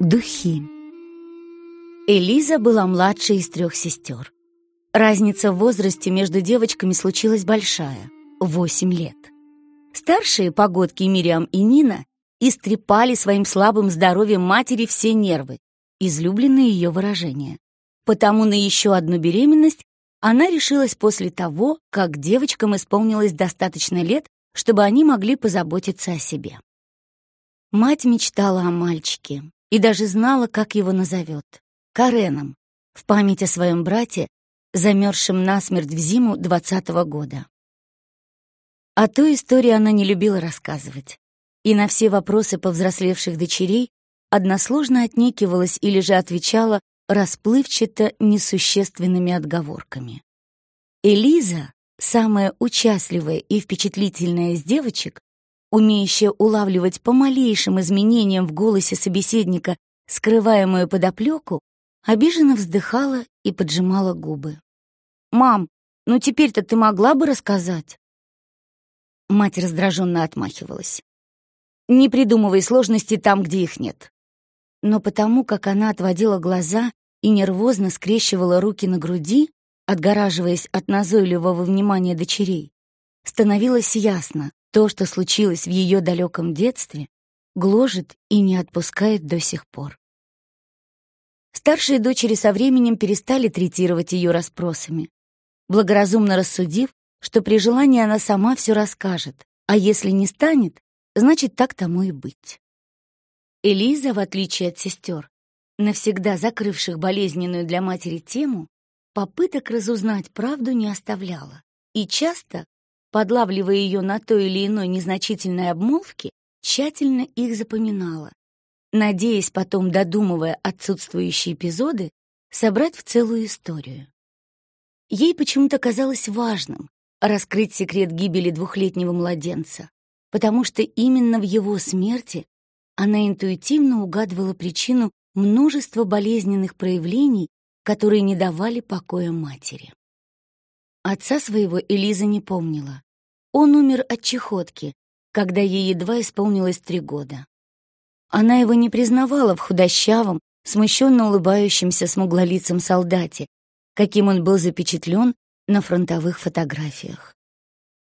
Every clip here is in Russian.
Духи. Элиза была младшей из трех сестер. Разница в возрасте между девочками случилась большая — восемь лет. Старшие погодки Мириам и Нина истрепали своим слабым здоровьем матери все нервы, излюбленные ее выражения. Потому на еще одну беременность она решилась после того, как девочкам исполнилось достаточно лет, чтобы они могли позаботиться о себе. Мать мечтала о мальчике, и даже знала, как его назовет — Кареном, в память о своем брате, замерзшем насмерть в зиму двадцатого года. О той истории она не любила рассказывать, и на все вопросы повзрослевших дочерей односложно отнекивалась или же отвечала расплывчато несущественными отговорками. Элиза, самая участливая и впечатлительная из девочек, умеющая улавливать по малейшим изменениям в голосе собеседника скрываемую подоплеку, обиженно вздыхала и поджимала губы. «Мам, ну теперь-то ты могла бы рассказать?» Мать раздраженно отмахивалась. «Не придумывай сложности там, где их нет». Но потому, как она отводила глаза и нервозно скрещивала руки на груди, отгораживаясь от назойливого внимания дочерей, становилось ясно, то, что случилось в ее далеком детстве, гложет и не отпускает до сих пор. Старшие дочери со временем перестали третировать ее расспросами, благоразумно рассудив, что при желании она сама все расскажет, а если не станет, значит, так тому и быть. Элиза, в отличие от сестер, навсегда закрывших болезненную для матери тему, попыток разузнать правду не оставляла и часто подлавливая ее на той или иной незначительной обмолвке, тщательно их запоминала, надеясь потом, додумывая отсутствующие эпизоды, собрать в целую историю. Ей почему-то казалось важным раскрыть секрет гибели двухлетнего младенца, потому что именно в его смерти она интуитивно угадывала причину множества болезненных проявлений, которые не давали покоя матери. Отца своего Элиза не помнила. Он умер от чехотки, когда ей едва исполнилось три года. Она его не признавала в худощавом, смущенно улыбающемся смуглолицем солдате, каким он был запечатлен на фронтовых фотографиях.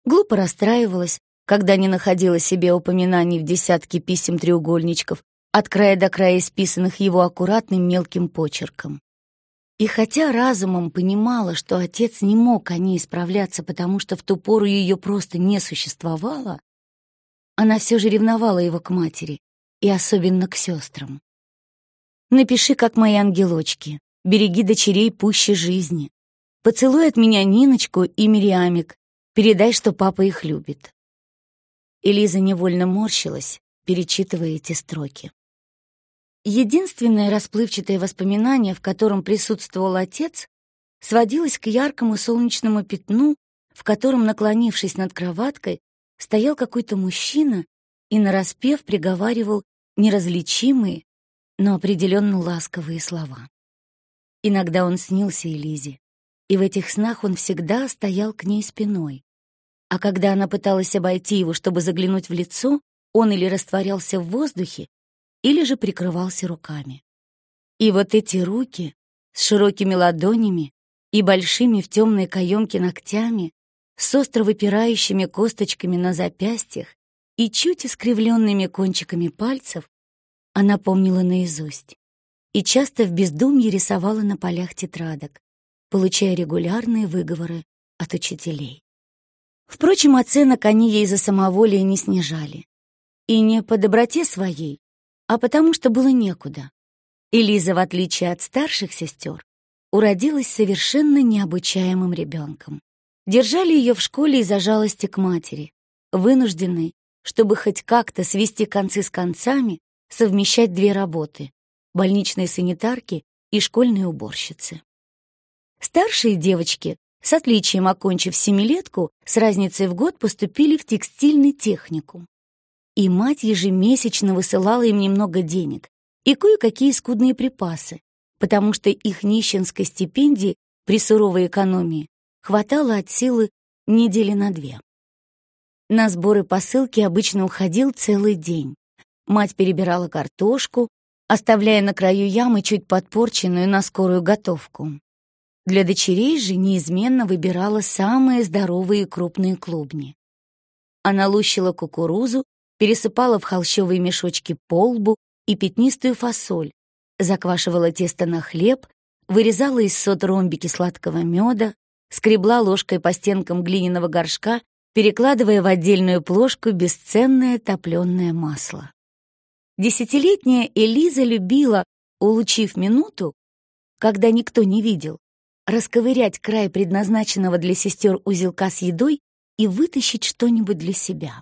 Глупо расстраивалась, когда не находила себе упоминаний в десятке писем-треугольничков, от края до края исписанных его аккуратным мелким почерком. И хотя разумом понимала, что отец не мог о ней справляться, потому что в ту пору ее просто не существовало, она все же ревновала его к матери и особенно к сестрам. «Напиши, как мои ангелочки, береги дочерей пуще жизни. Поцелуй от меня Ниночку и Мириамик, передай, что папа их любит». Элиза невольно морщилась, перечитывая эти строки. Единственное расплывчатое воспоминание, в котором присутствовал отец, сводилось к яркому солнечному пятну, в котором, наклонившись над кроваткой, стоял какой-то мужчина и нараспев приговаривал неразличимые, но определенно ласковые слова. Иногда он снился Элизе, и в этих снах он всегда стоял к ней спиной. А когда она пыталась обойти его, чтобы заглянуть в лицо, он или растворялся в воздухе, или же прикрывался руками. И вот эти руки с широкими ладонями и большими в темной каемке ногтями, с остро выпирающими косточками на запястьях и чуть искривленными кончиками пальцев, она помнила наизусть и часто в бездумье рисовала на полях тетрадок, получая регулярные выговоры от учителей. Впрочем, оценок они ей за самоволие не снижали. И не по доброте своей, а потому что было некуда. Элиза, в отличие от старших сестер, уродилась совершенно необучаемым ребенком. Держали ее в школе из-за жалости к матери, вынужденной, чтобы хоть как-то свести концы с концами, совмещать две работы — больничной санитарки и школьной уборщицы. Старшие девочки, с отличием окончив семилетку, с разницей в год поступили в текстильный техникум и мать ежемесячно высылала им немного денег и кое-какие скудные припасы, потому что их нищенской стипендии при суровой экономии хватало от силы недели на две. На сборы посылки обычно уходил целый день. Мать перебирала картошку, оставляя на краю ямы чуть подпорченную на скорую готовку. Для дочерей же неизменно выбирала самые здоровые и крупные клубни. Она лущила кукурузу, пересыпала в холщовые мешочки полбу и пятнистую фасоль, заквашивала тесто на хлеб, вырезала из сот ромбики сладкого меда, скребла ложкой по стенкам глиняного горшка, перекладывая в отдельную плошку бесценное топленое масло. Десятилетняя Элиза любила, улучив минуту, когда никто не видел, расковырять край предназначенного для сестер узелка с едой и вытащить что-нибудь для себя.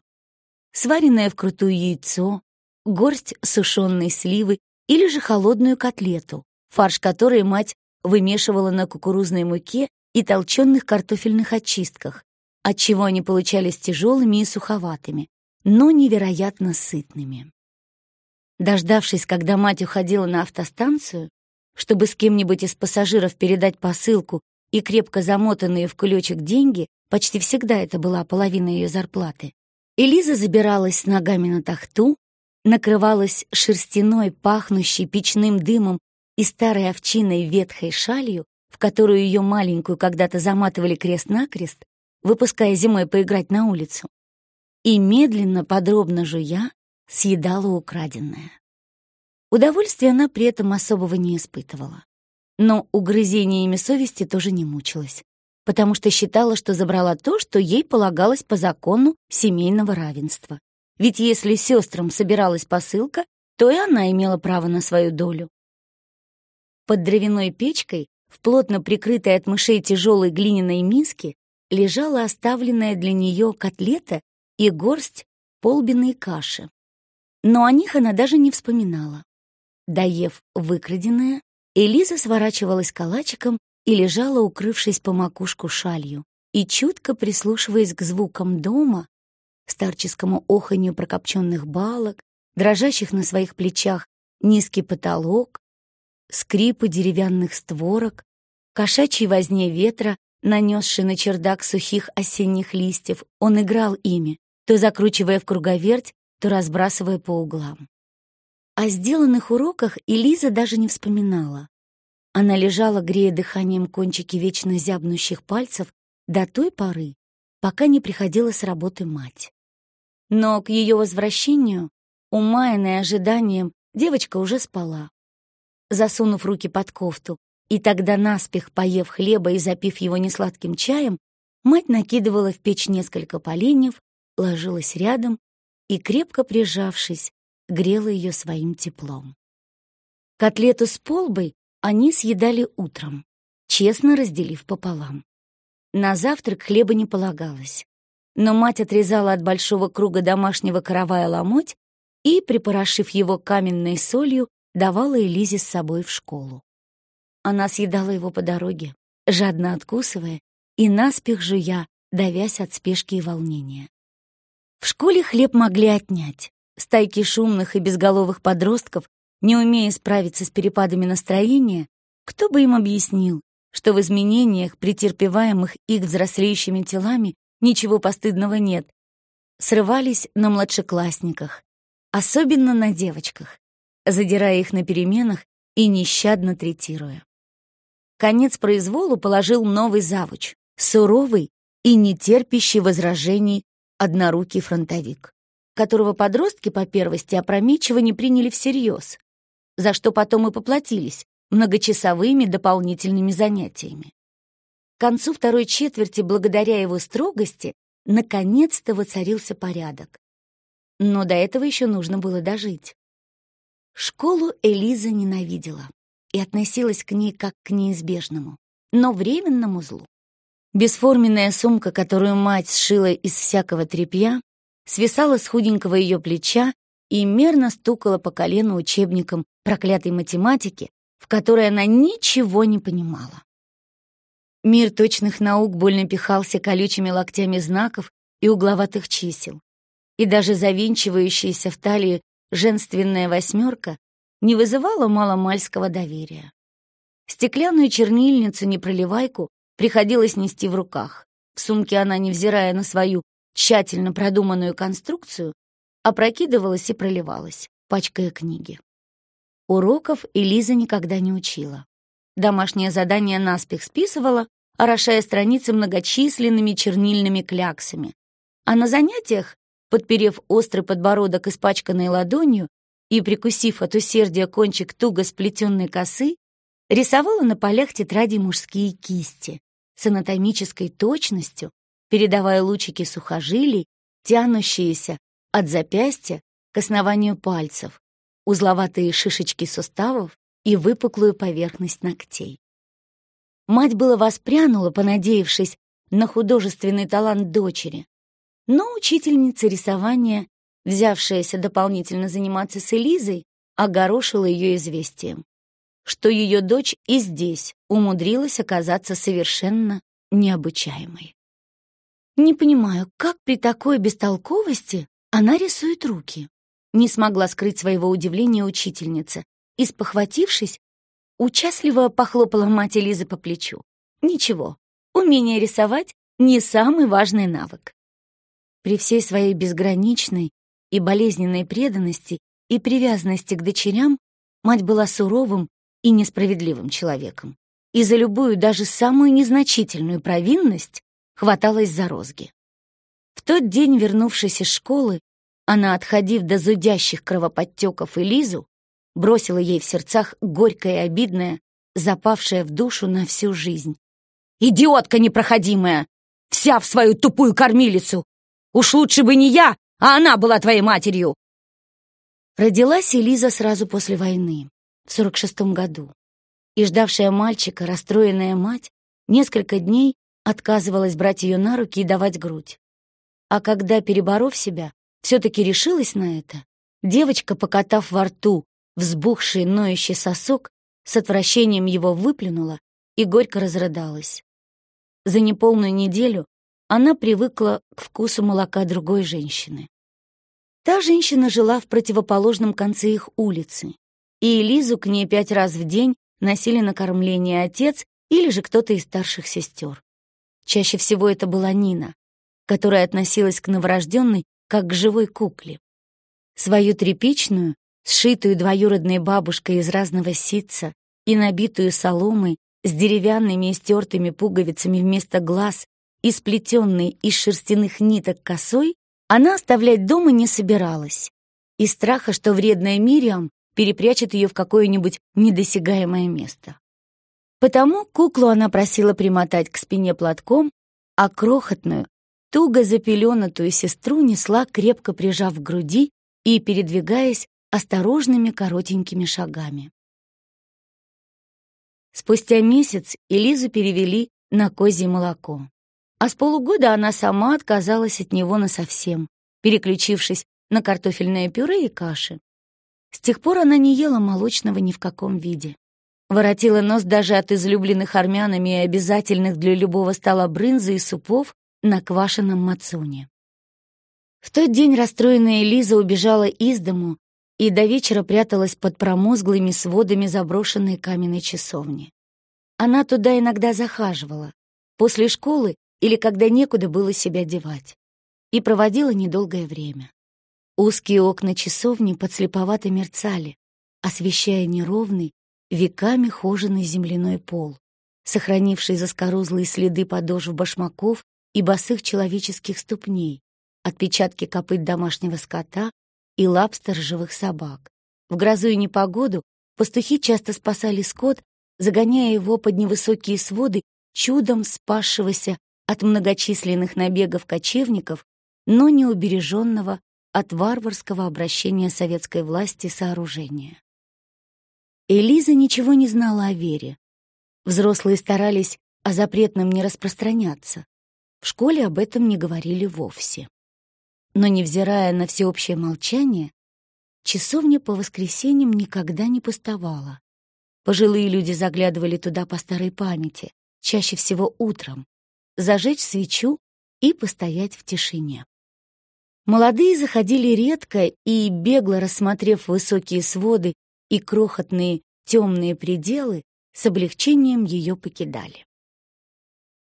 Сваренное вкрутую яйцо, горсть сушеной сливы или же холодную котлету, фарш которой мать вымешивала на кукурузной муке и толченных картофельных очистках, отчего они получались тяжелыми и суховатыми, но невероятно сытными. Дождавшись, когда мать уходила на автостанцию, чтобы с кем-нибудь из пассажиров передать посылку и крепко замотанные в кулечек деньги, почти всегда это была половина ее зарплаты, Элиза забиралась ногами на тахту, накрывалась шерстяной, пахнущей печным дымом и старой овчиной ветхой шалью, в которую ее маленькую когда-то заматывали крест-накрест, выпуская зимой поиграть на улицу, и медленно, подробно жуя, съедала украденное. Удовольствия она при этом особого не испытывала. Но угрызениями совести тоже не мучилась, потому что считала, что забрала то, что ей полагалось по закону семейного равенства. Ведь если сестрам собиралась посылка, то и она имела право на свою долю. Под дровяной печкой, в плотно прикрытой от мышей тяжелой глиняной миске, лежала оставленная для нее котлета и горсть полбиной каши. Но о них она даже не вспоминала. Доев выкраденное, Элиза сворачивалась калачиком и лежала, укрывшись по макушку шалью, и чутко прислушиваясь к звукам дома, старческому оханью прокопченных балок, дрожащих на своих плечах низкий потолок, скрипы деревянных створок, кошачьей возне ветра, нанесший на чердак сухих осенних листьев, он играл ими, то закручивая в круговерть, то разбрасывая по углам. О сделанных уроках Элиза даже не вспоминала. Она лежала, грея дыханием кончики вечно зябнущих пальцев до той поры, пока не приходила с работы мать. Но к ее возвращению, умаянная ожиданием, девочка уже спала. Засунув руки под кофту, и тогда наспех, поев хлеба и запив его несладким чаем, мать накидывала в печь несколько поленьев, ложилась рядом и, крепко прижавшись, грела ее своим теплом. Котлету с полбой они съедали утром, честно разделив пополам. На завтрак хлеба не полагалось, но мать отрезала от большого круга домашнего каравая ломоть и, припорошив его каменной солью, давала Элизе с собой в школу. Она съедала его по дороге, жадно откусывая и наспех жуя, давясь от спешки и волнения. В школе хлеб могли отнять, Стайки шумных и безголовых подростков, не умея справиться с перепадами настроения, кто бы им объяснил, что в изменениях, претерпеваемых их взрослеющими телами, ничего постыдного нет, срывались на младшеклассниках, особенно на девочках, задирая их на переменах и нещадно третируя. Конец произволу положил новый завуч, суровый и нетерпящий возражений однорукий фронтовик которого подростки по первости опрометчиво не приняли всерьез, за что потом и поплатились многочасовыми дополнительными занятиями. К концу второй четверти, благодаря его строгости, наконец-то воцарился порядок. Но до этого еще нужно было дожить. Школу Элиза ненавидела и относилась к ней как к неизбежному, но временному злу. Бесформенная сумка, которую мать сшила из всякого тряпья, свисала с худенького ее плеча и мерно стукала по колену учебником проклятой математики, в которой она ничего не понимала. Мир точных наук больно пихался колючими локтями знаков и угловатых чисел, и даже завинчивающаяся в талии женственная восьмерка не вызывала маломальского доверия. Стеклянную чернильницу-непроливайку приходилось нести в руках. В сумке она, невзирая на свою тщательно продуманную конструкцию, опрокидывалась и проливалась, пачкая книги. Уроков Элиза никогда не учила. Домашнее задание наспех списывала, орошая страницы многочисленными чернильными кляксами. А на занятиях, подперев острый подбородок испачканной ладонью и прикусив от усердия кончик туго сплетенной косы, рисовала на полях тетради мужские кисти с анатомической точностью, передавая лучики сухожилий, тянущиеся от запястья к основанию пальцев, узловатые шишечки суставов и выпуклую поверхность ногтей. Мать было воспрянула, понадеявшись на художественный талант дочери, но учительница рисования, взявшаяся дополнительно заниматься с Элизой, огорошила ее известием, что ее дочь и здесь умудрилась оказаться совершенно необычаемой. Не понимаю, как при такой бестолковости она рисует руки. Не смогла скрыть своего удивления учительница и, спохватившись, участливо похлопала мать Элизы по плечу. Ничего, умение рисовать — не самый важный навык. При всей своей безграничной и болезненной преданности и привязанности к дочерям мать была суровым и несправедливым человеком, и за любую, даже самую незначительную провинность хваталась за розги. В тот день, вернувшись из школы, она, отходив до зудящих кровоподтеков Элизу, бросила ей в сердцах горькое и обидное, запавшее в душу на всю жизнь. «Идиотка непроходимая! Вся в свою тупую кормилицу! Уж лучше бы не я, а она была твоей матерью!» Родилась Элиза сразу после войны в 46 году. И ждавшая мальчика, расстроенная мать, несколько дней отказывалась брать ее на руки и давать грудь. А когда, переборов себя, все-таки решилась на это, девочка, покатав во рту взбухший ноющий сосок, с отвращением его выплюнула и горько разрыдалась. За неполную неделю она привыкла к вкусу молока другой женщины. Та женщина жила в противоположном конце их улицы, и Элизу к ней пять раз в день носили на кормление отец или же кто-то из старших сестер. Чаще всего это была Нина, которая относилась к новорожденной как к живой кукле. Свою тряпичную, сшитую двоюродной бабушкой из разного ситца и набитую соломой с деревянными и стертыми пуговицами вместо глаз и сплетенной из шерстяных ниток косой, она оставлять дома не собиралась. Из страха, что вредная Мириам перепрячет ее в какое-нибудь недосягаемое место. Потому куклу она просила примотать к спине платком, а крохотную, туго запеленатую сестру несла, крепко прижав к груди и передвигаясь осторожными коротенькими шагами. Спустя месяц Элизу перевели на козье молоко, а с полугода она сама отказалась от него насовсем, переключившись на картофельное пюре и каши. С тех пор она не ела молочного ни в каком виде. Воротила нос даже от излюбленных армянами и обязательных для любого стола брынзы и супов на квашеном мацуне. В тот день расстроенная Лиза убежала из дому и до вечера пряталась под промозглыми сводами заброшенной каменной часовни. Она туда иногда захаживала, после школы или когда некуда было себя девать, и проводила недолгое время. Узкие окна часовни подслеповато мерцали, освещая неровный, веками хоженый земляной пол, сохранивший заскорузлые следы подошв башмаков и босых человеческих ступней, отпечатки копыт домашнего скота и лап сторожевых собак. В грозу и непогоду пастухи часто спасали скот, загоняя его под невысокие своды чудом спасшегося от многочисленных набегов кочевников, но неубереженного от варварского обращения советской власти сооружения. Элиза ничего не знала о вере. Взрослые старались о запретном не распространяться. В школе об этом не говорили вовсе. Но, невзирая на всеобщее молчание, часовня по воскресеньям никогда не пустовала. Пожилые люди заглядывали туда по старой памяти, чаще всего утром, зажечь свечу и постоять в тишине. Молодые заходили редко и, бегло рассмотрев высокие своды и крохотные темные пределы, с облегчением ее покидали.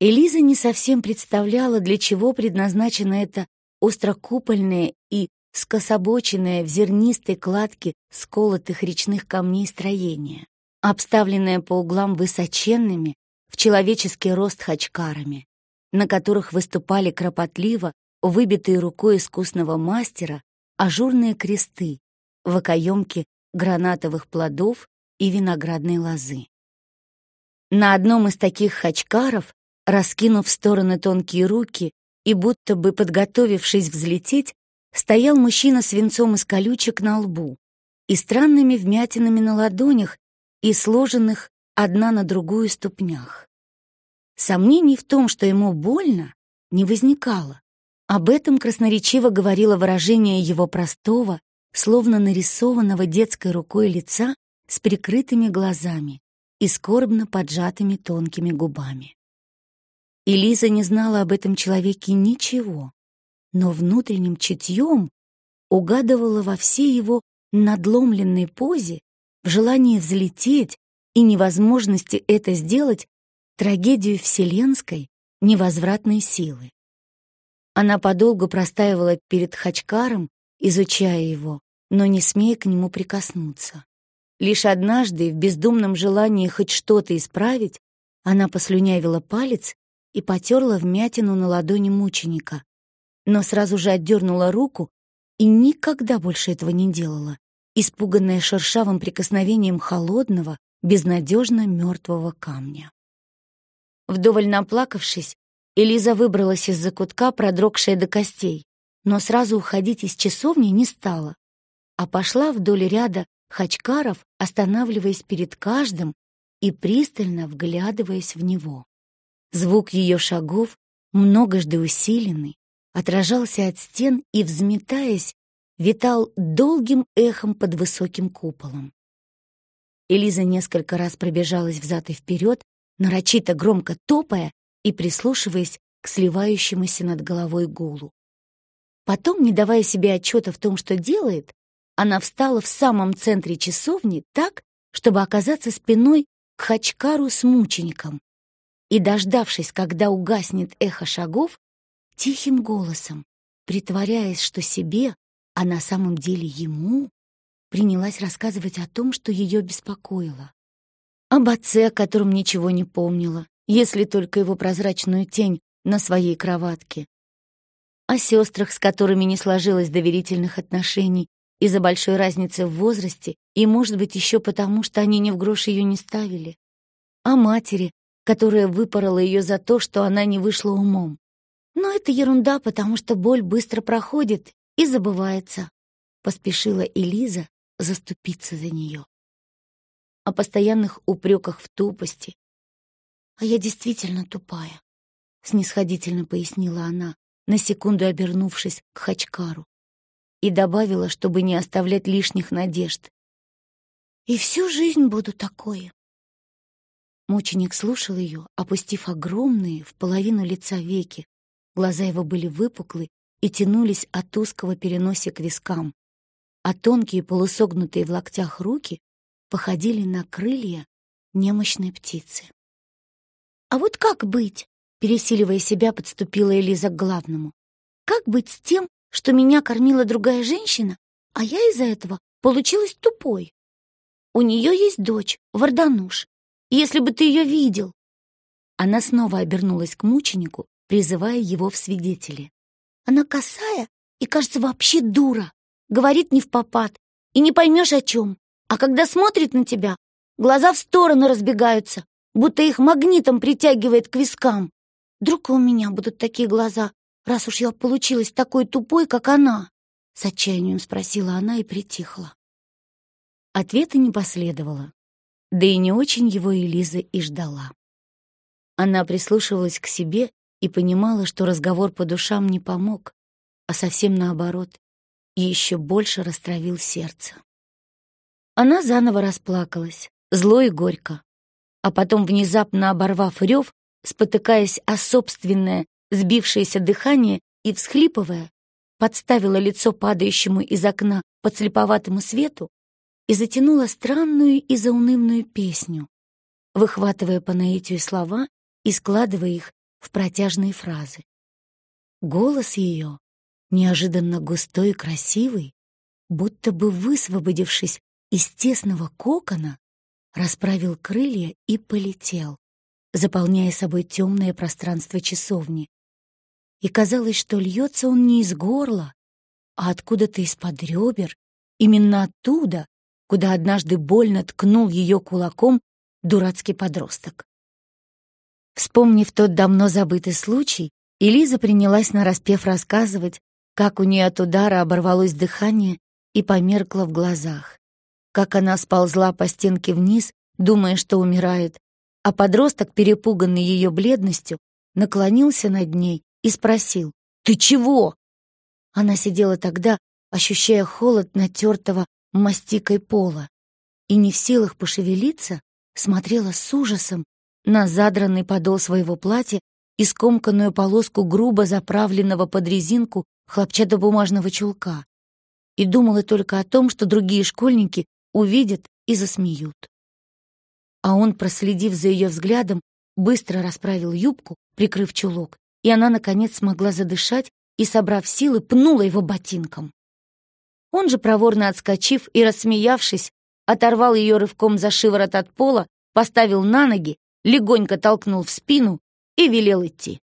Элиза не совсем представляла, для чего предназначено это острокупольное и скособоченное в зернистой кладке сколотых речных камней строение, обставленное по углам высоченными, в человеческий рост хачкарами, на которых выступали кропотливо, выбитые рукой искусного мастера, ажурные кресты в окоемке гранатовых плодов и виноградной лозы. На одном из таких хачкаров, раскинув в стороны тонкие руки и будто бы подготовившись взлететь, стоял мужчина с венцом из колючек на лбу и странными вмятинами на ладонях и сложенных одна на другую ступнях. Сомнений в том, что ему больно, не возникало. Об этом красноречиво говорило выражение его простого, словно нарисованного детской рукой лица с прикрытыми глазами и скорбно поджатыми тонкими губами. И Лиза не знала об этом человеке ничего, но внутренним чутьем угадывала во всей его надломленной позе, в желании взлететь и невозможности это сделать трагедию вселенской, невозвратной силы. Она подолгу простаивала перед Хачкаром, изучая его, но не смея к нему прикоснуться. Лишь однажды, в бездумном желании хоть что-то исправить, она послюнявила палец и потерла вмятину на ладони мученика, но сразу же отдернула руку и никогда больше этого не делала, испуганная шершавым прикосновением холодного, безнадежно мертвого камня. Вдоволь наплакавшись, Элиза выбралась из закутка, продрогшая до костей, но сразу уходить из часовни не стала, а пошла вдоль ряда хачкаров, останавливаясь перед каждым и пристально вглядываясь в него. Звук ее шагов, многожды усиленный, отражался от стен и, взметаясь, витал долгим эхом под высоким куполом. Элиза несколько раз пробежалась взад и вперед, нарочито громко топая и прислушиваясь к сливающемуся над головой гулу. Потом, не давая себе отчета в том, что делает, она встала в самом центре часовни так, чтобы оказаться спиной к Хачкару с мучеником, и, дождавшись, когда угаснет эхо шагов, тихим голосом, притворяясь, что себе, а на самом деле ему, принялась рассказывать о том, что ее беспокоило. Об отце, о котором ничего не помнила, если только его прозрачную тень на своей кроватке. О сестрах, с которыми не сложилось доверительных отношений из-за большой разницы в возрасте и, может быть, еще потому, что они ни в грош ее не ставили. О матери, которая выпорола ее за то, что она не вышла умом. Но это ерунда, потому что боль быстро проходит и забывается. Поспешила Элиза заступиться за нее о постоянных упреках в тупости. «А я действительно тупая», — снисходительно пояснила она, на секунду обернувшись к Хачкару, и добавила, чтобы не оставлять лишних надежд. «И всю жизнь буду такой». Мученик слушал ее, опустив огромные, в половину лица веки. Глаза его были выпуклы и тянулись от узкого переноса к вискам, а тонкие полусогнутые в локтях руки походили на крылья немощной птицы. «А вот как быть?» — пересиливая себя, подступила Элиза к главному. «Как быть с тем, что меня кормила другая женщина, а я из-за этого получилась тупой? У нее есть дочь, Вардануш. Если бы ты ее видел!» Она снова обернулась к мученику, призывая его в свидетели. «Она косая и, кажется, вообще дура. Говорит не в попад, и не поймешь о чем. А когда смотрит на тебя, глаза в стороны разбегаются, будто их магнитом притягивает к вискам. Вдруг у меня будут такие глаза, раз уж я получилась такой тупой, как она?» С отчаянием спросила она и притихла. Ответа не последовало, да и не очень его Элиза и ждала. Она прислушивалась к себе и понимала, что разговор по душам не помог, а совсем наоборот, и еще больше растравил сердце. Она заново расплакалась, зло и горько. А потом, внезапно оборвав рев, спотыкаясь о собственное сбившееся дыхание и всхлипывая, подставила лицо падающему из окна подслеповатому свету и затянула странную и заунывную песню, выхватывая по наитию слова и складывая их в протяжные фразы. Голос ее неожиданно густой и красивый, будто бы высвободившись из тесного кокона, расправил крылья и полетел, заполняя собой темное пространство часовни. И казалось, что льется он не из горла, а откуда-то из-под ребер, именно оттуда, куда однажды больно ткнул ее кулаком дурацкий подросток. Вспомнив тот давно забытый случай, Элиза принялась нараспев рассказывать, как у нее от удара оборвалось дыхание и померкло в глазах, как она сползла по стенке вниз, думая, что умирает, а подросток, перепуганный ее бледностью, наклонился над ней и спросил «Ты чего?». Она сидела тогда, ощущая холод натертого мастикой пола, и не в силах пошевелиться, смотрела с ужасом на задранный подол своего платья и скомканную полоску грубо заправленного под резинку хлопчатобумажного чулка и думала только о том, что другие школьники увидят и засмеют. А он, проследив за ее взглядом, быстро расправил юбку, прикрыв чулок, и она, наконец, смогла задышать и, собрав силы, пнула его ботинком. Он же, проворно отскочив и рассмеявшись, оторвал ее рывком за шиворот от пола, поставил на ноги легонько толкнул в спину и велел идти.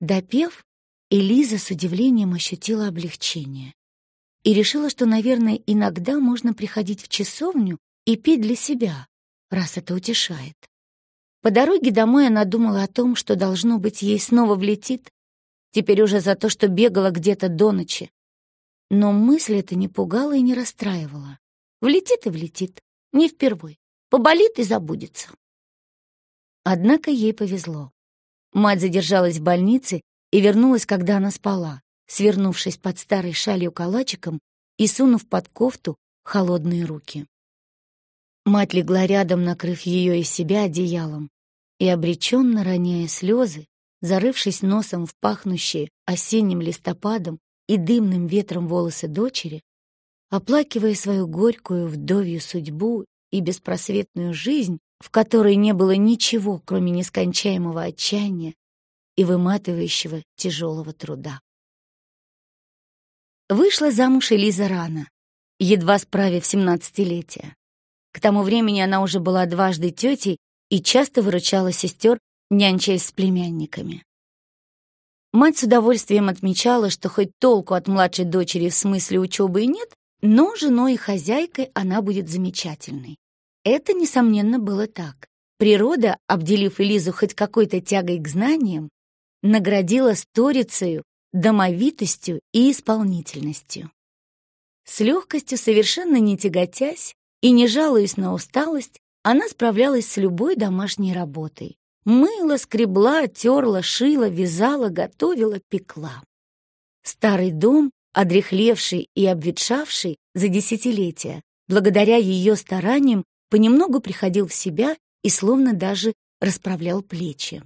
Допев, Элиза с удивлением ощутила облегчение и решила, что, наверное, иногда можно приходить в часовню и петь для себя, раз это утешает. По дороге домой она думала о том, что, должно быть, ей снова влетит, теперь уже за то, что бегала где-то до ночи. Но мысль эта не пугала и не расстраивала. Влетит и влетит, не впервой. Поболит и забудется. Однако ей повезло. Мать задержалась в больнице и вернулась, когда она спала, свернувшись под старой шалью калачиком и сунув под кофту холодные руки. Мать легла рядом, накрыв ее и себя одеялом, и, обреченно роняя слезы, зарывшись носом в пахнущие осенним листопадом и дымным ветром волосы дочери, оплакивая свою горькую вдовью судьбу и беспросветную жизнь, в которой не было ничего, кроме нескончаемого отчаяния и выматывающего тяжелого труда. Вышла замуж Элиза рано, едва справив семнадцатилетие. К тому времени она уже была дважды тетей и часто выручала сестер, нянчаясь с племянниками. Мать с удовольствием отмечала, что хоть толку от младшей дочери в смысле учебы и нет, но женой и хозяйкой она будет замечательной. Это, несомненно, было так. Природа, обделив Элизу хоть какой-то тягой к знаниям, наградила сторицею, домовитостью и исполнительностью. С легкостью, совершенно не тяготясь и не жалуясь на усталость, она справлялась с любой домашней работой. Мыла, скребла, терла, шила, вязала, готовила, пекла. Старый дом, одрехлевший и обветшавший за десятилетия, благодаря ее стараниям понемногу приходил в себя и словно даже расправлял плечи.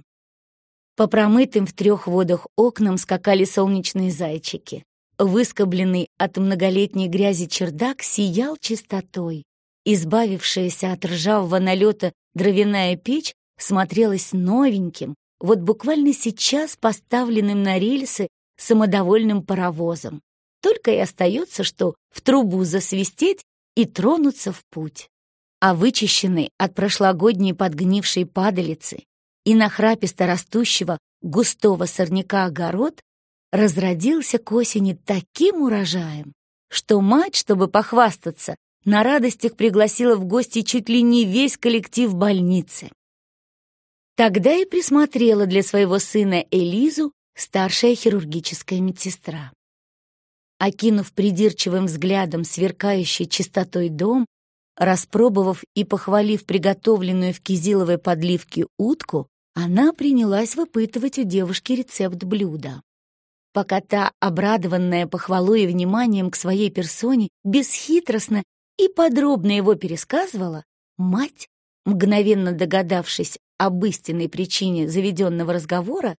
По промытым в трех водах окнам скакали солнечные зайчики. Выскобленный от многолетней грязи чердак сиял чистотой. Избавившаяся от ржавого налета дровяная печь смотрелась новеньким, вот буквально сейчас поставленным на рельсы самодовольным паровозом. Только и остается, что в трубу засвистеть и тронуться в путь а вычищенный от прошлогодней подгнившей падалицы и нахраписто растущего густого сорняка огород разродился к осени таким урожаем, что мать, чтобы похвастаться, на радостях пригласила в гости чуть ли не весь коллектив больницы. Тогда и присмотрела для своего сына Элизу старшая хирургическая медсестра. Окинув придирчивым взглядом сверкающий чистотой дом, Распробовав и похвалив приготовленную в кизиловой подливке утку, она принялась выпытывать у девушки рецепт блюда. Пока та, обрадованная похвалой и вниманием к своей персоне, бесхитростно и подробно его пересказывала, мать, мгновенно догадавшись об истинной причине заведенного разговора,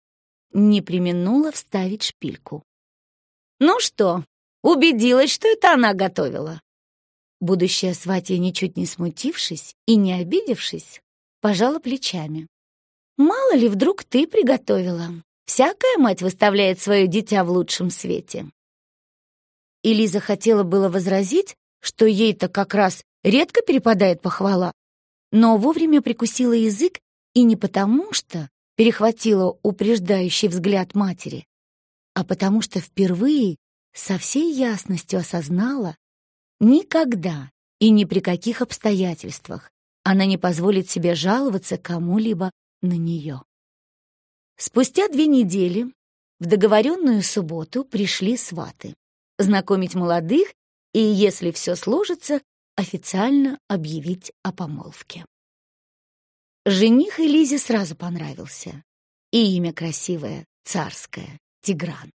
не применула вставить шпильку. «Ну что, убедилась, что это она готовила?» Будущая сватья, ничуть не смутившись и не обидевшись, пожала плечами. «Мало ли, вдруг ты приготовила. Всякая мать выставляет свое дитя в лучшем свете. Элиза хотела было возразить, что ей-то как раз редко перепадает похвала, но вовремя прикусила язык и не потому, что перехватила упреждающий взгляд матери, а потому что впервые со всей ясностью осознала, никогда и ни при каких обстоятельствах она не позволит себе жаловаться кому-либо на нее. Спустя две недели в договоренную субботу пришли сваты знакомить молодых и, если все сложится, официально объявить о помолвке. Жених Элизе сразу понравился. И имя красивое, царское, Тигран.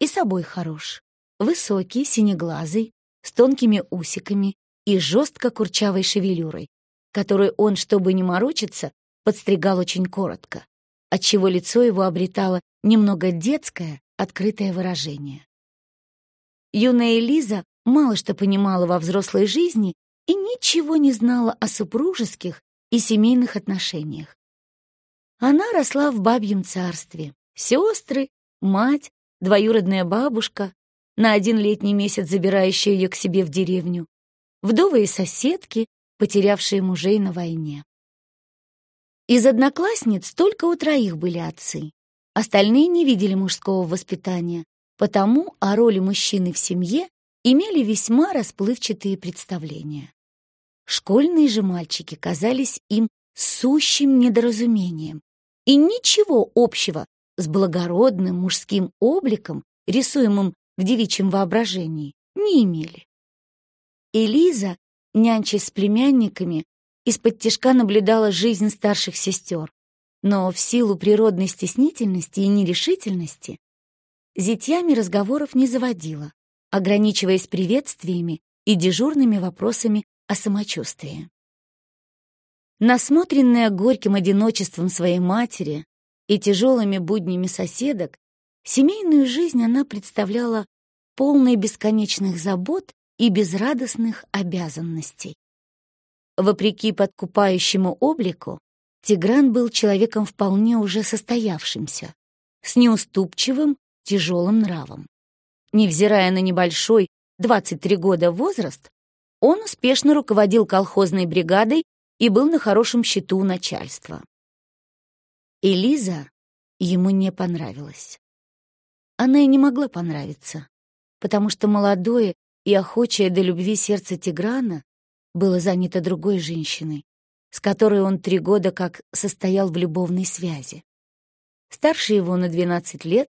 И собой хорош. Высокий, синеглазый, с тонкими усиками и жестко курчавой шевелюрой, которую он, чтобы не морочиться, подстригал очень коротко, отчего лицо его обретало немного детское, открытое выражение. Юная Элиза мало что понимала во взрослой жизни и ничего не знала о супружеских и семейных отношениях. Она росла в бабьем царстве. Сестры, мать, двоюродная бабушка, на один летний месяц забирающая ее к себе в деревню, вдовы и соседки, потерявшие мужей на войне. Из одноклассниц только у троих были отцы. Остальные не видели мужского воспитания, потому о роли мужчины в семье имели весьма расплывчатые представления. Школьные же мальчики казались им сущим недоразумением и ничего общего с благородным мужским обликом, рисуемым в девичьем воображении, не имели. Элиза, нянчась с племянниками, из-под тишка наблюдала жизнь старших сестер, но в силу природной стеснительности и нерешительности зятьями разговоров не заводила, ограничиваясь приветствиями и дежурными вопросами о самочувствии. Насмотренная горьким одиночеством своей матери и тяжелыми буднями соседок, семейную жизнь она представляла полной бесконечных забот и безрадостных обязанностей. Вопреки подкупающему облику, Тигран был человеком вполне уже состоявшимся, с неуступчивым тяжелым нравом. Невзирая на небольшой, 23 года возраст, он успешно руководил колхозной бригадой и был на хорошем счету у начальства. Элиза ему не понравилась. Она и не могла понравиться, потому что молодое и охочее до любви сердце Тиграна было занято другой женщиной, с которой он три года как состоял в любовной связи. Старше его на 12 лет,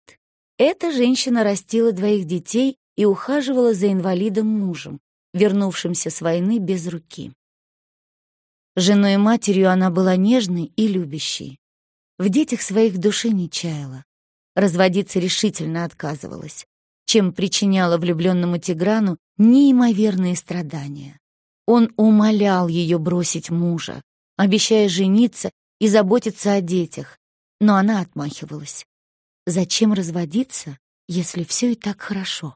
эта женщина растила двоих детей и ухаживала за инвалидом мужем, вернувшимся с войны без руки. Женой и матерью она была нежной и любящей. В детях своих души не чаяла. Разводиться решительно отказывалась, чем причиняла влюбленному Тиграну неимоверные страдания. Он умолял ее бросить мужа, обещая жениться и заботиться о детях, но она отмахивалась. Зачем разводиться, если все и так хорошо?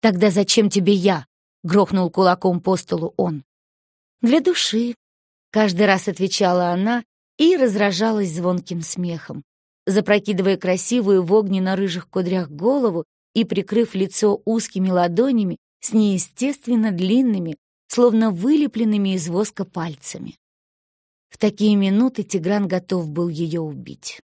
Тогда зачем тебе я? Грохнул кулаком по столу он. Для души. Каждый раз отвечала она и разражалась звонким смехом, запрокидывая красивую в огненно-рыжих кудрях голову и прикрыв лицо узкими ладонями с неестественно длинными, словно вылепленными из воска пальцами. В такие минуты Тигран готов был ее убить.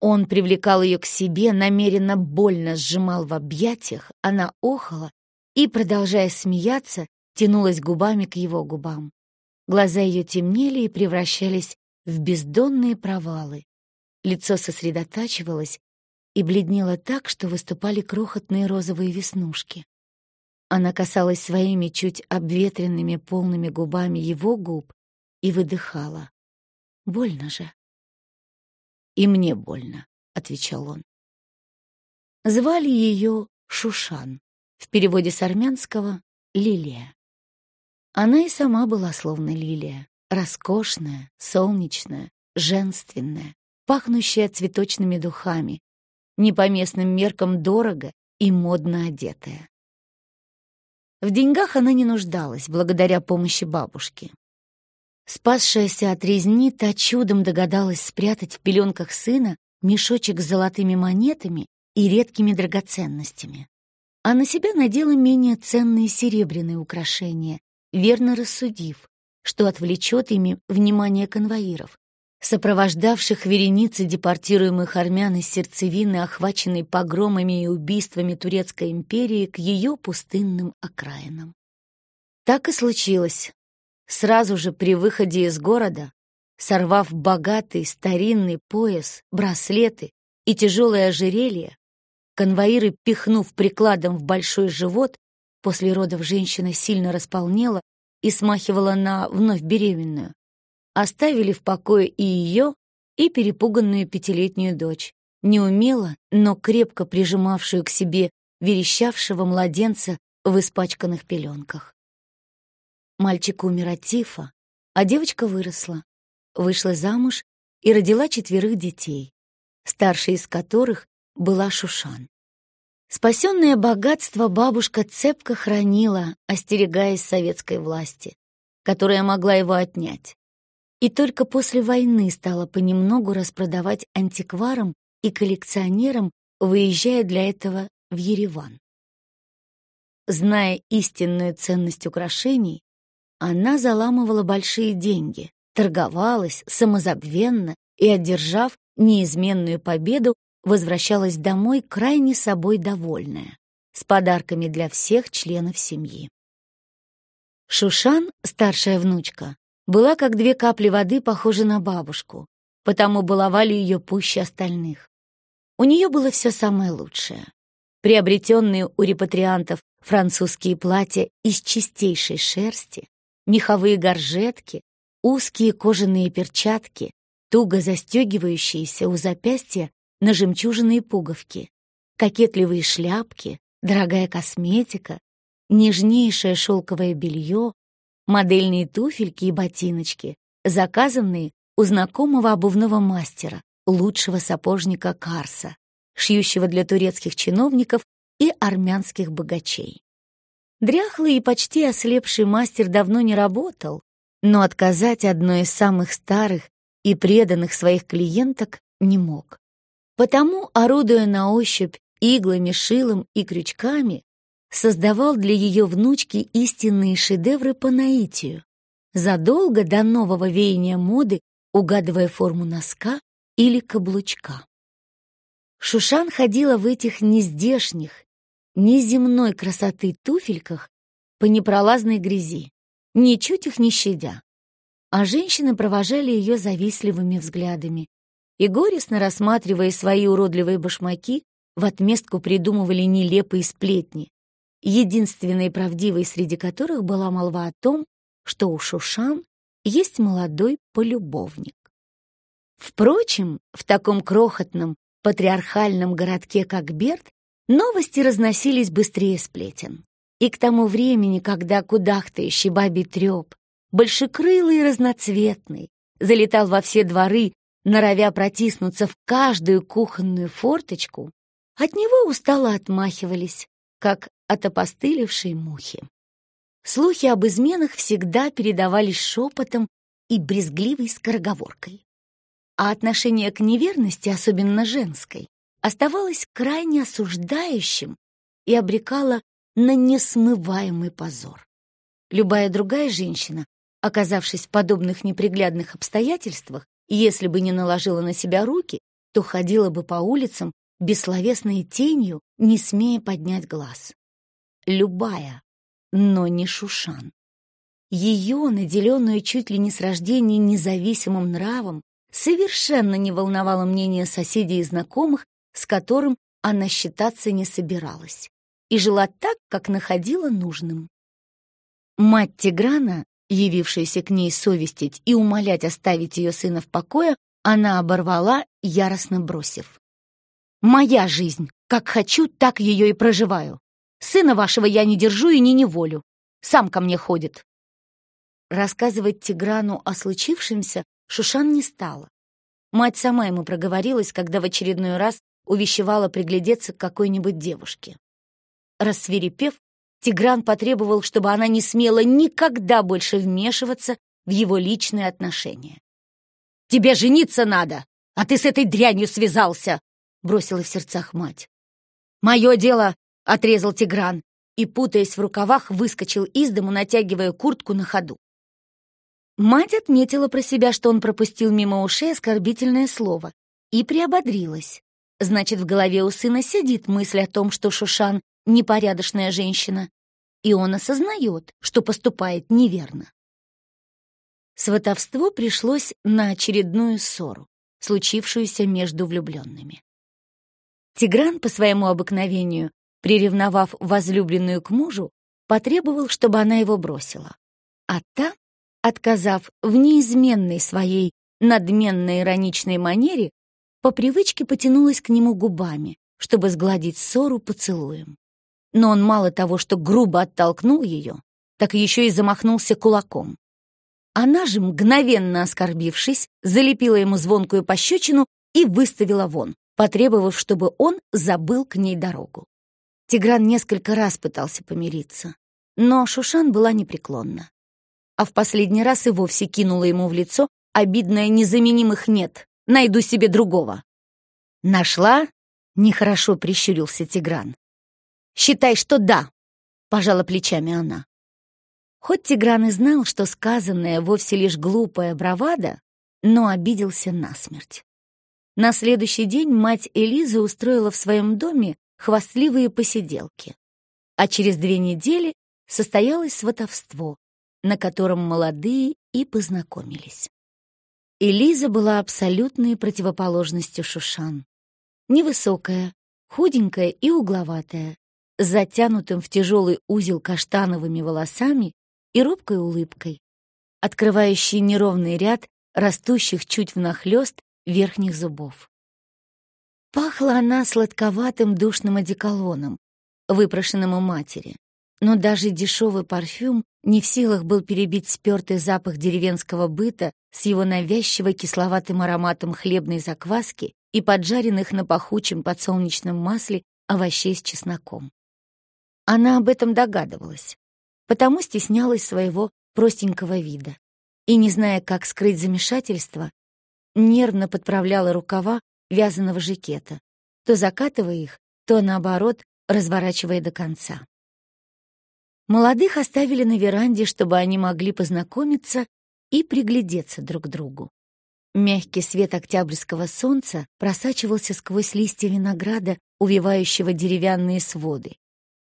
Он привлекал ее к себе, намеренно больно сжимал в объятиях, она охала и, продолжая смеяться, тянулась губами к его губам. Глаза ее темнели и превращались в бездонные провалы. Лицо сосредотачивалось и бледнело так, что выступали крохотные розовые веснушки. Она касалась своими чуть обветренными полными губами его губ и выдыхала. Больно же. «И мне больно», — отвечал он. Звали ее Шушан, в переводе с армянского «Лилия». Она и сама была словно лилия, роскошная, солнечная, женственная, пахнущая цветочными духами, не по местным меркам дорого и модно одетая. В деньгах она не нуждалась, благодаря помощи бабушки. Спасшаяся от резни, та чудом догадалась спрятать в пеленках сына мешочек с золотыми монетами и редкими драгоценностями. А на себя надела менее ценные серебряные украшения, верно рассудив, что отвлечет ими внимание конвоиров, сопровождавших вереницы депортируемых армян из сердцевины, охваченной погромами и убийствами Турецкой империи к ее пустынным окраинам. Так и случилось. Сразу же при выходе из города, сорвав богатый старинный пояс, браслеты и тяжелое ожерелье, конвоиры, пихнув прикладом в большой живот, после родов женщина сильно располнела и смахивала на вновь беременную, оставили в покое и ее, и перепуганную пятилетнюю дочь, неумело, но крепко прижимавшую к себе верещавшего младенца в испачканных пеленках. Мальчик умер от тифа, а девочка выросла, вышла замуж и родила четверых детей, старшей из которых была Шушан. Спасенное богатство бабушка цепко хранила, остерегаясь советской власти, которая могла его отнять и только после войны стала понемногу распродавать антикварам и коллекционерам, выезжая для этого в Ереван. Зная истинную ценность украшений, она заламывала большие деньги, торговалась самозабвенно и, одержав неизменную победу, возвращалась домой крайне собой довольная, с подарками для всех членов семьи. Шушан, старшая внучка, была как две капли воды похожа на бабушку, потому баловали ее пуще остальных. У нее было все самое лучшее. Приобретенные у репатриантов французские платья из чистейшей шерсти, меховые горжетки, узкие кожаные перчатки, туго застегивающиеся у запястья на жемчужные пуговки, кокетливые шляпки, дорогая косметика, нежнейшее шелковое белье, модельные туфельки и ботиночки, заказанные у знакомого обувного мастера, лучшего сапожника Карса, шьющего для турецких чиновников и армянских богачей. Дряхлый и почти ослепший мастер давно не работал, но отказать одной из самых старых и преданных своих клиенток не мог. Потому, орудуя на ощупь иглами, шилом и крючками, создавал для ее внучки истинные шедевры по наитию, задолго до нового веяния моды, угадывая форму носка или каблучка. Шушан ходила в этих нездешних, неземной красоты туфельках по непролазной грязи, ничуть их не щадя. А женщины провожали ее завистливыми взглядами и, горестно рассматривая свои уродливые башмаки, в отместку придумывали нелепые сплетни, единственной правдивой среди которых была молва о том, что у Шушан есть молодой полюбовник. Впрочем, в таком крохотном патриархальном городке, как Берт, новости разносились быстрее сплетен. И к тому времени, когда кудахтающий бабий трёп, большекрылый и разноцветный, залетал во все дворы, норовя протиснуться в каждую кухонную форточку, от него устало отмахивались, как от опостылевшей мухи. Слухи об изменах всегда передавались шепотом и брезгливой скороговоркой. А отношение к неверности, особенно женской, оставалось крайне осуждающим и обрекало на несмываемый позор. Любая другая женщина, оказавшись в подобных неприглядных обстоятельствах, если бы не наложила на себя руки, то ходила бы по улицам бессловесной тенью, не смея поднять глаз любая, но не Шушан. Ее, наделенную чуть ли не с рождения независимым нравом, совершенно не волновало мнение соседей и знакомых, с которым она считаться не собиралась, и жила так, как находила нужным. Мать Тиграна, явившаяся к ней совестить и умолять оставить ее сына в покое, она оборвала, яростно бросив. «Моя жизнь! Как хочу, так ее и проживаю. Сына вашего я не держу и не неволю. Сам ко мне ходит». Рассказывать Тиграну о случившемся Шушан не стала. Мать сама ему проговорилась, когда в очередной раз увещевала приглядеться к какой-нибудь девушке. Рассверепев, Тигран потребовал, чтобы она не смела никогда больше вмешиваться в его личные отношения. «Тебе жениться надо!» «А ты с этой дрянью связался!» — бросила в сердцах мать. «Мое дело!» — отрезал Тигран и, путаясь в рукавах, выскочил из дому, натягивая куртку на ходу. Мать отметила про себя, что он пропустил мимо ушей оскорбительное слово, и приободрилась. Значит, в голове у сына сидит мысль о том, что Шушан — непорядочная женщина, и он осознает, что поступает неверно. Сватовство пришлось на очередную ссору, случившуюся между влюбленными. Тигран по своему обыкновению, приревновав возлюбленную к мужу, потребовал, чтобы она его бросила. А та, отказав в неизменной своей надменной ироничной манере, по привычке потянулась к нему губами, чтобы сгладить ссору поцелуем. Но он мало того, что грубо оттолкнул ее, так еще и замахнулся кулаком. Она же, мгновенно оскорбившись, залепила ему звонкую пощечину и выставила вон, потребовав, чтобы он забыл к ней дорогу. Тигран несколько раз пытался помириться, но Шушан была непреклонна. А в последний раз и вовсе кинула ему в лицо обидное «незаменимых нет, найду себе другого». «Нашла?» — нехорошо прищурился Тигран. «Считай, что да», — пожала плечами она. Хоть Тигран и знал, что сказанное вовсе лишь глупая бравада, но обиделся насмерть. На следующий день мать Элизы устроила в своем доме хвастливые посиделки, а через две недели состоялось сватовство, на котором молодые и познакомились. Элиза была абсолютной противоположностью Шушан. Невысокая, худенькая и угловатая, затянутым в тяжелый узел каштановыми волосами и робкой улыбкой, открывающей неровный ряд растущих чуть внахлёст верхних зубов. Пахла она сладковатым душным одеколоном, выпрошенным у матери, но даже дешевый парфюм не в силах был перебить спёртый запах деревенского быта с его навязчиво кисловатым ароматом хлебной закваски и поджаренных на пахучем подсолнечном масле овощей с чесноком. Она об этом догадывалась, потому стеснялась своего простенького вида и, не зная, как скрыть замешательство, нервно подправляла рукава вязаного жакета, то закатывая их, то, наоборот, разворачивая до конца. Молодых оставили на веранде, чтобы они могли познакомиться и приглядеться друг к другу. Мягкий свет октябрьского солнца просачивался сквозь листья винограда, увивающего деревянные своды,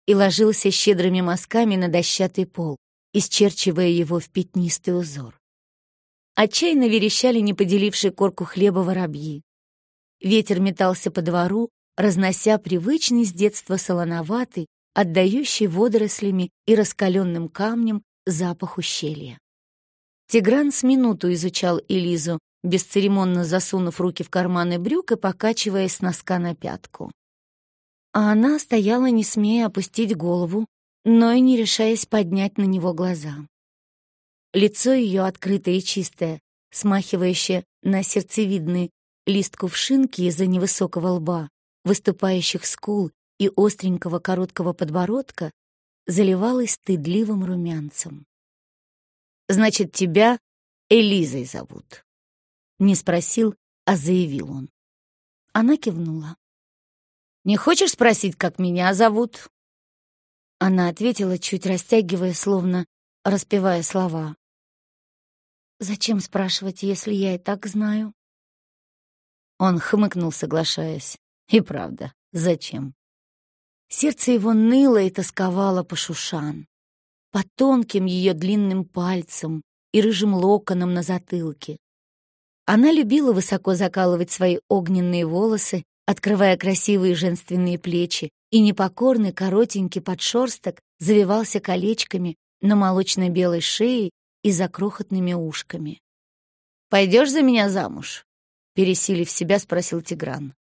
и ложился щедрыми мазками на дощатый пол, исчерчивая его в пятнистый узор. Отчаянно верещали не поделившие корку хлеба воробьи. Ветер метался по двору, разнося привычный с детства солоноватый, отдающий водорослями и раскаленным камнем запах ущелья. Тигран с минуту изучал Элизу, бесцеремонно засунув руки в карманы брюк и покачиваясь с носка на пятку. А она стояла, не смея опустить голову, но и не решаясь поднять на него глаза. Лицо ее открытое и чистое, смахивающее на сердцевидный лист кувшинки из-за невысокого лба, выступающих скул и остренького короткого подбородка, заливалось стыдливым румянцем. «Значит, тебя Элизой зовут?» Не спросил, а заявил он. Она кивнула. «Не хочешь спросить, как меня зовут?» Она ответила, чуть растягивая, словно распевая слова. «Зачем спрашивать, если я и так знаю?» Он хмыкнул, соглашаясь. «И правда, зачем?» Сердце его ныло и тосковало по Шушан, по тонким ее длинным пальцам и рыжим локонам на затылке. Она любила высоко закалывать свои огненные волосы, открывая красивые женственные плечи, и непокорный коротенький подшерсток завивался колечками на молочно-белой шее и за крохотными ушками. «Пойдешь за меня замуж?» Пересилив себя, спросил Тигран.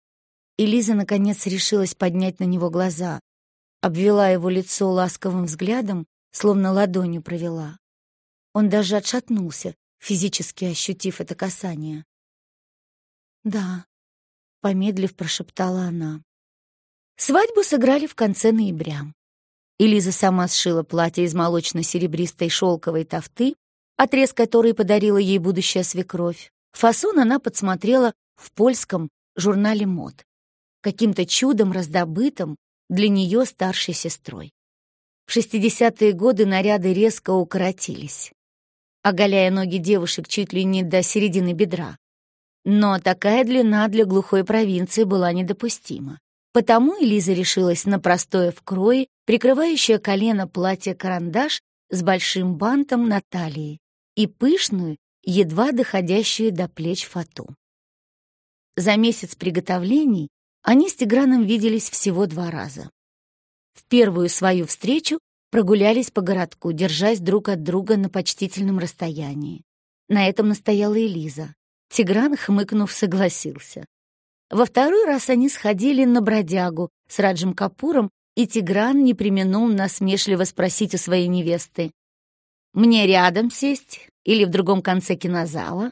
И Лиза, наконец, решилась поднять на него глаза, обвела его лицо ласковым взглядом, словно ладонью провела. Он даже отшатнулся, физически ощутив это касание. «Да», — помедлив прошептала она. Свадьбу сыграли в конце ноября. Элиза сама сшила платье из молочно-серебристой шелковой тофты, отрез которой подарила ей будущая свекровь. Фасон она подсмотрела в польском журнале мод, каким-то чудом раздобытым для нее старшей сестрой. В 60-е годы наряды резко укоротились, оголяя ноги девушек чуть ли не до середины бедра. Но такая длина для глухой провинции была недопустима. Потому Элиза решилась на простое в крое, прикрывающее колено платье-карандаш с большим бантом на талии и пышную, едва доходящую до плеч фату. За месяц приготовлений они с Тиграном виделись всего два раза. В первую свою встречу прогулялись по городку, держась друг от друга на почтительном расстоянии. На этом настояла Элиза. Тигран, хмыкнув, согласился. Во второй раз они сходили на бродягу с Раджем Капуром, и Тигран не применул насмешливо спросить у своей невесты. «Мне рядом сесть или в другом конце кинозала?»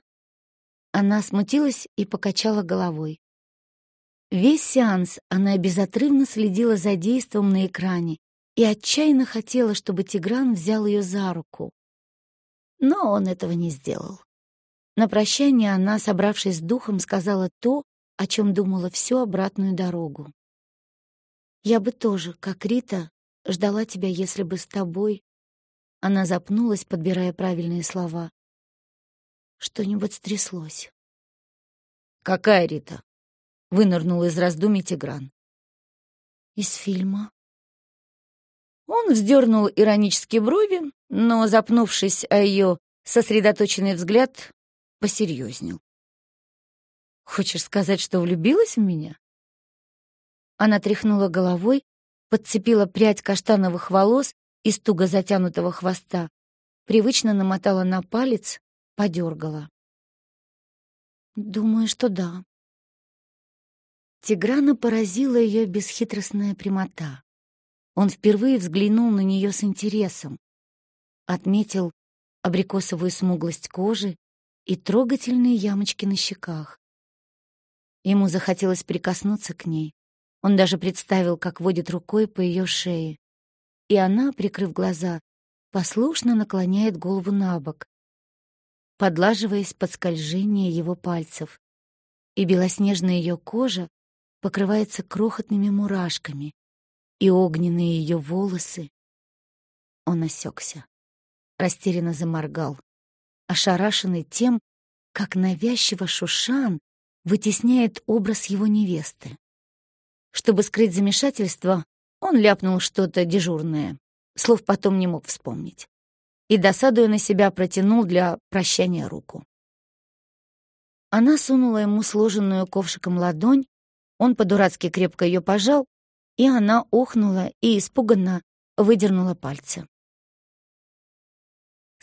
Она смутилась и покачала головой. Весь сеанс она безотрывно следила за действом на экране и отчаянно хотела, чтобы Тигран взял ее за руку. Но он этого не сделал. На прощание она, собравшись с духом, сказала то, о чем думала всю обратную дорогу. «Я бы тоже, как Рита, ждала тебя, если бы с тобой...» Она запнулась, подбирая правильные слова. Что-нибудь стряслось. «Какая Рита?» — вынырнул из раздумий Тигран. «Из фильма». Он вздернул иронические брови, но, запнувшись о ее сосредоточенный взгляд, посерьезнел. «Хочешь сказать, что влюбилась в меня?» Она тряхнула головой, подцепила прядь каштановых волос из туго затянутого хвоста, привычно намотала на палец, подергала. «Думаю, что да». Тиграна поразила ее бесхитростная прямота. Он впервые взглянул на нее с интересом, отметил абрикосовую смуглость кожи и трогательные ямочки на щеках. Ему захотелось прикоснуться к ней. Он даже представил, как водит рукой по ее шее. И она, прикрыв глаза, послушно наклоняет голову на бок, подлаживаясь под скольжение его пальцев. И белоснежная ее кожа покрывается крохотными мурашками, и огненные ее волосы. Он осекся, растерянно заморгал, ошарашенный тем, как навязчиво Шушан вытесняет образ его невесты. Чтобы скрыть замешательство, он ляпнул что-то дежурное, слов потом не мог вспомнить, и, досадуя на себя, протянул для прощания руку. Она сунула ему сложенную ковшиком ладонь, он по-дурацки крепко ее пожал и она охнула и испуганно выдернула пальцы.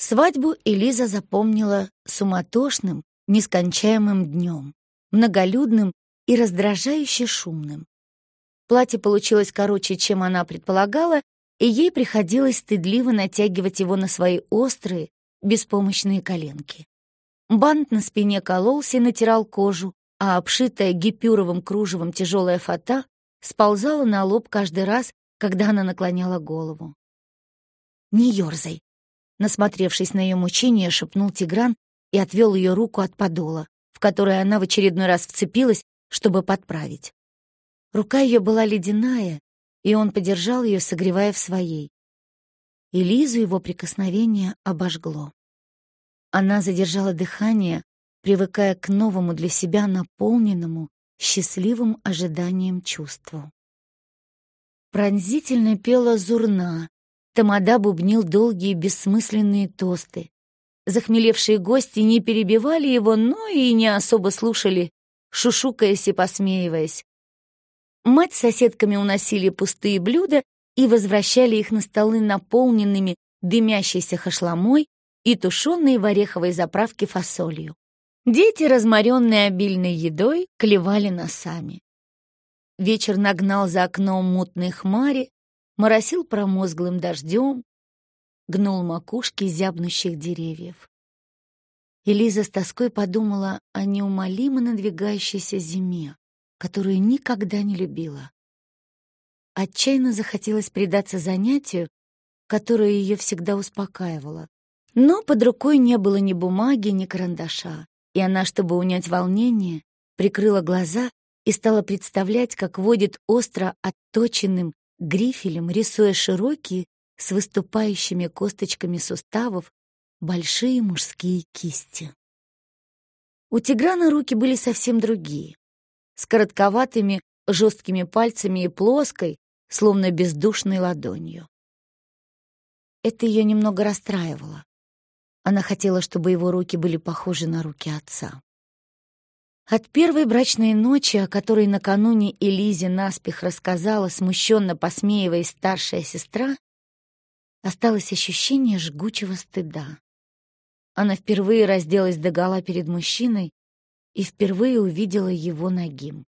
Свадьбу Элиза запомнила суматошным, нескончаемым днем, многолюдным и раздражающе шумным. Платье получилось короче, чем она предполагала, и ей приходилось стыдливо натягивать его на свои острые, беспомощные коленки. Бант на спине кололся и натирал кожу, а обшитая гипюровым кружевом тяжелая фата сползала на лоб каждый раз, когда она наклоняла голову. «Не ерзай!» Насмотревшись на ее мучение, шепнул Тигран и отвел ее руку от подола, в которой она в очередной раз вцепилась, чтобы подправить. Рука ее была ледяная, и он подержал ее, согревая в своей. И Лизу его прикосновение обожгло. Она задержала дыхание, привыкая к новому для себя наполненному, счастливым ожиданием чувству. Пронзительно пела зурна, Тамада бубнил долгие бессмысленные тосты. Захмелевшие гости не перебивали его, но и не особо слушали, шушукаясь и посмеиваясь. Мать с соседками уносили пустые блюда и возвращали их на столы наполненными дымящейся хашламой и тушеной в ореховой заправке фасолью. Дети, разморенные обильной едой, клевали носами. Вечер нагнал за окном мутные хмари, моросил промозглым дождем, гнул макушки зябнущих деревьев. Элиза с тоской подумала о неумолимо надвигающейся зиме, которую никогда не любила. Отчаянно захотелось предаться занятию, которое ее всегда успокаивало. Но под рукой не было ни бумаги, ни карандаша и она, чтобы унять волнение, прикрыла глаза и стала представлять, как водит остро отточенным грифелем, рисуя широкие, с выступающими косточками суставов, большие мужские кисти. У Тиграна руки были совсем другие, с коротковатыми жесткими пальцами и плоской, словно бездушной ладонью. Это ее немного расстраивало. Она хотела, чтобы его руки были похожи на руки отца. От первой брачной ночи, о которой накануне Элизе наспех рассказала, смущенно посмеиваясь старшая сестра, осталось ощущение жгучего стыда. Она впервые разделась догола перед мужчиной и впервые увидела его нагим.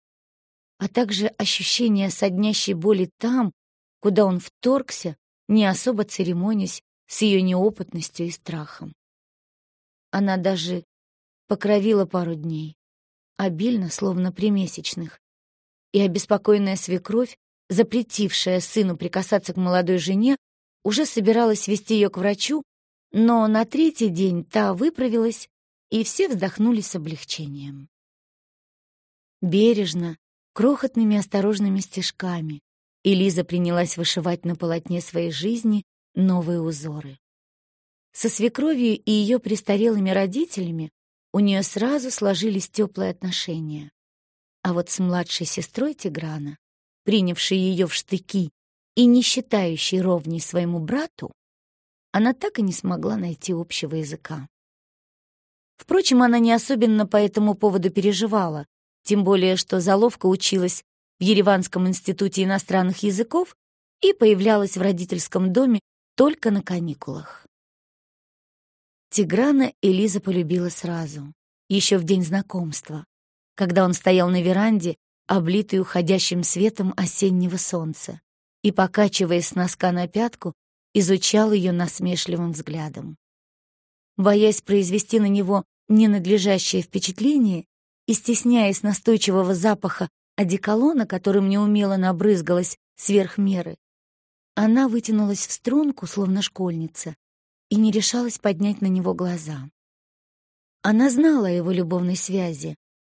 А также ощущение соднящей боли там, куда он вторгся, не особо церемонясь с ее неопытностью и страхом. Она даже покровила пару дней, обильно, словно при месячных, и обеспокоенная свекровь, запретившая сыну прикасаться к молодой жене, уже собиралась вести ее к врачу, но на третий день та выправилась, и все вздохнули с облегчением. Бережно, крохотными осторожными стежками, Элиза принялась вышивать на полотне своей жизни новые узоры. Со свекровью и ее престарелыми родителями у нее сразу сложились теплые отношения. А вот с младшей сестрой Тиграна, принявшей ее в штыки и не считающей ровней своему брату, она так и не смогла найти общего языка. Впрочем, она не особенно по этому поводу переживала, тем более что заловка училась в Ереванском институте иностранных языков и появлялась в родительском доме только на каникулах. Тиграна Элиза полюбила сразу, еще в день знакомства, когда он стоял на веранде, облитый уходящим светом осеннего солнца, и, покачиваясь с носка на пятку, изучал ее насмешливым взглядом. Боясь произвести на него ненадлежащее впечатление и стесняясь настойчивого запаха одеколона, которым неумело набрызгалась сверх меры, она вытянулась в струнку, словно школьница, и не решалась поднять на него глаза. Она знала о его любовной связи.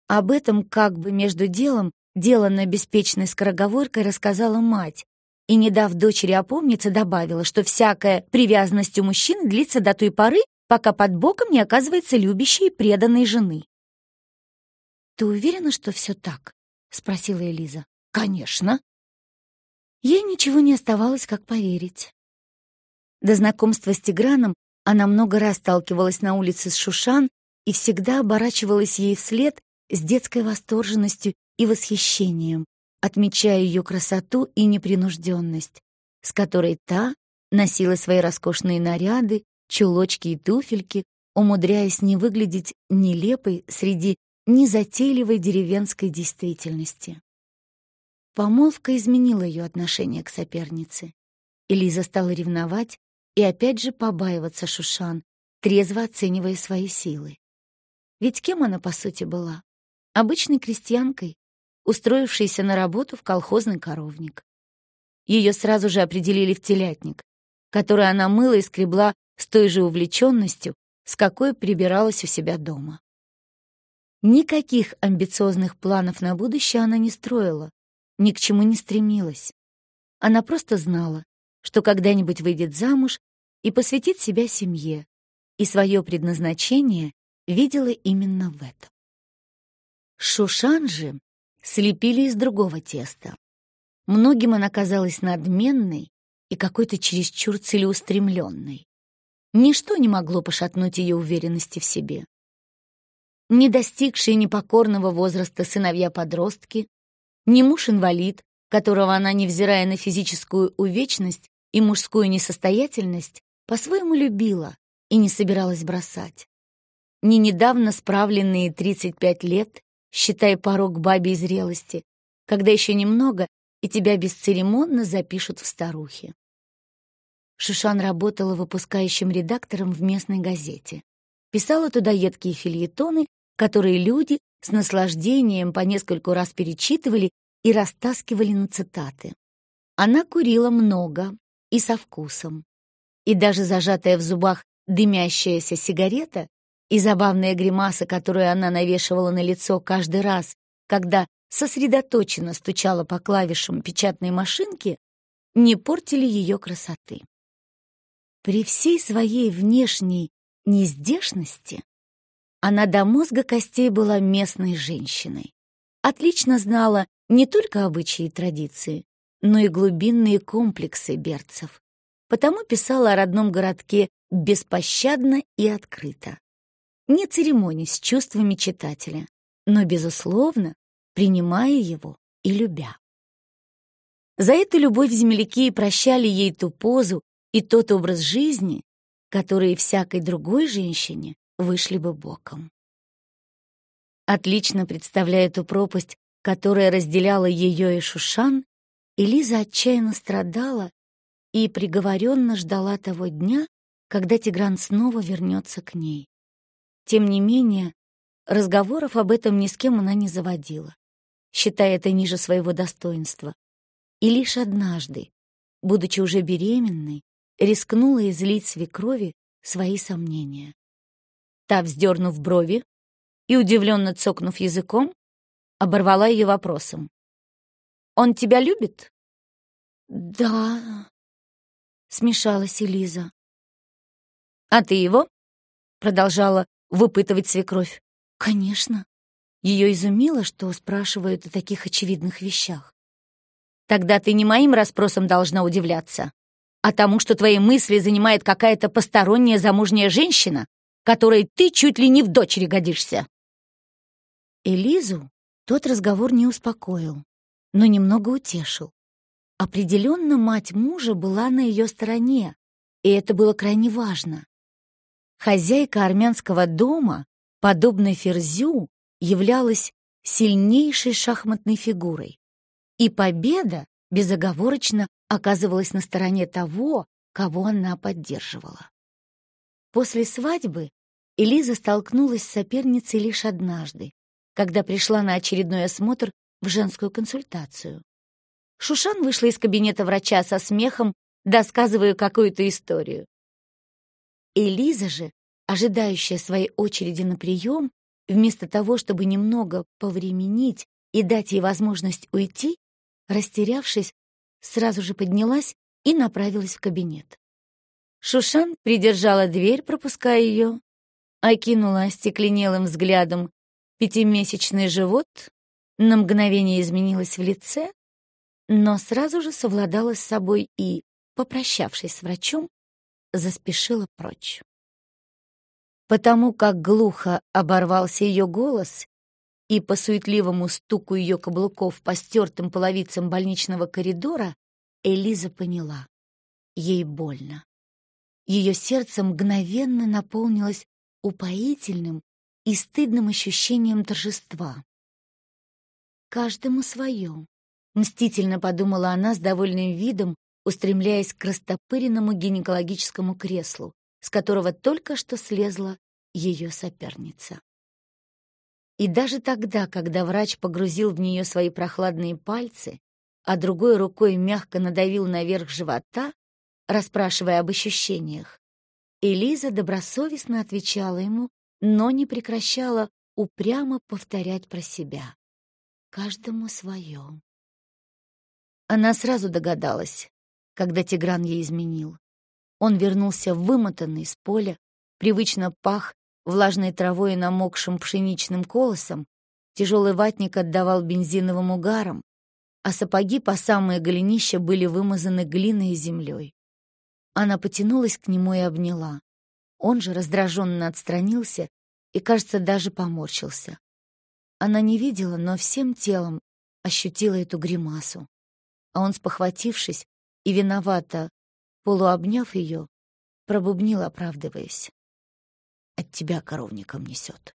Об этом как бы между делом, деланной беспечной скороговоркой, рассказала мать, и, не дав дочери опомниться, добавила, что всякая привязанность у мужчин длится до той поры, пока под боком не оказывается любящей и преданной жены. «Ты уверена, что все так?» — спросила Элиза. «Конечно». Ей ничего не оставалось, как поверить. До знакомства с Тиграном она много раз сталкивалась на улице с Шушан и всегда оборачивалась ей вслед с детской восторженностью и восхищением, отмечая ее красоту и непринужденность, с которой та носила свои роскошные наряды, чулочки и туфельки, умудряясь не выглядеть нелепой среди незатейливой деревенской действительности. Помолвка изменила ее отношение к сопернице. Элиза стала ревновать и опять же побаиваться Шушан, трезво оценивая свои силы. Ведь кем она, по сути, была? Обычной крестьянкой, устроившейся на работу в колхозный коровник. Ее сразу же определили в телятник, который она мыла и скребла с той же увлеченностью, с какой прибиралась у себя дома. Никаких амбициозных планов на будущее она не строила, ни к чему не стремилась. Она просто знала, что когда-нибудь выйдет замуж и посвятит себя семье, и свое предназначение видела именно в этом. Шушан же слепили из другого теста. Многим она казалась надменной и какой-то чересчур целеустремленной. Ничто не могло пошатнуть ее уверенности в себе. Не достигшие непокорного возраста сыновья-подростки, ни муж-инвалид, которого она, невзирая на физическую увечность и мужскую несостоятельность, по-своему любила и не собиралась бросать. Не недавно справленные 35 лет считай порог бабьей зрелости, когда еще немного, и тебя бесцеремонно запишут в старухи. Шушан работала выпускающим редактором в местной газете. Писала туда едкие фильетоны, которые люди с наслаждением по нескольку раз перечитывали и растаскивали на цитаты. Она курила много и со вкусом. И даже зажатая в зубах дымящаяся сигарета и забавная гримаса, которую она навешивала на лицо каждый раз, когда сосредоточенно стучала по клавишам печатной машинки, не портили ее красоты. При всей своей внешней нездешности она до мозга костей была местной женщиной. Отлично знала не только обычаи и традиции, но и глубинные комплексы берцев. Потому писала о родном городке беспощадно и открыто. Не церемонясь с чувствами читателя, но, безусловно, принимая его и любя. За эту любовь земляки прощали ей ту позу и тот образ жизни, которые всякой другой женщине вышли бы боком. Отлично представляя ту пропасть, которая разделяла ее и Шушан, Элиза отчаянно страдала и приговоренно ждала того дня, когда Тигран снова вернется к ней. Тем не менее, разговоров об этом ни с кем она не заводила, считая это ниже своего достоинства. И лишь однажды, будучи уже беременной, рискнула излить свекрови свои сомнения. Та, вздернув брови и удивленно цокнув языком, оборвала ее вопросом. «Он тебя любит?» «Да», — смешалась Элиза. «А ты его?» — продолжала выпытывать свекровь. «Конечно». Ее изумило, что спрашивают о таких очевидных вещах. «Тогда ты не моим расспросом должна удивляться, а тому, что твои мысли занимает какая-то посторонняя замужняя женщина, которой ты чуть ли не в дочери годишься». Элизу тот разговор не успокоил, но немного утешил. Определенно мать мужа была на ее стороне, и это было крайне важно. Хозяйка армянского дома, подобно Ферзю, являлась сильнейшей шахматной фигурой, и победа безоговорочно оказывалась на стороне того, кого она поддерживала. После свадьбы Элиза столкнулась с соперницей лишь однажды, когда пришла на очередной осмотр в женскую консультацию. Шушан вышла из кабинета врача со смехом, досказывая какую-то историю. Элиза же, ожидающая своей очереди на прием, вместо того, чтобы немного повременить и дать ей возможность уйти, растерявшись, сразу же поднялась и направилась в кабинет. Шушан придержала дверь, пропуская ее, окинула остекленелым взглядом пятимесячный живот, на мгновение изменилась в лице, но сразу же совладала с собой и, попрощавшись с врачом, заспешила прочь. Потому как глухо оборвался ее голос, и по суетливому стуку ее каблуков по стертым половицам больничного коридора Элиза поняла — ей больно ее сердце мгновенно наполнилось упоительным и стыдным ощущением торжества. «Каждому свое», — мстительно подумала она с довольным видом, устремляясь к растопыренному гинекологическому креслу, с которого только что слезла ее соперница. И даже тогда, когда врач погрузил в нее свои прохладные пальцы, а другой рукой мягко надавил наверх живота, расспрашивая об ощущениях. Элиза добросовестно отвечала ему, но не прекращала упрямо повторять про себя. Каждому свое. Она сразу догадалась, когда Тигран ей изменил. Он вернулся вымотанный с поля, привычно пах влажной травой и намокшим пшеничным колосом, тяжелый ватник отдавал бензиновым угаром, а сапоги по самые голенища были вымазаны глиной и землей. Она потянулась к нему и обняла. Он же раздраженно отстранился и, кажется, даже поморщился. Она не видела, но всем телом ощутила эту гримасу. А он, спохватившись и виновато, полуобняв ее, пробубнил, оправдываясь. «От тебя коровником несет».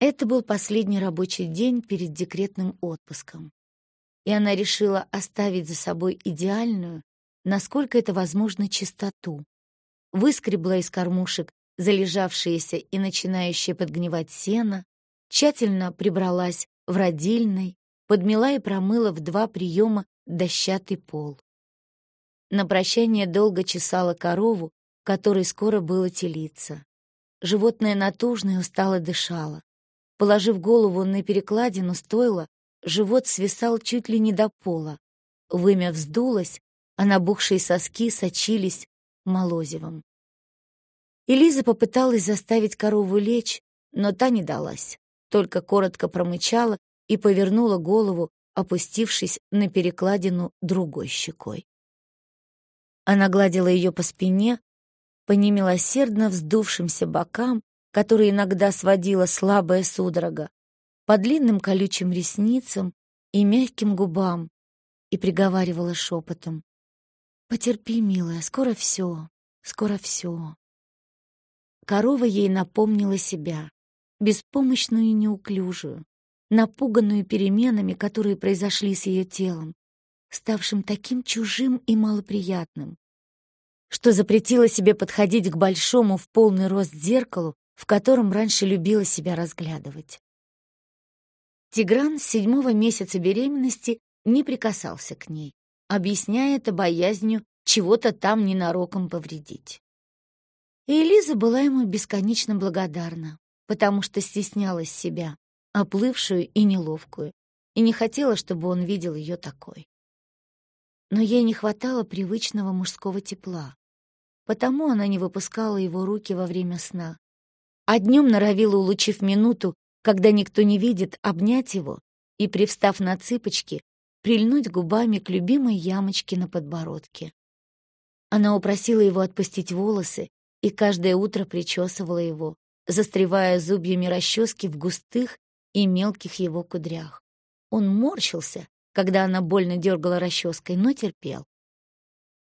Это был последний рабочий день перед декретным отпуском, и она решила оставить за собой идеальную, насколько это возможно, чистоту. Выскребла из кормушек залежавшееся и начинающее подгнивать сено, тщательно прибралась в родильной, подмела и промыла в два приема дощатый пол. На прощание долго чесала корову, которой скоро было телиться. животное натужно и устало дышало. Положив голову на перекладину стойла, живот свисал чуть ли не до пола. Вымя вздулось, а набухшие соски сочились молозивом. Элиза попыталась заставить корову лечь, но та не далась, только коротко промычала и повернула голову, опустившись на перекладину другой щекой. Она гладила ее по спине, по немилосердно вздувшимся бокам, которые иногда сводила слабая судорога, по длинным колючим ресницам и мягким губам, и приговаривала шепотом. «Потерпи, милая, скоро все, скоро все». Корова ей напомнила себя, беспомощную и неуклюжую, напуганную переменами, которые произошли с ее телом, ставшим таким чужим и малоприятным, что запретила себе подходить к большому в полный рост зеркалу, в котором раньше любила себя разглядывать. Тигран с седьмого месяца беременности не прикасался к ней, объясняя это боязнью чего-то там ненароком повредить. И Элиза была ему бесконечно благодарна, потому что стеснялась себя, оплывшую и неловкую, и не хотела, чтобы он видел ее такой. Но ей не хватало привычного мужского тепла, потому она не выпускала его руки во время сна, а днем норовила, улучив минуту, когда никто не видит, обнять его и, привстав на цыпочки, прильнуть губами к любимой ямочке на подбородке. Она упросила его отпустить волосы и каждое утро причесывала его, застревая зубьями расчески в густых и мелких его кудрях. Он морщился, когда она больно дергала расческой, но терпел.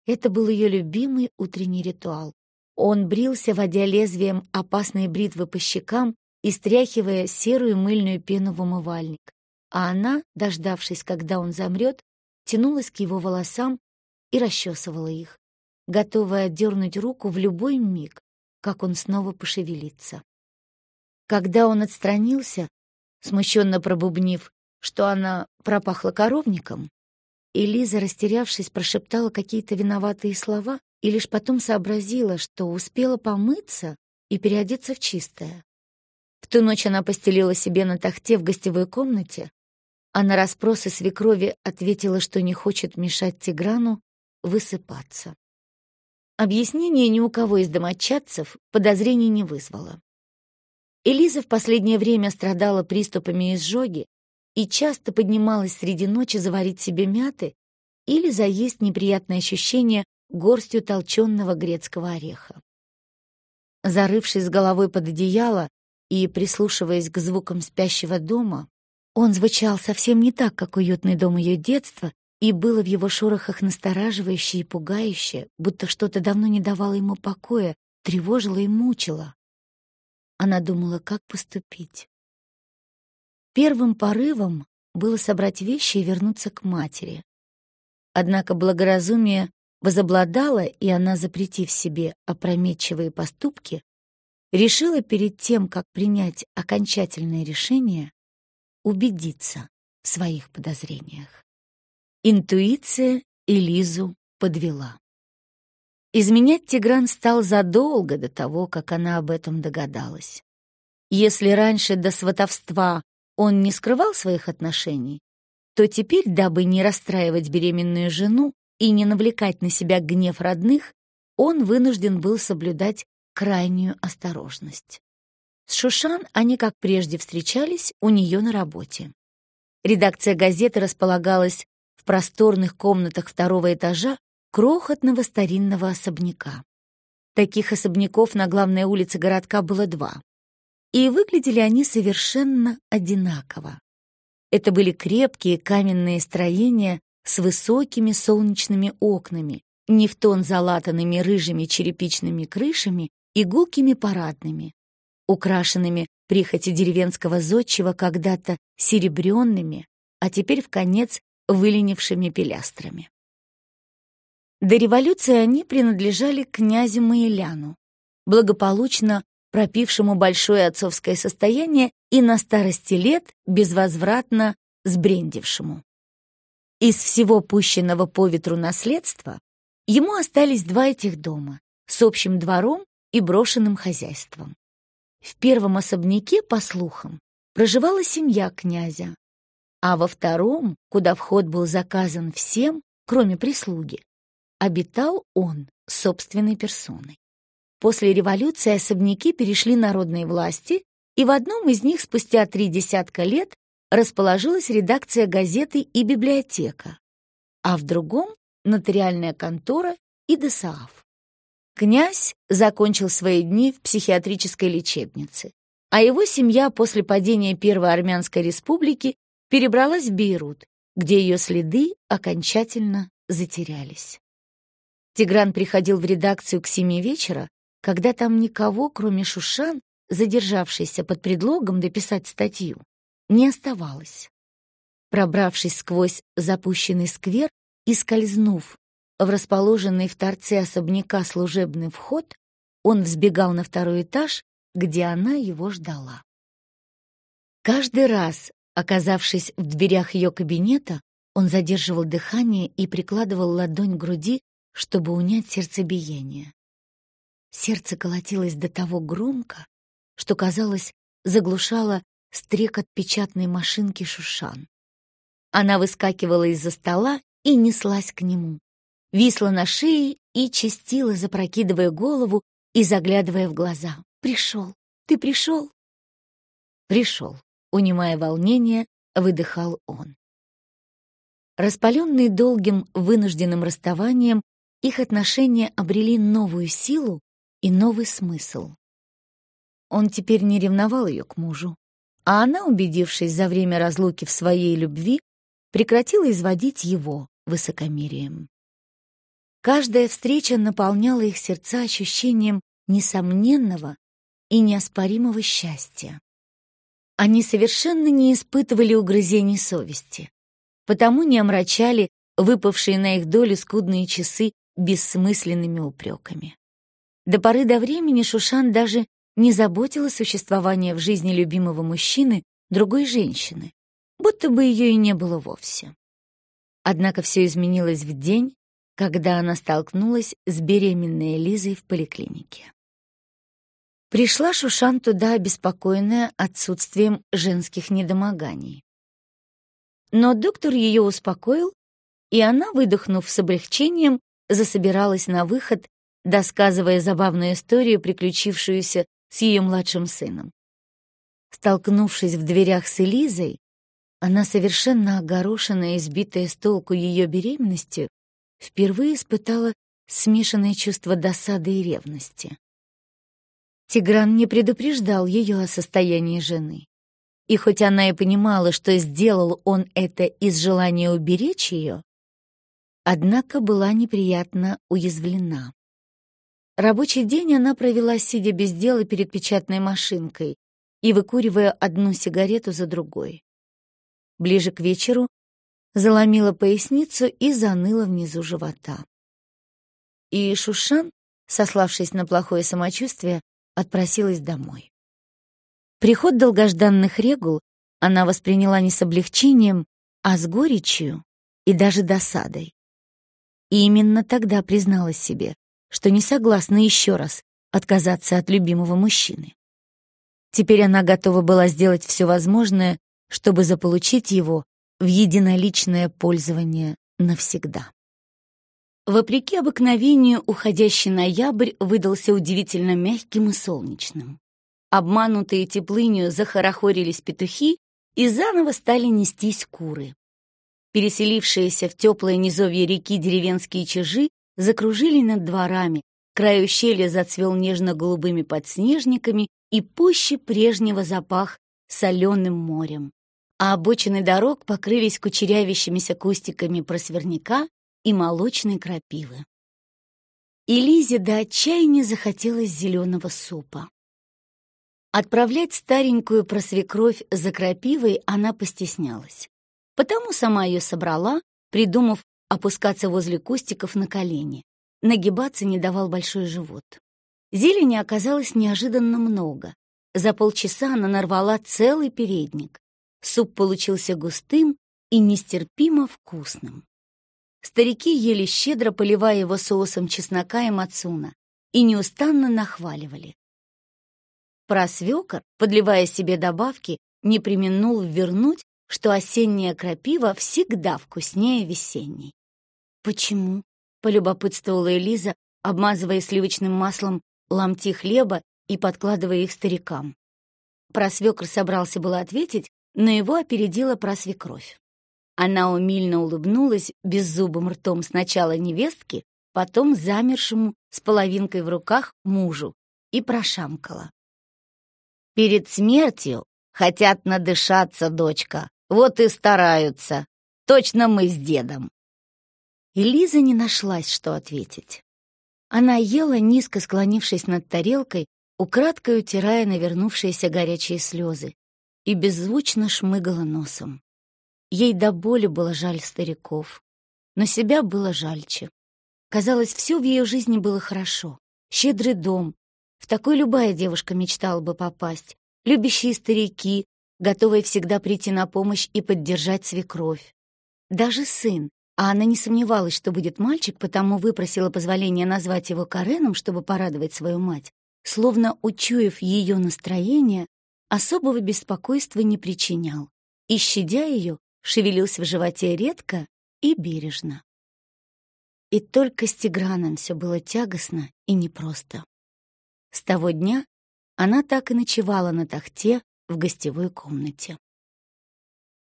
Это был ее любимый утренний ритуал. Он брился, водя лезвием опасные бритвы по щекам и стряхивая серую мыльную пену в умывальник. А она, дождавшись, когда он замрет, тянулась к его волосам и расчесывала их, готовая отдернуть руку в любой миг, как он снова пошевелится. Когда он отстранился, смущенно пробубнив, что она пропахла коровником, Элиза, растерявшись, прошептала какие-то виноватые слова и лишь потом сообразила, что успела помыться и переодеться в чистое. В ту ночь она постелила себе на тахте в гостевой комнате, а на расспросы свекрови ответила, что не хочет мешать Тиграну высыпаться. Объяснение ни у кого из домочадцев подозрений не вызвало. Элиза в последнее время страдала приступами изжоги и часто поднималась среди ночи заварить себе мяты или заесть неприятное ощущение горстью толченного грецкого ореха. Зарывшись головой под одеяло, и, прислушиваясь к звукам спящего дома, он звучал совсем не так, как уютный дом ее детства, и было в его шорохах настораживающе и пугающе, будто что-то давно не давало ему покоя, тревожило и мучило. Она думала, как поступить. Первым порывом было собрать вещи и вернуться к матери. Однако благоразумие возобладало, и она, запретив себе опрометчивые поступки, решила перед тем, как принять окончательное решение, убедиться в своих подозрениях. Интуиция Элизу подвела. Изменять Тигран стал задолго до того, как она об этом догадалась. Если раньше до сватовства он не скрывал своих отношений, то теперь, дабы не расстраивать беременную жену и не навлекать на себя гнев родных, он вынужден был соблюдать крайнюю осторожность. С Шушан они, как прежде, встречались у нее на работе. Редакция газеты располагалась в просторных комнатах второго этажа крохотного старинного особняка. Таких особняков на главной улице городка было два. И выглядели они совершенно одинаково. Это были крепкие каменные строения с высокими солнечными окнами, не в тон залатанными рыжими черепичными крышами и гулкими парадными, украшенными прихоти деревенского зодчего когда-то серебряными, а теперь в конец выленившими пилястрами. До революции они принадлежали князю Маиляну, благополучно пропившему большое отцовское состояние и на старости лет безвозвратно сбрендившему. Из всего пущенного по ветру наследства ему остались два этих дома с общим двором и брошенным хозяйством. в первом особняке, по слухам, проживала семья князя, а во втором, куда вход был заказан всем, кроме прислуги, обитал он собственной персоной. После революции особняки перешли народные власти, и в одном из них спустя три десятка лет расположилась редакция газеты и библиотека, а в другом — нотариальная контора и ДСААФ. Князь закончил свои дни в психиатрической лечебнице, а его семья после падения Первой Армянской республики перебралась в Бейрут, где ее следы окончательно затерялись. Тигран приходил в редакцию к семи вечера, когда там никого, кроме Шушан, задержавшейся под предлогом дописать статью, не оставалось. Пробравшись сквозь запущенный сквер и скользнув в расположенный в торце особняка служебный вход, он взбегал на второй этаж, где она его ждала. Каждый раз, оказавшись в дверях ее кабинета, он задерживал дыхание и прикладывал ладонь к груди, чтобы унять сердцебиение. Сердце колотилось до того громко, что, казалось, заглушало стрекот печатной машинки Шушан. Она выскакивала из-за стола и неслась к нему. Висла на шее и чистила, запрокидывая голову и заглядывая в глаза. «Пришел! Ты пришел?» «Пришел», — унимая волнение, выдыхал он. Распаленные долгим вынужденным расставанием, их отношения обрели новую силу и новый смысл. Он теперь не ревновал ее к мужу, а она, убедившись за время разлуки в своей любви, прекратила изводить его высокомерием. Каждая встреча наполняла их сердца ощущением несомненного и неоспоримого счастья. Они совершенно не испытывали угрызений совести, потому не омрачали выпавшие на их долю скудные часы бессмысленными упреками. До поры до времени Шушан даже не заботила существование в жизни любимого мужчины другой женщины, будто бы ее и не было вовсе. Однако все изменилось в день, когда она столкнулась с беременной Лизой в поликлинике. Пришла Шушан туда, обеспокоенная отсутствием женских недомоганий. Но доктор ее успокоил, и она, выдохнув с облегчением, засобиралась на выход, досказывая забавную историю, приключившуюся с ее младшим сыном. Столкнувшись в дверях с Элизой, она, совершенно огорошенная и сбитая с толку ее беременностью, впервые испытала смешанное чувство досады и ревности. Тигран не предупреждал ее о состоянии жены. И хоть она и понимала, что сделал он это из желания уберечь ее, однако была неприятно уязвлена. Рабочий день она провела, сидя без дела перед печатной машинкой и выкуривая одну сигарету за другой. Ближе к вечеру заломила поясницу и заныла внизу живота. И Шушан, сославшись на плохое самочувствие, отпросилась домой. Приход долгожданных регул она восприняла не с облегчением, а с горечью и даже досадой. И именно тогда призналась себе, что не согласна еще раз отказаться от любимого мужчины. Теперь она готова была сделать все возможное, чтобы заполучить его в единоличное пользование навсегда. Вопреки обыкновению, уходящий ноябрь выдался удивительно мягким и солнечным. Обманутые теплынью захорохорились петухи и заново стали нестись куры. Переселившиеся в теплое низовье реки деревенские чижи закружили над дворами, край ущелья зацвел нежно-голубыми подснежниками и пуще прежнего запах соленым морем. А обочины дорог покрылись кучерявящимися кустиками просверняка и молочной крапивы. И Лизе до отчаяния захотелось зеленого супа. Отправлять старенькую просвекровь за крапивой она постеснялась. Потому сама ее собрала, придумав опускаться возле кустиков на колени. Нагибаться не давал большой живот. Зелени оказалось неожиданно много. За полчаса она нарвала целый передник. Суп получился густым и нестерпимо вкусным. Старики ели щедро, поливая его соусом чеснока и мацуна, и неустанно нахваливали. Просвекор, подливая себе добавки, не применул вернуть, что осенняя крапива всегда вкуснее весенней. «Почему?» — полюбопытствовала Элиза, обмазывая сливочным маслом ломти хлеба и подкладывая их старикам. Просвекр собрался было ответить, но его опередила просвекровь. Она умильно улыбнулась беззубым ртом сначала невестке, потом замершему с половинкой в руках мужу и прошамкала. «Перед смертью хотят надышаться, дочка, вот и стараются. Точно мы с дедом». И Лиза не нашлась, что ответить. Она ела, низко склонившись над тарелкой, украдкой утирая навернувшиеся горячие слезы, и беззвучно шмыгала носом. Ей до боли было жаль стариков, но себя было жальче. Казалось, все в ее жизни было хорошо. Щедрый дом. В такой любая девушка мечтала бы попасть. Любящие старики, готовые всегда прийти на помощь и поддержать свекровь. Даже сын, а она не сомневалась, что будет мальчик, потому выпросила позволение назвать его Кареном, чтобы порадовать свою мать. Словно учуяв ее настроение, особого беспокойства не причинял и, щадя ее, шевелился в животе редко и бережно. И только с Тиграном все было тягостно и непросто. С того дня она так и ночевала на тахте в гостевой комнате.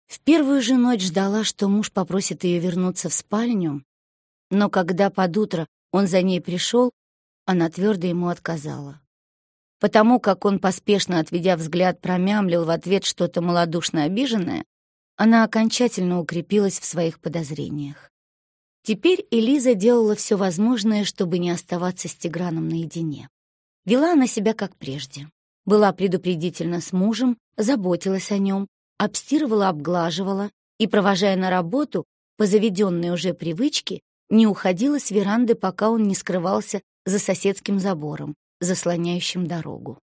В первую же ночь ждала, что муж попросит ее вернуться в спальню, но когда под утро он за ней пришел, она твердо ему отказала. Потому как он, поспешно отведя взгляд, промямлил в ответ что-то малодушно обиженное, она окончательно укрепилась в своих подозрениях. Теперь Элиза делала все возможное, чтобы не оставаться с Тиграном наедине. Вела она себя как прежде. Была предупредительна с мужем, заботилась о нем, обстирывала, обглаживала и, провожая на работу, по заведенной уже привычке, не уходила с веранды, пока он не скрывался за соседским забором, заслоняющим дорогу.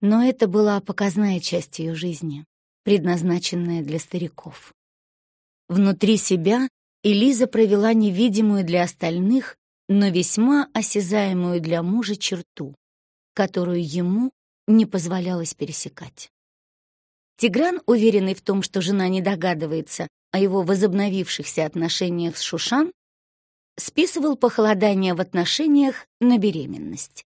Но это была показная часть ее жизни, предназначенная для стариков. Внутри себя Элиза провела невидимую для остальных, но весьма осязаемую для мужа черту, которую ему не позволялось пересекать. Тигран, уверенный в том, что жена не догадывается о его возобновившихся отношениях с Шушан, списывал похолодание в отношениях на беременность.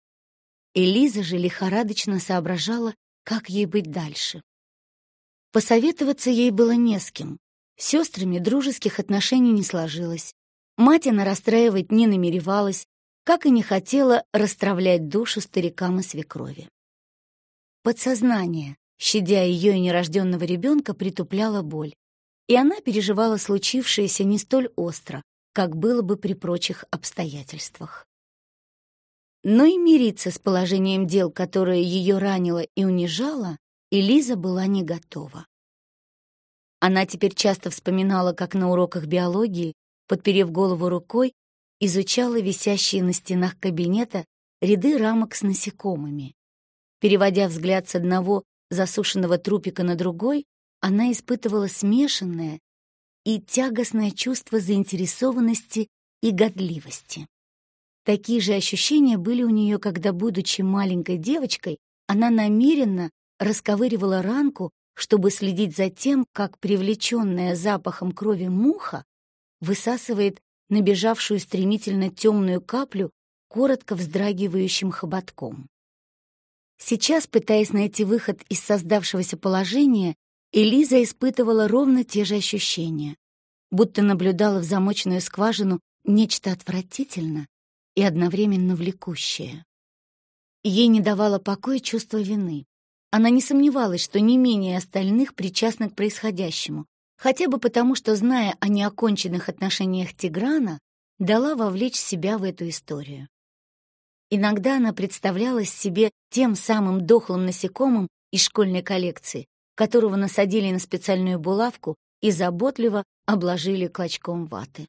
Элиза же лихорадочно соображала, как ей быть дальше. Посоветоваться ей было не с кем. С сестрами дружеских отношений не сложилось. Мать она расстраивать не намеревалась, как и не хотела расстравлять душу старикам и свекрови. Подсознание, щадя ее и нерожденного ребенка, притупляло боль, и она переживала случившееся не столь остро, как было бы при прочих обстоятельствах. Но и мириться с положением дел, которое ее ранило и унижало, Элиза была не готова. Она теперь часто вспоминала, как на уроках биологии, подперев голову рукой, изучала висящие на стенах кабинета ряды рамок с насекомыми. Переводя взгляд с одного засушенного трупика на другой, она испытывала смешанное и тягостное чувство заинтересованности и годливости. Такие же ощущения были у нее, когда, будучи маленькой девочкой, она намеренно расковыривала ранку, чтобы следить за тем, как привлеченная запахом крови муха высасывает набежавшую стремительно темную каплю коротко вздрагивающим хоботком. Сейчас, пытаясь найти выход из создавшегося положения, Элиза испытывала ровно те же ощущения, будто наблюдала в замочную скважину нечто отвратительно и одновременно влекущее. Ей не давало покоя чувство вины. Она не сомневалась, что не менее остальных причастна к происходящему, хотя бы потому, что, зная о неоконченных отношениях Тиграна, дала вовлечь себя в эту историю. Иногда она представлялась себе тем самым дохлым насекомым из школьной коллекции, которого насадили на специальную булавку и заботливо обложили клочком ваты.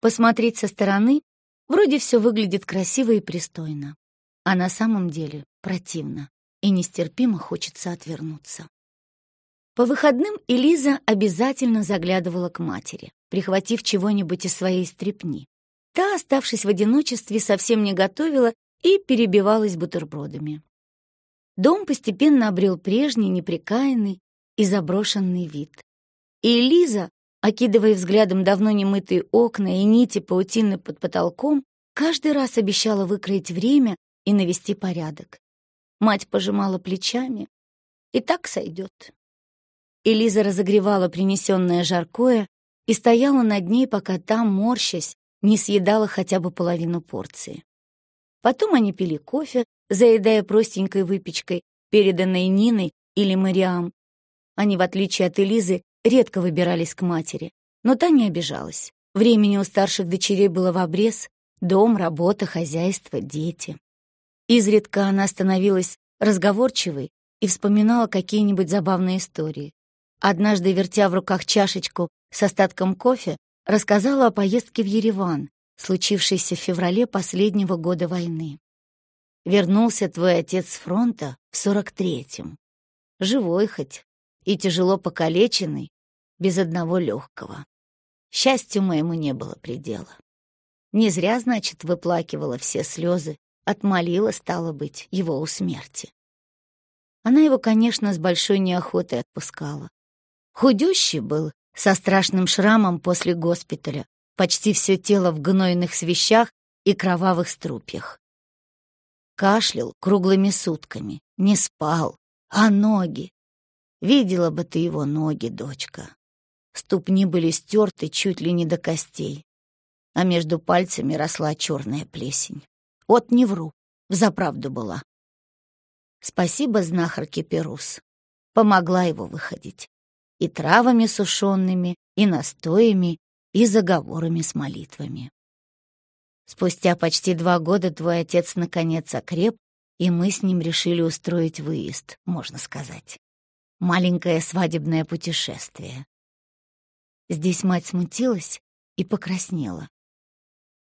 Посмотреть со стороны вроде все выглядит красиво и пристойно, а на самом деле противно и нестерпимо хочется отвернуться. По выходным Элиза обязательно заглядывала к матери, прихватив чего-нибудь из своей стрепни. Та, оставшись в одиночестве, совсем не готовила и перебивалась бутербродами. Дом постепенно обрел прежний, неприкаянный и заброшенный вид. И Лиза, окидывая взглядом давно немытые окна и нити паутины под потолком, каждый раз обещала выкроить время и навести порядок. Мать пожимала плечами. И так сойдет. Элиза разогревала принесенное жаркое и стояла над ней, пока там, морщась, не съедала хотя бы половину порции. Потом они пили кофе, заедая простенькой выпечкой, переданной Ниной или Мариам. Они, в отличие от Элизы, редко выбирались к матери, но та не обижалась. Времени у старших дочерей было в обрез, дом, работа, хозяйство, дети. Изредка она становилась разговорчивой и вспоминала какие-нибудь забавные истории. Однажды, вертя в руках чашечку с остатком кофе, рассказала о поездке в Ереван, случившейся в феврале последнего года войны. Вернулся твой отец с фронта в сорок третьем. Живой хоть и тяжело покалеченный, без одного легкого. Счастью моему не было предела. Не зря, значит, выплакивала все слезы Отмолила, стало быть, его у смерти. Она его, конечно, с большой неохотой отпускала. Худющий был, со страшным шрамом после госпиталя, почти все тело в гнойных свещах и кровавых струпьях. Кашлял круглыми сутками, не спал, а ноги. Видела бы ты его ноги, дочка. Ступни были стерты чуть ли не до костей, а между пальцами росла черная плесень. Вот не вру, взаправду была. Спасибо знахарке Перус. Помогла его выходить. И травами сушеными, и настоями, и заговорами с молитвами. Спустя почти два года твой отец наконец окреп, и мы с ним решили устроить выезд, можно сказать. Маленькое свадебное путешествие. Здесь мать смутилась и покраснела.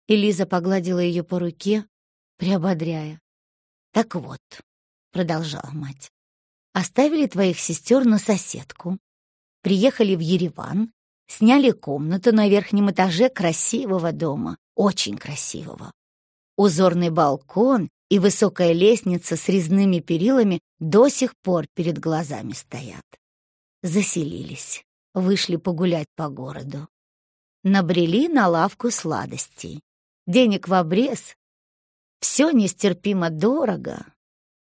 Элиза погладила ее по руке, приободряя. «Так вот», — продолжала мать, — «оставили твоих сестер на соседку, приехали в Ереван, сняли комнату на верхнем этаже красивого дома, очень красивого. Узорный балкон и высокая лестница с резными перилами до сих пор перед глазами стоят. Заселились, вышли погулять по городу. Набрели на лавку сладостей. Денег в обрез, все нестерпимо дорого.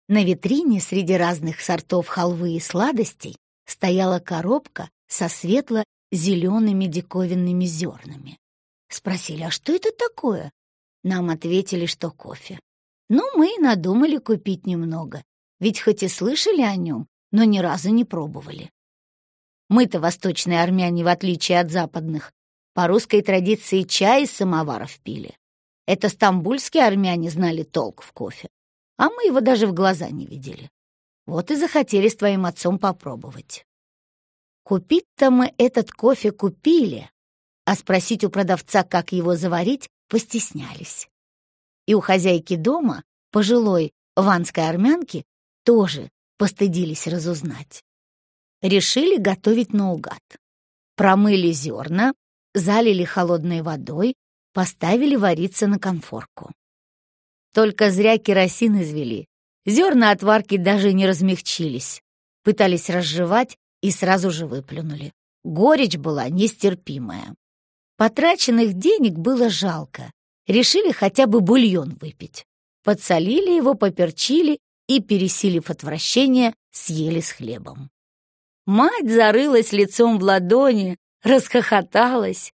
На витрине среди разных сортов халвы и сладостей стояла коробка со светло-зелеными диковинными зернами. Спросили, а что это такое? Нам ответили, что кофе. Ну, мы и надумали купить немного, ведь хоть и слышали о нем, но ни разу не пробовали. Мы-то, восточные армяне, в отличие от западных, по русской традиции чай из самоваров пили. Это стамбульские армяне знали толк в кофе, а мы его даже в глаза не видели. Вот и захотели с твоим отцом попробовать. Купить-то мы этот кофе купили, а спросить у продавца, как его заварить, постеснялись. И у хозяйки дома, пожилой ванской армянки, тоже постыдились разузнать. Решили готовить наугад. Промыли зерна, залили холодной водой, поставили вариться на конфорку. Только зря керосин извели. Зерна от варки даже не размягчились. Пытались разжевать и сразу же выплюнули. Горечь была нестерпимая. Потраченных денег было жалко. Решили хотя бы бульон выпить. Подсолили его, поперчили и, пересилив отвращение, съели с хлебом. Мать зарылась лицом в ладони, расхохоталась.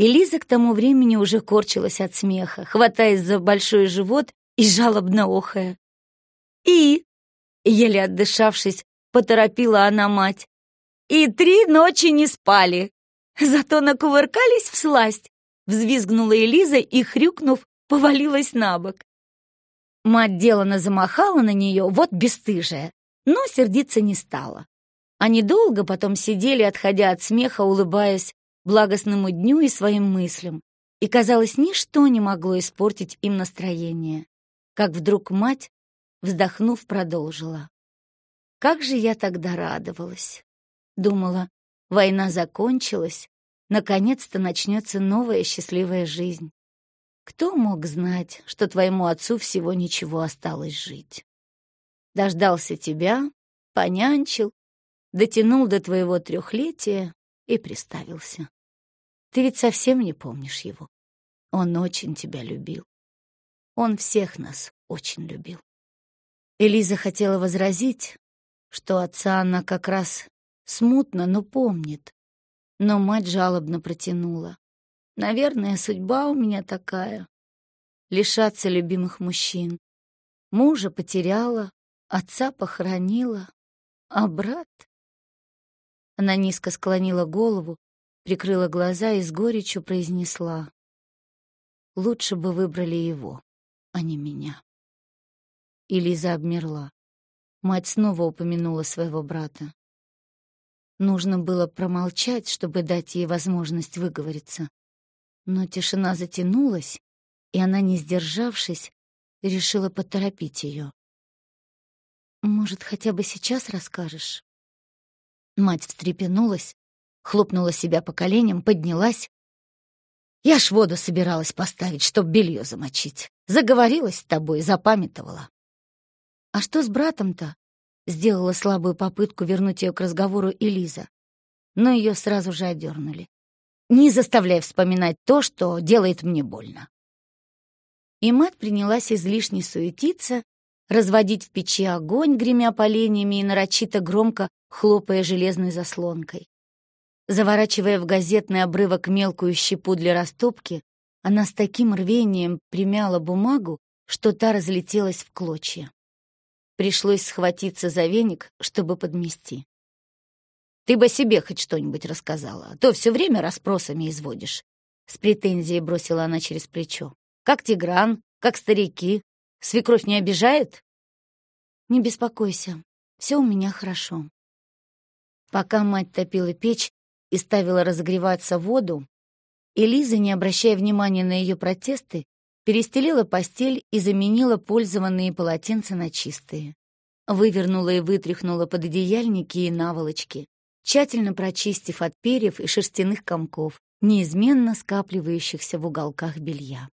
И Лиза к тому времени уже корчилась от смеха, хватаясь за большой живот и жалобно охая. «И?» — еле отдышавшись, поторопила она мать. «И три ночи не спали, зато накувыркались в сласть!» Взвизгнула Элиза и, хрюкнув, повалилась на бок. Мать делано замахала на нее, вот бесстыжая, но сердиться не стала. Они долго потом сидели, отходя от смеха, улыбаясь благостному дню и своим мыслям, и, казалось, ничто не могло испортить им настроение. Как вдруг мать, вздохнув, продолжила. «Как же я тогда радовалась!» Думала, война закончилась, наконец-то начнется новая счастливая жизнь. Кто мог знать, что твоему отцу всего ничего осталось жить? Дождался тебя, понянчил, дотянул до твоего трехлетия и приставился. Ты ведь совсем не помнишь его. Он очень тебя любил. Он всех нас очень любил. Элиза хотела возразить, что отца она как раз смутно, но помнит. Но мать жалобно протянула. Наверное, судьба у меня такая — лишаться любимых мужчин. Мужа потеряла, отца похоронила, а брат... Она низко склонила голову, прикрыла глаза и с горечью произнесла. Лучше бы выбрали его, а не меня. И Лиза обмерла. Мать снова упомянула своего брата. Нужно было промолчать, чтобы дать ей возможность выговориться. Но тишина затянулась, и она, не сдержавшись, решила поторопить ее. «Может, хотя бы сейчас расскажешь?» Мать встрепенулась, хлопнула себя по коленям, поднялась. «Я ж воду собиралась поставить, чтоб белье замочить. Заговорилась с тобой, запамятовала». «А что с братом-то?» Сделала слабую попытку вернуть ее к разговору Элиза, но ее сразу же одернули. «Не заставляй вспоминать то, что делает мне больно». И мать принялась излишне суетиться, разводить в печи огонь, гремя поленьями и нарочито громко хлопая железной заслонкой. Заворачивая в газетный обрывок мелкую щепу для растопки, она с таким рвением примяла бумагу, что та разлетелась в клочья. Пришлось схватиться за веник, чтобы подмести. «Ты бы себе хоть что-нибудь рассказала, а то все время расспросами изводишь». С претензией бросила она через плечо. «Как Тигран? Как старики? Свекровь не обижает?» «Не беспокойся, все у меня хорошо». Пока мать топила печь и ставила разогреваться воду, Элиза, не обращая внимания на ее протесты, перестелила постель и заменила пользованные полотенца на чистые. Вывернула и вытряхнула пододеяльники и наволочки, тщательно прочистив от перьев и шерстяных комков, неизменно скапливающихся в уголках белья.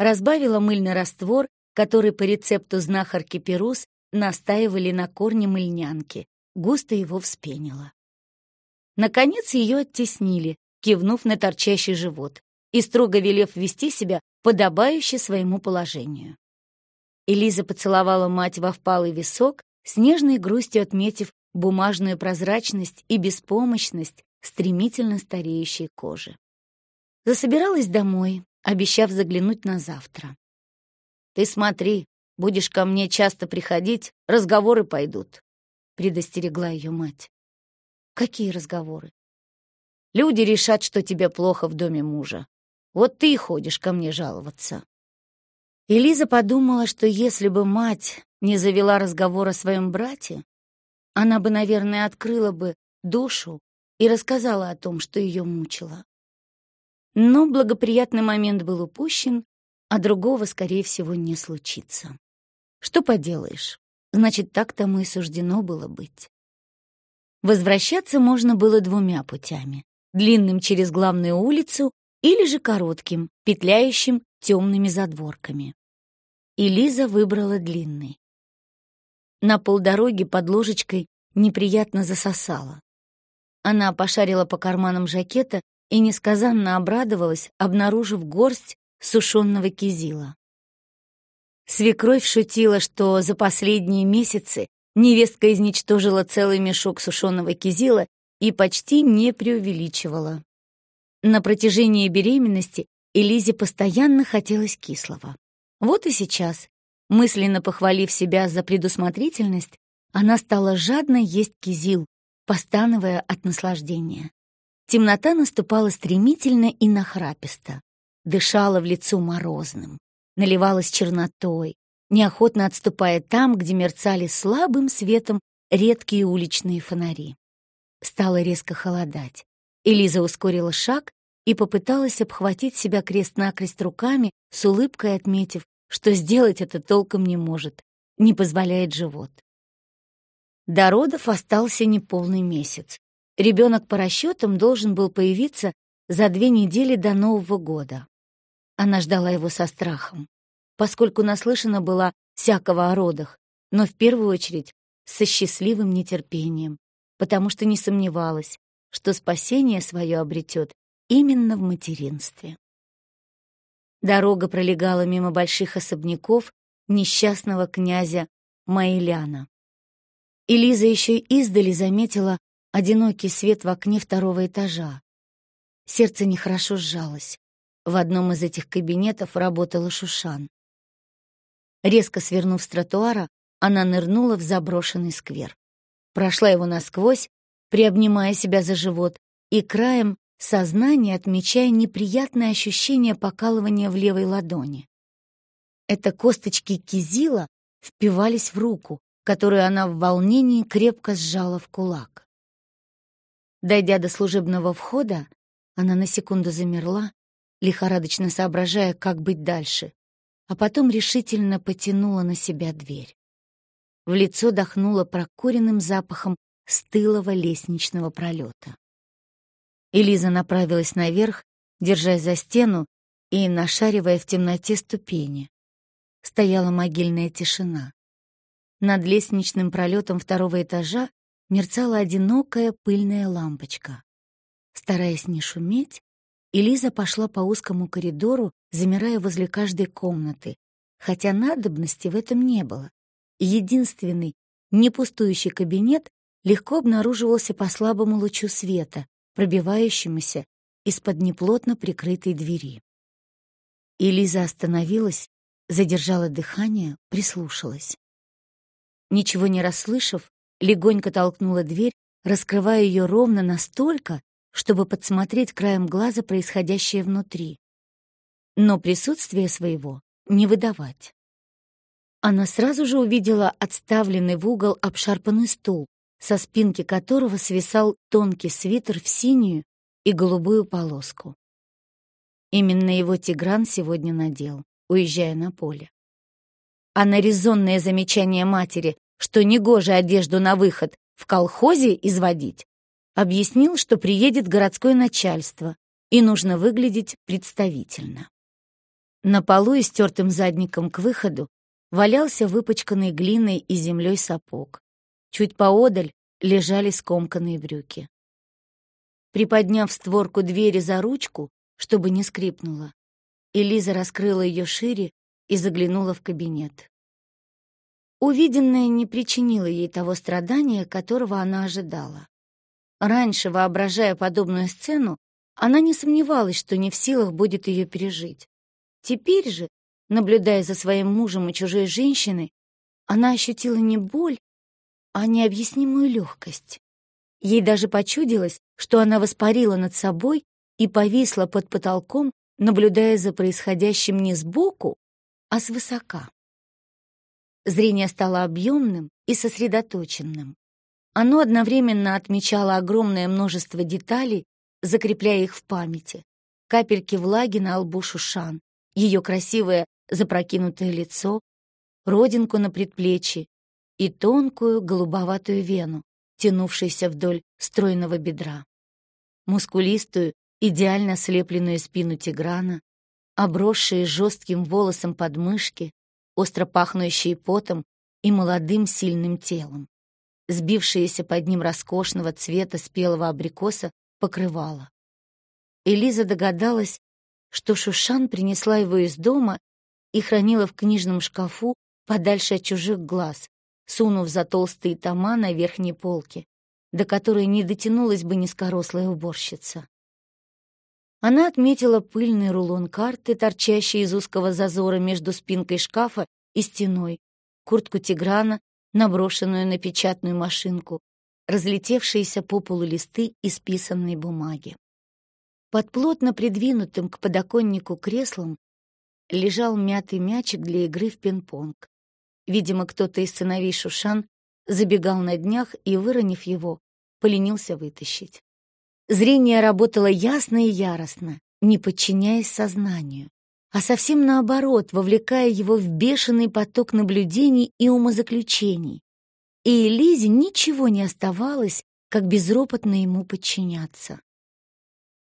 Разбавила мыльный раствор, который по рецепту знахарки Перус настаивали на корне мыльнянки, густо его вспенила. Наконец ее оттеснили, кивнув на торчащий живот и строго велев вести себя подобающе своему положению. Элиза поцеловала мать во впалый висок, с нежной грустью отметив бумажную прозрачность и беспомощность стремительно стареющей кожи. Засобиралась домой, обещав заглянуть на завтра. «Ты смотри, будешь ко мне часто приходить, разговоры пойдут», — предостерегла ее мать. «Какие разговоры?» «Люди решат, что тебе плохо в доме мужа. Вот ты и ходишь ко мне жаловаться». И Лиза подумала, что если бы мать не завела разговор о своем брате, она бы, наверное, открыла бы душу и рассказала о том, что ее мучило. Но благоприятный момент был упущен, а другого, скорее всего, не случится. Что поделаешь, значит, так тому и суждено было быть. Возвращаться можно было двумя путями — длинным через главную улицу или же коротким, петляющим темными задворками. И Лиза выбрала длинный. На полдороги под ложечкой неприятно засосала. Она пошарила по карманам жакета и несказанно обрадовалась, обнаружив горсть сушеного кизила. Свекровь шутила, что за последние месяцы невестка изничтожила целый мешок сушеного кизила и почти не преувеличивала. На протяжении беременности Элизе постоянно хотелось кислого. Вот и сейчас, мысленно похвалив себя за предусмотрительность, она стала жадно есть кизил, постановая от наслаждения. Темнота наступала стремительно и нахраписто, дышала в лицо морозным, наливалась чернотой, неохотно отступая там, где мерцали слабым светом редкие уличные фонари. Стало резко холодать. Элиза ускорила шаг и попыталась обхватить себя крест-накрест руками, с улыбкой отметив, что сделать это толком не может, не позволяет живот. До родов остался неполный месяц. Ребенок по расчетам должен был появиться за две недели до Нового года. Она ждала его со страхом, поскольку наслышана была всякого о родах, но в первую очередь со счастливым нетерпением, потому что не сомневалась, что спасение свое обретет именно в материнстве. Дорога пролегала мимо больших особняков несчастного князя Маиляна. И Лиза еще издали заметила одинокий свет в окне второго этажа. Сердце нехорошо сжалось. В одном из этих кабинетов работала Шушан. Резко свернув с тротуара, она нырнула в заброшенный сквер. Прошла его насквозь, приобнимая себя за живот, и краем сознания отмечая неприятное ощущение покалывания в левой ладони. Это косточки кизила впивались в руку, которую она в волнении крепко сжала в кулак. Дойдя до служебного входа, она на секунду замерла, лихорадочно соображая, как быть дальше, а потом решительно потянула на себя дверь. В лицо дохнуло прокуренным запахом стылого лестничного пролета. Элиза направилась наверх, держась за стену и нашаривая в темноте ступени. Стояла могильная тишина. Над лестничным пролетом второго этажа мерцала одинокая пыльная лампочка. Стараясь не шуметь, Элиза пошла по узкому коридору, замирая возле каждой комнаты, хотя надобности в этом не было. Единственный, не пустующий кабинет легко обнаруживался по слабому лучу света, пробивающемуся из-под неплотно прикрытой двери. Элиза остановилась, задержала дыхание, прислушалась. Ничего не расслышав, легонько толкнула дверь, раскрывая ее ровно настолько, чтобы подсмотреть краем глаза происходящее внутри. Но присутствие своего не выдавать. Она сразу же увидела отставленный в угол обшарпанный стул, со спинки которого свисал тонкий свитер в синюю и голубую полоску. Именно его Тигран сегодня надел, уезжая на поле. А на резонное замечание матери, что негоже одежду на выход в колхозе изводить, объяснил, что приедет городское начальство и нужно выглядеть представительно. На полу, истертым задником к выходу, валялся выпачканный глиной и землей сапог. Чуть поодаль лежали скомканные брюки. Приподняв створку двери за ручку, чтобы не скрипнула, Элиза раскрыла ее шире и заглянула в кабинет. Увиденное не причинило ей того страдания, которого она ожидала. Раньше, воображая подобную сцену, она не сомневалась, что не в силах будет ее пережить. Теперь же, наблюдая за своим мужем и чужой женщиной, она ощутила не боль, а необъяснимую легкость. Ей даже почудилось, что она воспарила над собой и повисла под потолком, наблюдая за происходящим не сбоку, а свысока. Зрение стало объемным и сосредоточенным. Оно одновременно отмечало огромное множество деталей, закрепляя их в памяти. Капельки влаги на лбу Шушан, ее красивое запрокинутое лицо, родинку на предплечье и тонкую голубоватую вену, тянувшуюся вдоль стройного бедра. Мускулистую, идеально слепленную спину тиграна, обросшие жестким волосом подмышки, остро пахнущие потом и молодым сильным телом. Сбившееся под ним роскошного цвета спелого абрикоса покрывало. Элиза догадалась, что Шушан принесла его из дома и хранила в книжном шкафу подальше от чужих глаз, сунув за толстые тома на верхней полке, до которой не дотянулась бы низкорослая уборщица. Она отметила пыльный рулон карты, торчащий из узкого зазора между спинкой шкафа и стеной, куртку Тиграна, наброшенную на печатную машинку, разлетевшиеся по полу листы исписанной бумаги. Под плотно придвинутым к подоконнику креслом лежал мятый мячик для игры в пинг-понг. Видимо, кто-то из сыновей Шушан забегал на днях и, выронив его, поленился вытащить. Зрение работало ясно и яростно, не подчиняясь сознанию, а совсем наоборот, вовлекая его в бешеный поток наблюдений и умозаключений. И Лизе ничего не оставалось, как безропотно ему подчиняться.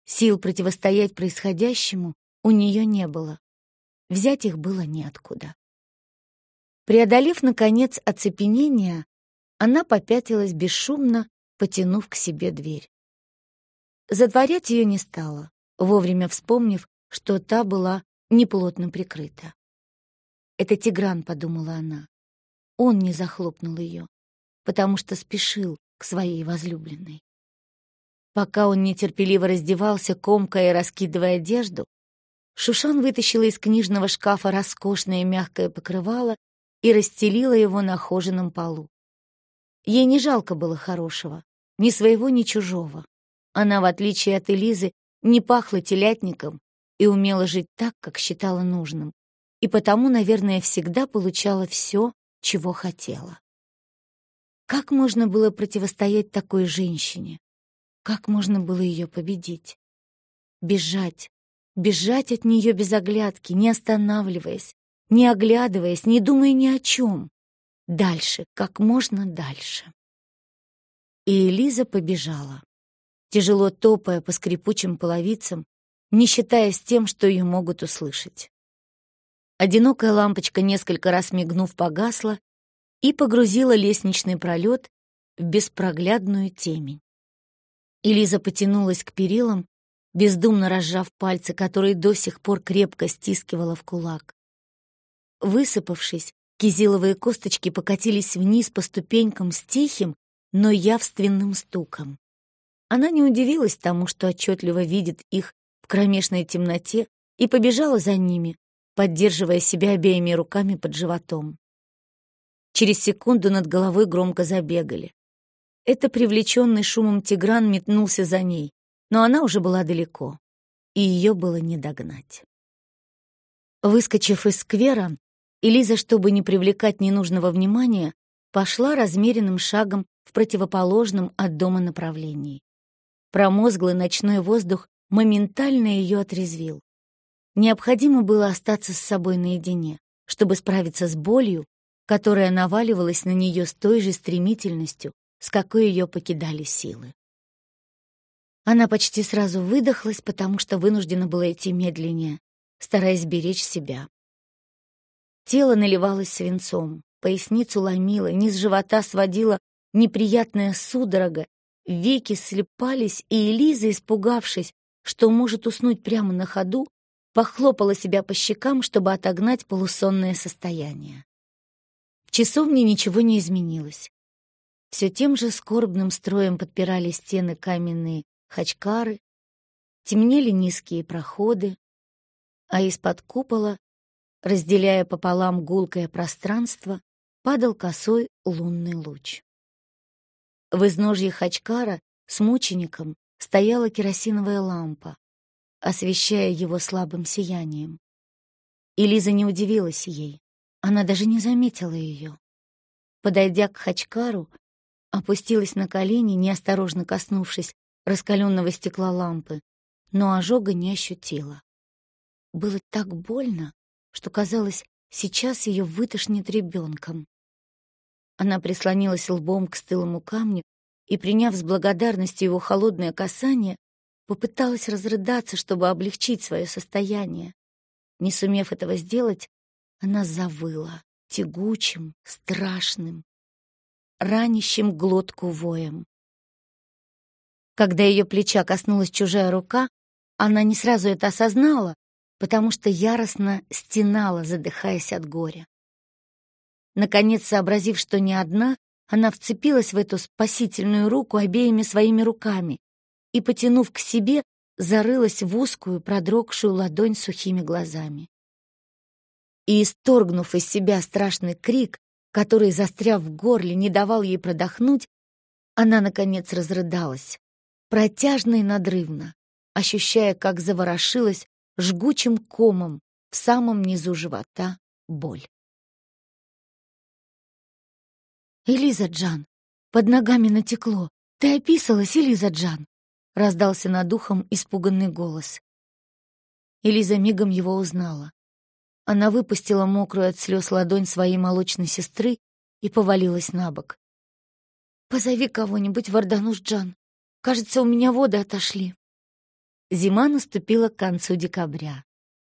Сил противостоять происходящему у нее не было. Взять их было неоткуда. Преодолев, наконец, оцепенение, она попятилась бесшумно, потянув к себе дверь. Затворять ее не стала, вовремя вспомнив, что та была неплотно прикрыта. «Это Тигран», — подумала она. Он не захлопнул ее, потому что спешил к своей возлюбленной. Пока он нетерпеливо раздевался, комкая и раскидывая одежду, Шушан вытащила из книжного шкафа роскошное мягкое покрывало и расстелила его на хоженом полу. Ей не жалко было хорошего, ни своего, ни чужого. Она, в отличие от Элизы, не пахла телятником и умела жить так, как считала нужным, и потому, наверное, всегда получала все, чего хотела. Как можно было противостоять такой женщине? Как можно было ее победить? Бежать, бежать от нее без оглядки, не останавливаясь, не оглядываясь, не думая ни о чем. Дальше, как можно дальше. И Элиза побежала, тяжело топая по скрипучим половицам, не считаясь тем, что ее могут услышать. Одинокая лампочка, несколько раз мигнув, погасла и погрузила лестничный пролет в беспроглядную темень. Элиза потянулась к перилам, бездумно разжав пальцы, которые до сих пор крепко стискивала в кулак. Высыпавшись, кизиловые косточки покатились вниз по ступенькам с тихим, но явственным стуком. Она не удивилась тому, что отчетливо видит их в кромешной темноте, и побежала за ними, поддерживая себя обеими руками под животом. Через секунду над головой громко забегали. Это привлеченный шумом Тигран метнулся за ней но она уже была далеко, и ее было не догнать. Выскочив из сквера, Элиза, чтобы не привлекать ненужного внимания, пошла размеренным шагом в противоположном от дома направлении. Промозглый ночной воздух моментально ее отрезвил. Необходимо было остаться с собой наедине, чтобы справиться с болью, которая наваливалась на нее с той же стремительностью, с какой ее покидали силы. Она почти сразу выдохлась, потому что вынуждена была идти медленнее, стараясь беречь себя. Тело наливалось свинцом, поясницу ломило, низ живота сводила неприятная судорога, веки слепались, и Элиза, испугавшись, что может уснуть прямо на ходу, похлопала себя по щекам, чтобы отогнать полусонное состояние. В часовне ничего не изменилось. Все тем же скорбным строем подпирали стены каменные хачкары, темнели низкие проходы, а из-под купола, разделяя пополам гулкое пространство, падал косой лунный луч. В изножье хачкара с мучеником стояла керосиновая лампа, освещая его слабым сиянием. И Лиза не удивилась ей, она даже не заметила ее. Подойдя к хачкару, опустилась на колени, неосторожно коснувшись раскаленного стекла лампы, но ожога не ощутила. Было так больно, что казалось, сейчас ее вытошнит ребенком. Она прислонилась лбом к стылому камню и, приняв с благодарностью его холодное касание, попыталась разрыдаться, чтобы облегчить свое состояние. Не сумев этого сделать, она завыла тягучим, страшным, ранящим глотку воем. Когда ее плеча коснулась чужая рука, она не сразу это осознала, потому что яростно стенала, задыхаясь от горя. Наконец, сообразив, что не одна, она вцепилась в эту спасительную руку обеими своими руками и, потянув к себе, зарылась в узкую, продрогшую ладонь сухими глазами. И, исторгнув из себя страшный крик, который, застряв в горле, не давал ей продохнуть, она, наконец, разрыдалась, протяжно и надрывно, ощущая, как заворошилась жгучим комом в самом низу живота боль. «Элиза Джан, под ногами натекло. Ты описалась, Элиза Джан!» — раздался над ухом испуганный голос. Элиза мигом его узнала. Она выпустила мокрую от слез ладонь своей молочной сестры и повалилась на бок. «Позови кого-нибудь, Вардануш Джан. Кажется, у меня воды отошли. Зима наступила к концу декабря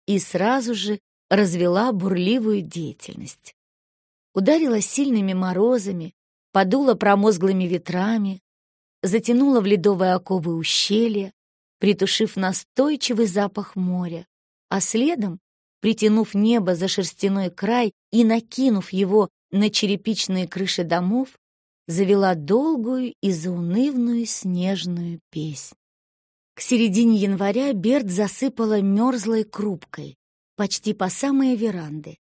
и сразу же развела бурливую деятельность. Ударила сильными морозами, подула промозглыми ветрами, затянула в ледовые оковы ущелья, притушив настойчивый запах моря, а следом, притянув небо за шерстяной край и накинув его на черепичные крыши домов, завела долгую и заунывную снежную песнь. К середине января Берт засыпала мерзлой крупкой, почти по самые веранды.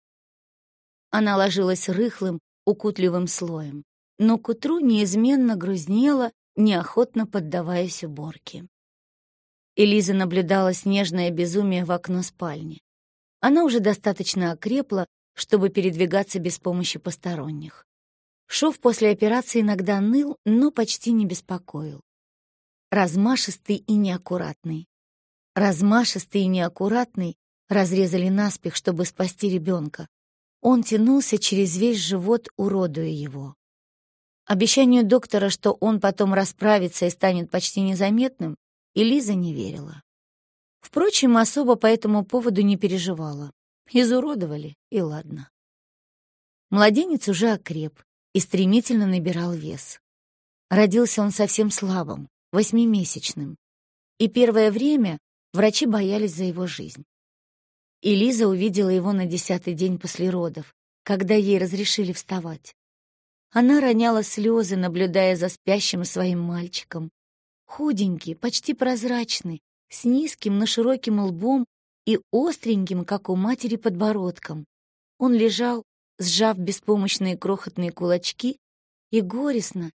Она ложилась рыхлым, укутливым слоем, но к утру неизменно грузнела, неохотно поддаваясь уборке. Элиза наблюдала снежное безумие в окно спальни. Она уже достаточно окрепла, чтобы передвигаться без помощи посторонних. Шов после операции иногда ныл, но почти не беспокоил. Размашистый и неаккуратный. Размашистый и неаккуратный разрезали наспех, чтобы спасти ребенка. Он тянулся через весь живот, уродуя его. Обещанию доктора, что он потом расправится и станет почти незаметным, Элиза не верила. Впрочем, особо по этому поводу не переживала. Изуродовали, и ладно. Младенец уже окреп и стремительно набирал вес. Родился он совсем слабым, восьмимесячным, и первое время врачи боялись за его жизнь. И Лиза увидела его на десятый день после родов, когда ей разрешили вставать. Она роняла слезы, наблюдая за спящим своим мальчиком. Худенький, почти прозрачный, с низким, но широким лбом и остреньким, как у матери, подбородком. Он лежал, сжав беспомощные крохотные кулачки, и горестно,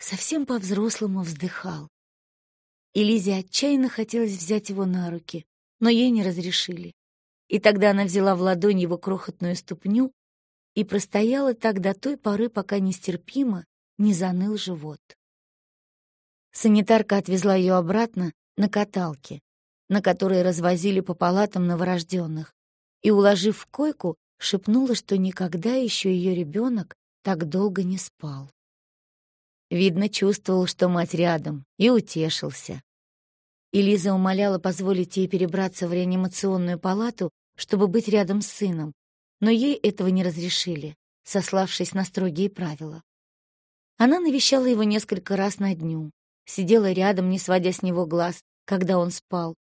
совсем по-взрослому вздыхал. И Лизе отчаянно хотелось взять его на руки, но ей не разрешили. И тогда она взяла в ладонь его крохотную ступню и простояла так до той поры, пока нестерпимо не заныл живот. Санитарка отвезла ее обратно на каталке, на которой развозили по палатам новорожденных, и, уложив в койку, шепнула, что никогда еще ее ребенок так долго не спал. Видно, чувствовал, что мать рядом, и утешился. И умоляла позволить ей перебраться в реанимационную палату, чтобы быть рядом с сыном, но ей этого не разрешили, сославшись на строгие правила. Она навещала его несколько раз на дню, сидела рядом, не сводя с него глаз, когда он спал,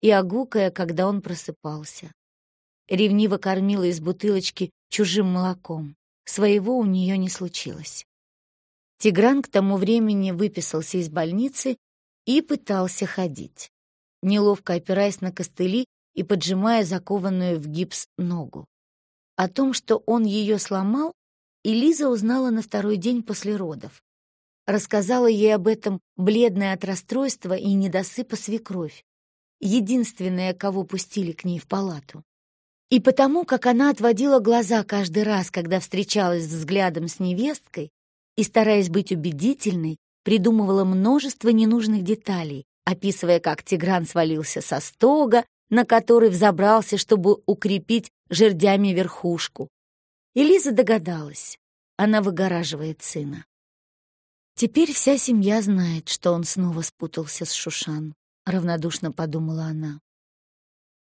и огукая, когда он просыпался. Ревниво кормила из бутылочки чужим молоком. Своего у нее не случилось. Тигран к тому времени выписался из больницы и пытался ходить, неловко опираясь на костыли и поджимая закованную в гипс ногу. О том, что он ее сломал, Элиза узнала на второй день после родов. Рассказала ей об этом бледная от расстройства и недосыпа свекровь, единственная, кого пустили к ней в палату. И потому, как она отводила глаза каждый раз, когда встречалась взглядом с невесткой, и, стараясь быть убедительной, придумывала множество ненужных деталей, описывая, как Тигран свалился со стога, на который взобрался, чтобы укрепить жердями верхушку. Элиза догадалась. Она выгораживает сына. Теперь вся семья знает, что он снова спутался с Шушан, равнодушно подумала она.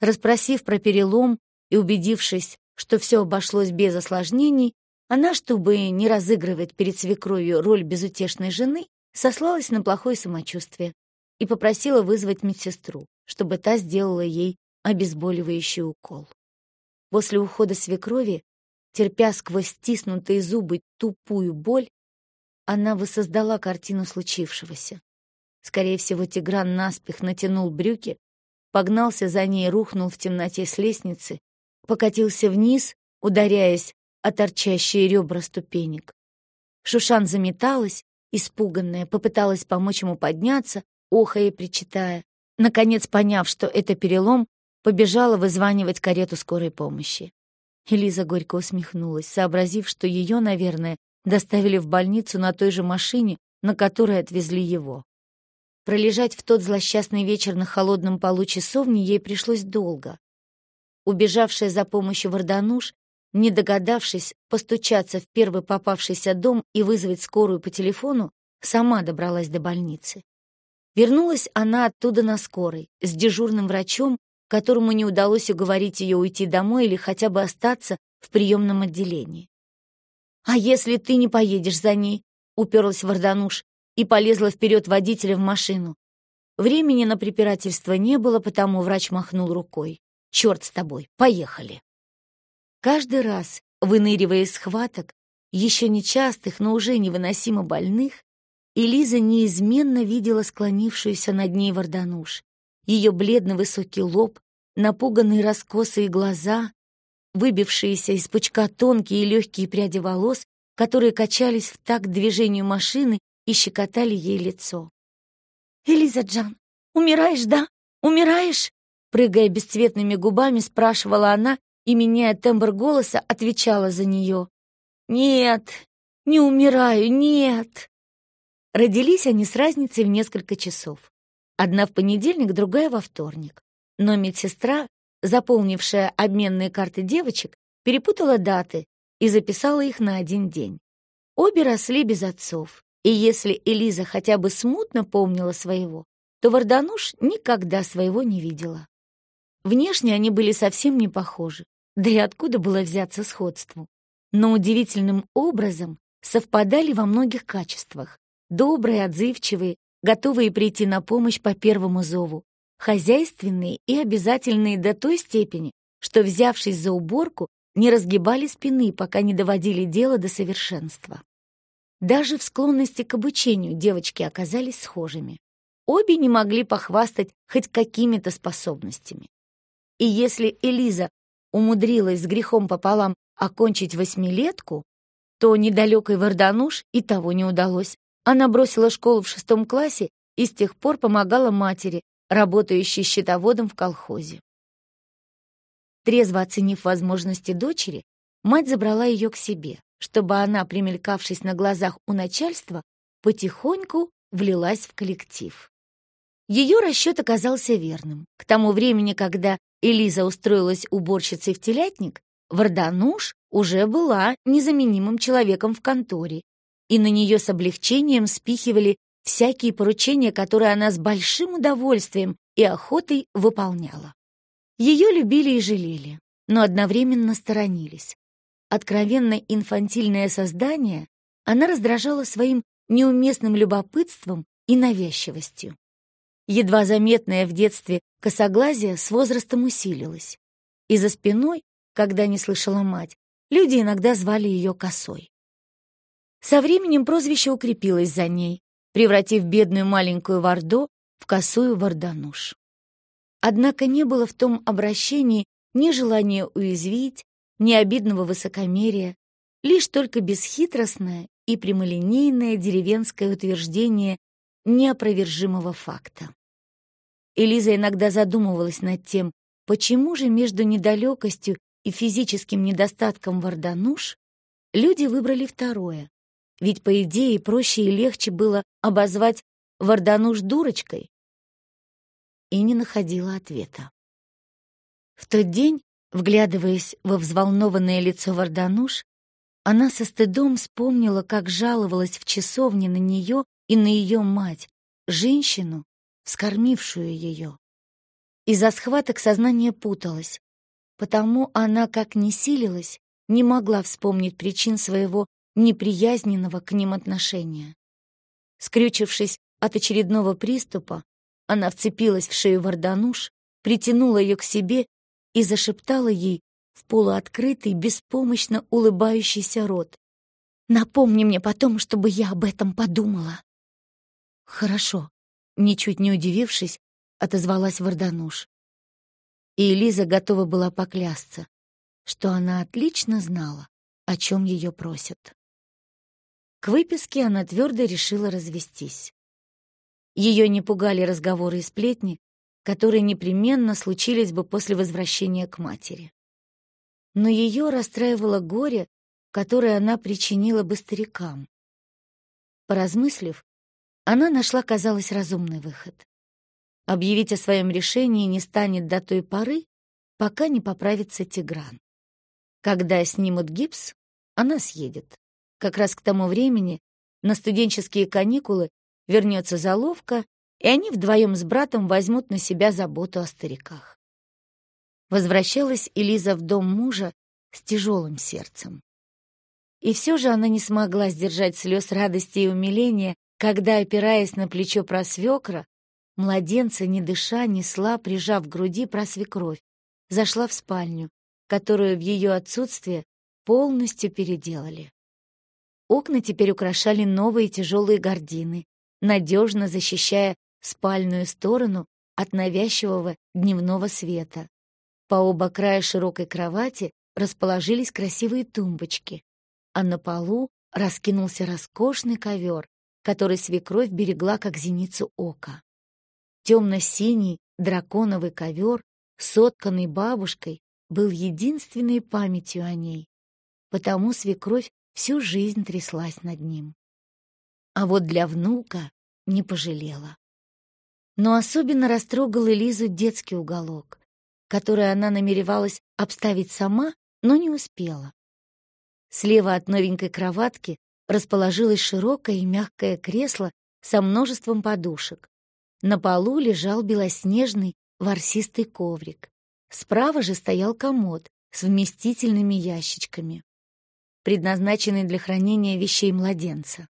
Распросив про перелом и убедившись, что все обошлось без осложнений, она, чтобы не разыгрывать перед свекровью роль безутешной жены, сослалась на плохое самочувствие и попросила вызвать медсестру, чтобы та сделала ей обезболивающий укол. После ухода свекрови, терпя сквозь стиснутые зубы тупую боль, она воссоздала картину случившегося. Скорее всего, Тигран наспех натянул брюки, погнался за ней, рухнул в темноте с лестницы, покатился вниз, ударяясь о торчащие ребра ступенек. Шушан заметалась, испуганная, попыталась помочь ему подняться, охая и причитая. Наконец, поняв, что это перелом, побежала вызванивать карету скорой помощи. Элиза горько усмехнулась, сообразив, что ее, наверное, доставили в больницу на той же машине, на которой отвезли его. Пролежать в тот злосчастный вечер на холодном полу часовни ей пришлось долго. Убежавшая за помощью Вардануш не догадавшись постучаться в первый попавшийся дом и вызвать скорую по телефону, сама добралась до больницы. Вернулась она оттуда на скорой, с дежурным врачом, которому не удалось уговорить ее уйти домой или хотя бы остаться в приемном отделении. «А если ты не поедешь за ней?» — уперлась Вардануш и полезла вперед водителя в машину. Времени на препирательство не было, потому врач махнул рукой. «Черт с тобой, поехали!» Каждый раз, выныривая из схваток, еще нечастых, но уже невыносимо больных, Элиза неизменно видела склонившуюся над ней Вардануш. Ее бледно-высокий лоб, напуганные раскосые глаза, выбившиеся из пучка тонкие и легкие пряди волос, которые качались в такт движению машины и щекотали ей лицо. «Элиза Джан, умираешь, да? Умираешь?» Прыгая бесцветными губами, спрашивала она и, меняя тембр голоса, отвечала за нее. «Нет, не умираю, нет!» Родились они с разницей в несколько часов. Одна в понедельник, другая во вторник. Но медсестра, заполнившая обменные карты девочек, перепутала даты и записала их на один день. Обе росли без отцов, и если Элиза хотя бы смутно помнила своего, то Вардануш никогда своего не видела. Внешне они были совсем не похожи, да и откуда было взяться сходству. Но удивительным образом совпадали во многих качествах. Добрые, отзывчивые, готовые прийти на помощь по первому зову, хозяйственные и обязательные до той степени, что, взявшись за уборку, не разгибали спины, пока не доводили дело до совершенства. Даже в склонности к обучению девочки оказались схожими. Обе не могли похвастать хоть какими-то способностями. И если Элиза умудрилась с грехом пополам окончить восьмилетку, то недалекой Вардануш и того не удалось. Она бросила школу в шестом классе и с тех пор помогала матери, работающей счетоводом в колхозе. Трезво оценив возможности дочери, мать забрала ее к себе чтобы она, примелькавшись на глазах у начальства, потихоньку влилась в коллектив. Ее расчет оказался верным. К тому времени, когда Элиза устроилась уборщицей в телятник, Вардануш уже была незаменимым человеком в конторе, и на нее с облегчением спихивали всякие поручения, которые она с большим удовольствием и охотой выполняла. Ее любили и жалели, но одновременно сторонились откровенно инфантильное создание, она раздражала своим неуместным любопытством и навязчивостью. Едва заметное в детстве косоглазие с возрастом усилилось. И за спиной, когда не слышала мать, люди иногда звали ее косой. Со временем прозвище укрепилось за ней, превратив бедную маленькую Вардо в косую Вардануш. Однако не было в том обращении ни желания уязвить, ни обидного высокомерия, лишь только бесхитростное и прямолинейное деревенское утверждение неопровержимого факта. Элиза иногда задумывалась над тем, почему же между недалекостью и физическим недостатком Вардануш люди выбрали второе, ведь, по идее, проще и легче было обозвать Вардануш дурочкой, и не находила ответа. В тот день Вглядываясь во взволнованное лицо Вардануш, она со стыдом вспомнила, как жаловалась в часовне на нее и на ее мать, женщину, вскормившую ее. Из-за схваток сознание путалось, потому она, как ни силилась, не могла вспомнить причин своего неприязненного к ним отношения. Скрючившись от очередного приступа, она вцепилась в шею Вардануш, притянула ее к себе и зашептала ей в полуоткрытый, беспомощно улыбающийся рот. «Напомни мне потом, чтобы я об этом подумала». «Хорошо», — ничуть не удивившись, отозвалась Вардануш. И Элиза готова была поклясться, что она отлично знала, о чем ее просят. К выписке она твердо решила развестись. Ее не пугали разговоры и сплетни, которые непременно случились бы после возвращения к матери. Но ее расстраивало горе, которое она причинила бы старикам. Поразмыслив, она нашла, казалось, разумный выход. Объявить о своем решении не станет до той поры, пока не поправится Тигран. Когда снимут гипс, она съедет. Как раз к тому времени на студенческие каникулы вернется заловка и они вдвоем с братом возьмут на себя заботу о стариках. Возвращалась Элиза в дом мужа с тяжелым сердцем. И все же она не смогла сдержать слез радости и умиления, когда, опираясь на плечо просвекра, младенца, не дыша, несла, прижав к груди просвекровь, зашла в спальню, которую в ее отсутствие полностью переделали. Окна теперь украшали новые тяжелые гардины, надежно защищая спальную сторону от навязчивого дневного света. По оба края широкой кровати расположились красивые тумбочки, а на полу раскинулся роскошный ковер, который свекровь берегла как зеницу ока. Темно-синий драконовый ковер, сотканный бабушкой, был единственной памятью о ней, потому свекровь всю жизнь тряслась над ним. А вот для внука не пожалела. Но особенно растрогал Элизу детский уголок, который она намеревалась обставить сама, но не успела. Слева от новенькой кроватки расположилось широкое и мягкое кресло со множеством подушек. На полу лежал белоснежный ворсистый коврик. Справа же стоял комод с вместительными ящичками, предназначенный для хранения вещей младенца.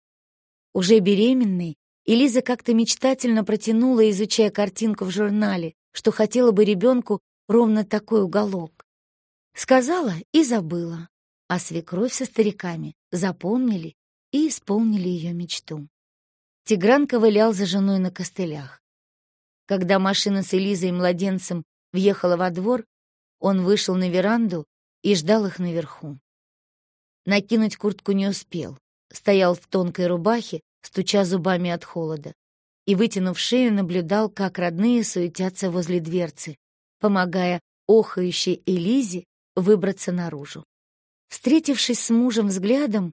Уже беременной, Элиза как-то мечтательно протянула, изучая картинку в журнале, что хотела бы ребенку ровно такой уголок. Сказала и забыла, а свекровь со стариками запомнили и исполнили ее мечту. Тигран ковылял за женой на костылях. Когда машина с Элизой и младенцем въехала во двор, он вышел на веранду и ждал их наверху. Накинуть куртку не успел. Стоял в тонкой рубахе, стуча зубами от холода, и, вытянув шею, наблюдал, как родные суетятся возле дверцы, помогая охающей Элизе выбраться наружу. Встретившись с мужем взглядом,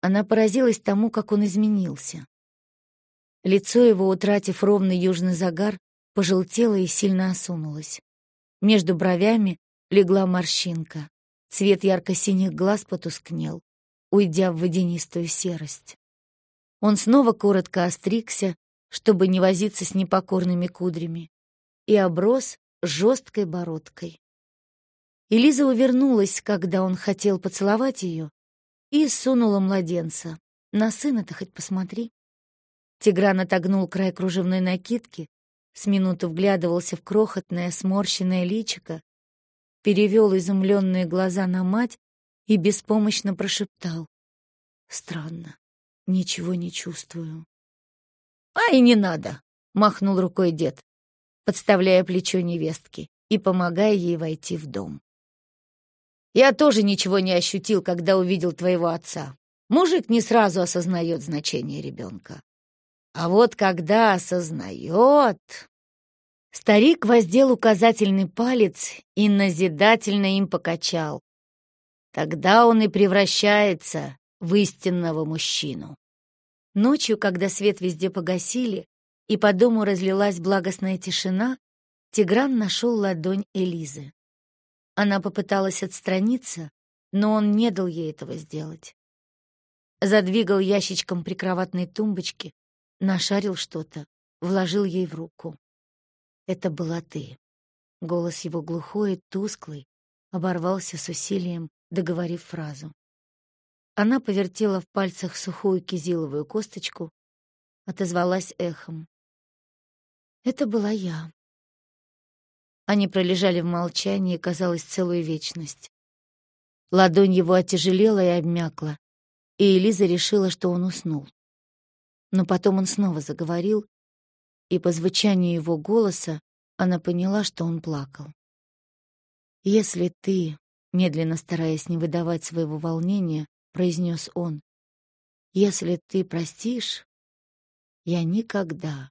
она поразилась тому, как он изменился. Лицо его, утратив ровный южный загар, пожелтело и сильно осунулось. Между бровями легла морщинка. Цвет ярко-синих глаз потускнел, уйдя в водянистую серость. Он снова коротко остригся, чтобы не возиться с непокорными кудрями, и оброс жесткой бородкой. Элиза увернулась, когда он хотел поцеловать ее, и сунула младенца. На сына-то хоть посмотри. Тигран отогнул край кружевной накидки, с минуту вглядывался в крохотное сморщенное личико, перевел изумленные глаза на мать и беспомощно прошептал. «Странно, ничего не чувствую». «Ай, не надо!» — махнул рукой дед, подставляя плечо невестки и помогая ей войти в дом. Я тоже ничего не ощутил, когда увидел твоего отца. Мужик не сразу осознает значение ребенка. А вот когда осознает... Старик воздел указательный палец и назидательно им покачал. Тогда он и превращается в истинного мужчину. Ночью, когда свет везде погасили, и по дому разлилась благостная тишина, Тигран нашел ладонь Элизы. Она попыталась отстраниться, но он не дал ей этого сделать. Задвигал ящичком прикроватной тумбочки, нашарил что-то, вложил ей в руку. «Это была ты». Голос его глухой и тусклый оборвался с усилием, договорив фразу. Она повертела в пальцах сухую кизиловую косточку, отозвалась эхом. «Это была я». Они пролежали в молчании, казалось, целую вечность. Ладонь его отяжелела и обмякла, и Элиза решила, что он уснул. Но потом он снова заговорил, и по звучанию его голоса она поняла, что он плакал. «Если ты, медленно стараясь не выдавать своего волнения, произнес он, «если ты простишь, я никогда,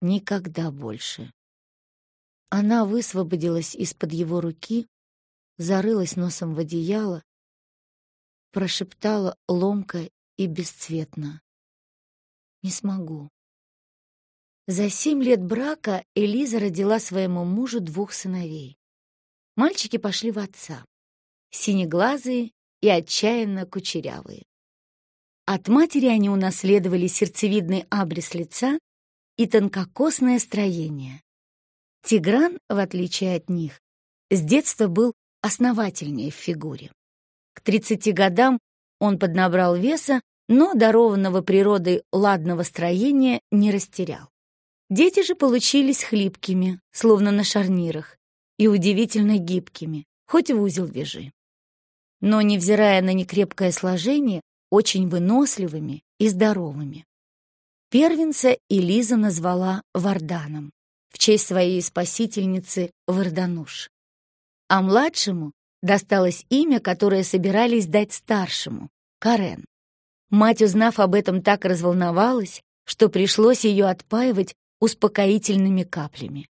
никогда больше она высвободилась из-под его руки, зарылась носом в одеяло, прошептала ломко и бесцветно. «Не смогу». За семь лет брака Элиза родила своему мужу двух сыновей. Мальчики пошли в отца, синеглазые и отчаянно кучерявые. От матери они унаследовали сердцевидный абрис лица и тонкокосное строение. Тигран, в отличие от них, с детства был основательнее в фигуре. К 30 годам Он поднабрал веса, но дарованного природой ладного строения не растерял. Дети же получились хлипкими, словно на шарнирах, и удивительно гибкими, хоть в узел вяжи. Но, невзирая на некрепкое сложение, очень выносливыми и здоровыми. Первенца Элиза назвала Варданом в честь своей спасительницы Вардануш. А младшему досталось имя, которое собирались дать старшему — Карен. Мать, узнав об этом, так разволновалась, что пришлось ее отпаивать успокоительными каплями.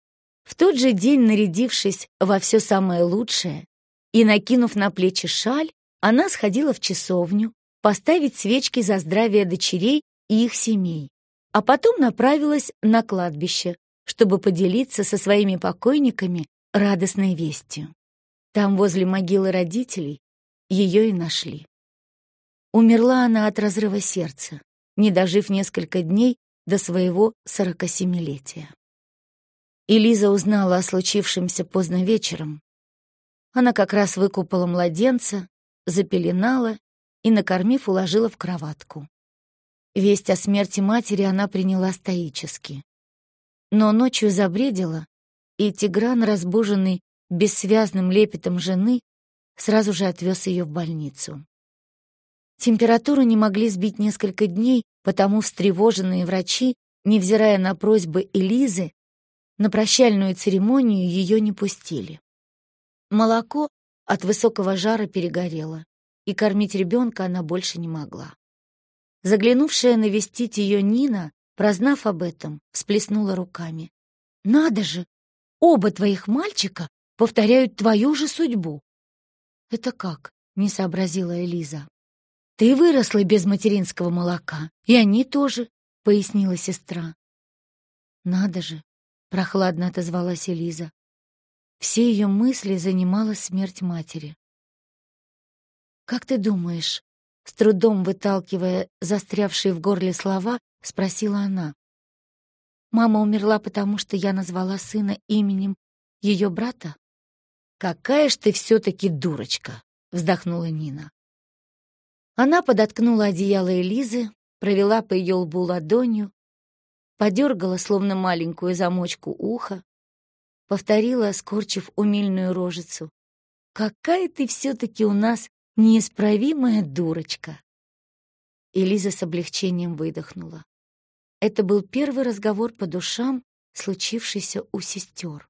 В тот же день, нарядившись во все самое лучшее и накинув на плечи шаль, она сходила в часовню поставить свечки за здравие дочерей и их семей, а потом направилась на кладбище, чтобы поделиться со своими покойниками радостной вестью. Там, возле могилы родителей, ее и нашли. Умерла она от разрыва сердца, не дожив несколько дней до своего сорокасемилетия. И Лиза узнала о случившемся поздно вечером. Она как раз выкупала младенца, запеленала и, накормив, уложила в кроватку. Весть о смерти матери она приняла стоически. Но ночью забредила, и Тигран, разбуженный бессвязным лепетом жены, сразу же отвез ее в больницу. Температуру не могли сбить несколько дней, потому встревоженные врачи, невзирая на просьбы Элизы, на прощальную церемонию ее не пустили. Молоко от высокого жара перегорело, и кормить ребенка она больше не могла. Заглянувшая навестить ее Нина, прознав об этом, всплеснула руками. «Надо же! Оба твоих мальчика повторяют твою же судьбу!» «Это как?» — не сообразила Элиза. «Ты выросла без материнского молока, и они тоже», — пояснила сестра. «Надо же!» — прохладно отозвалась Элиза. Все ее мысли занимала смерть матери. «Как ты думаешь?» С трудом выталкивая застрявшие в горле слова, спросила она. «Мама умерла, потому что я назвала сына именем ее брата?» «Какая ж ты все-таки дурочка!» — вздохнула Нина. Она подоткнула одеяло Элизы, провела по ее лбу ладонью, подергала, словно маленькую замочку уха, повторила, скорчив умильную рожицу. «Какая ты все-таки у нас неисправимая дурочка!» Элиза с облегчением выдохнула. Это был первый разговор по душам, случившийся у сестер.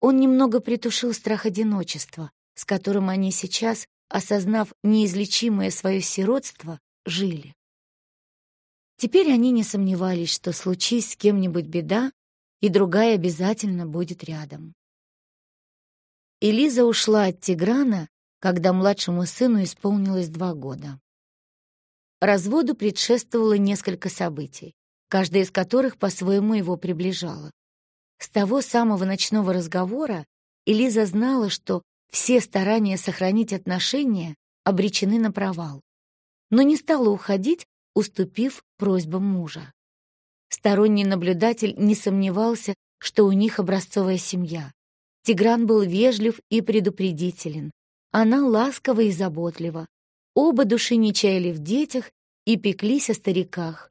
Он немного притушил страх одиночества, с которым они сейчас, осознав неизлечимое свое сиротство, жили. Теперь они не сомневались, что случись с кем-нибудь беда, и другая обязательно будет рядом. Элиза ушла от Тиграна, когда младшему сыну исполнилось два года. Разводу предшествовало несколько событий, каждое из которых по-своему его приближало. С того самого ночного разговора Элиза знала, что все старания сохранить отношения обречены на провал, но не стала уходить, уступив просьбам мужа. Сторонний наблюдатель не сомневался, что у них образцовая семья. Тигран был вежлив и предупредителен. Она ласкова и заботлива. Оба души не чаяли в детях и пеклись о стариках.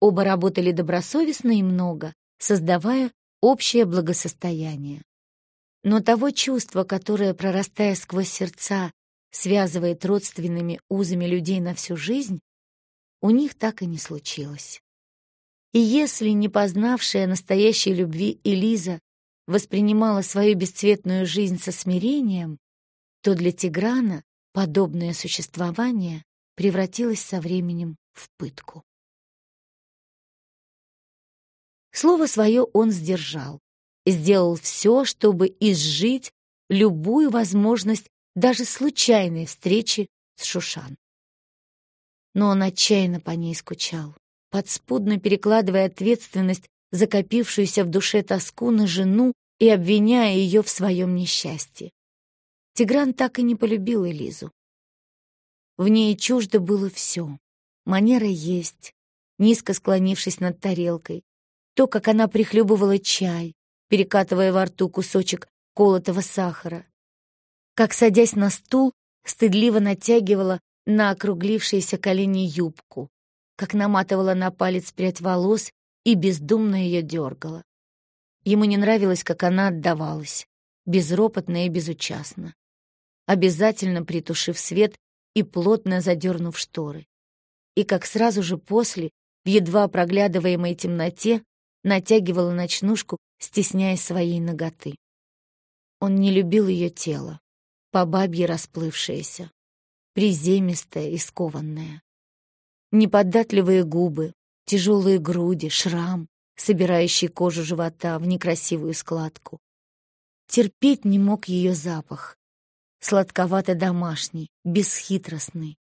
Оба работали добросовестно и много, создавая общее благосостояние. Но того чувства, которое, прорастая сквозь сердца, связывает родственными узами людей на всю жизнь, у них так и не случилось. И если не познавшая настоящей любви Элиза воспринимала свою бесцветную жизнь со смирением, то для Тиграна подобное существование превратилось со временем в пытку. Слово свое он сдержал, сделал все, чтобы изжить любую возможность даже случайной встречи с Шушан. Но он отчаянно по ней скучал подспудно перекладывая ответственность за копившуюся в душе тоску на жену и обвиняя ее в своем несчастье. Тигран так и не полюбил Элизу. В ней чуждо было все. Манера есть, низко склонившись над тарелкой, то, как она прихлебывала чай, перекатывая во рту кусочек колотого сахара, как, садясь на стул, стыдливо натягивала на округлившиеся колени юбку, как наматывала на палец прядь волос и бездумно ее дергала. Ему не нравилось, как она отдавалась, безропотно и безучастно, обязательно притушив свет и плотно задернув шторы. И как сразу же после, в едва проглядываемой темноте, натягивала ночнушку, стесняясь своей ноготы. Он не любил ее тело, по бабье расплывшееся, приземистое и скованное. Неподатливые губы, тяжелые груди, шрам, собирающий кожу живота в некрасивую складку. Терпеть не мог ее запах. Сладковато-домашний, бесхитростный,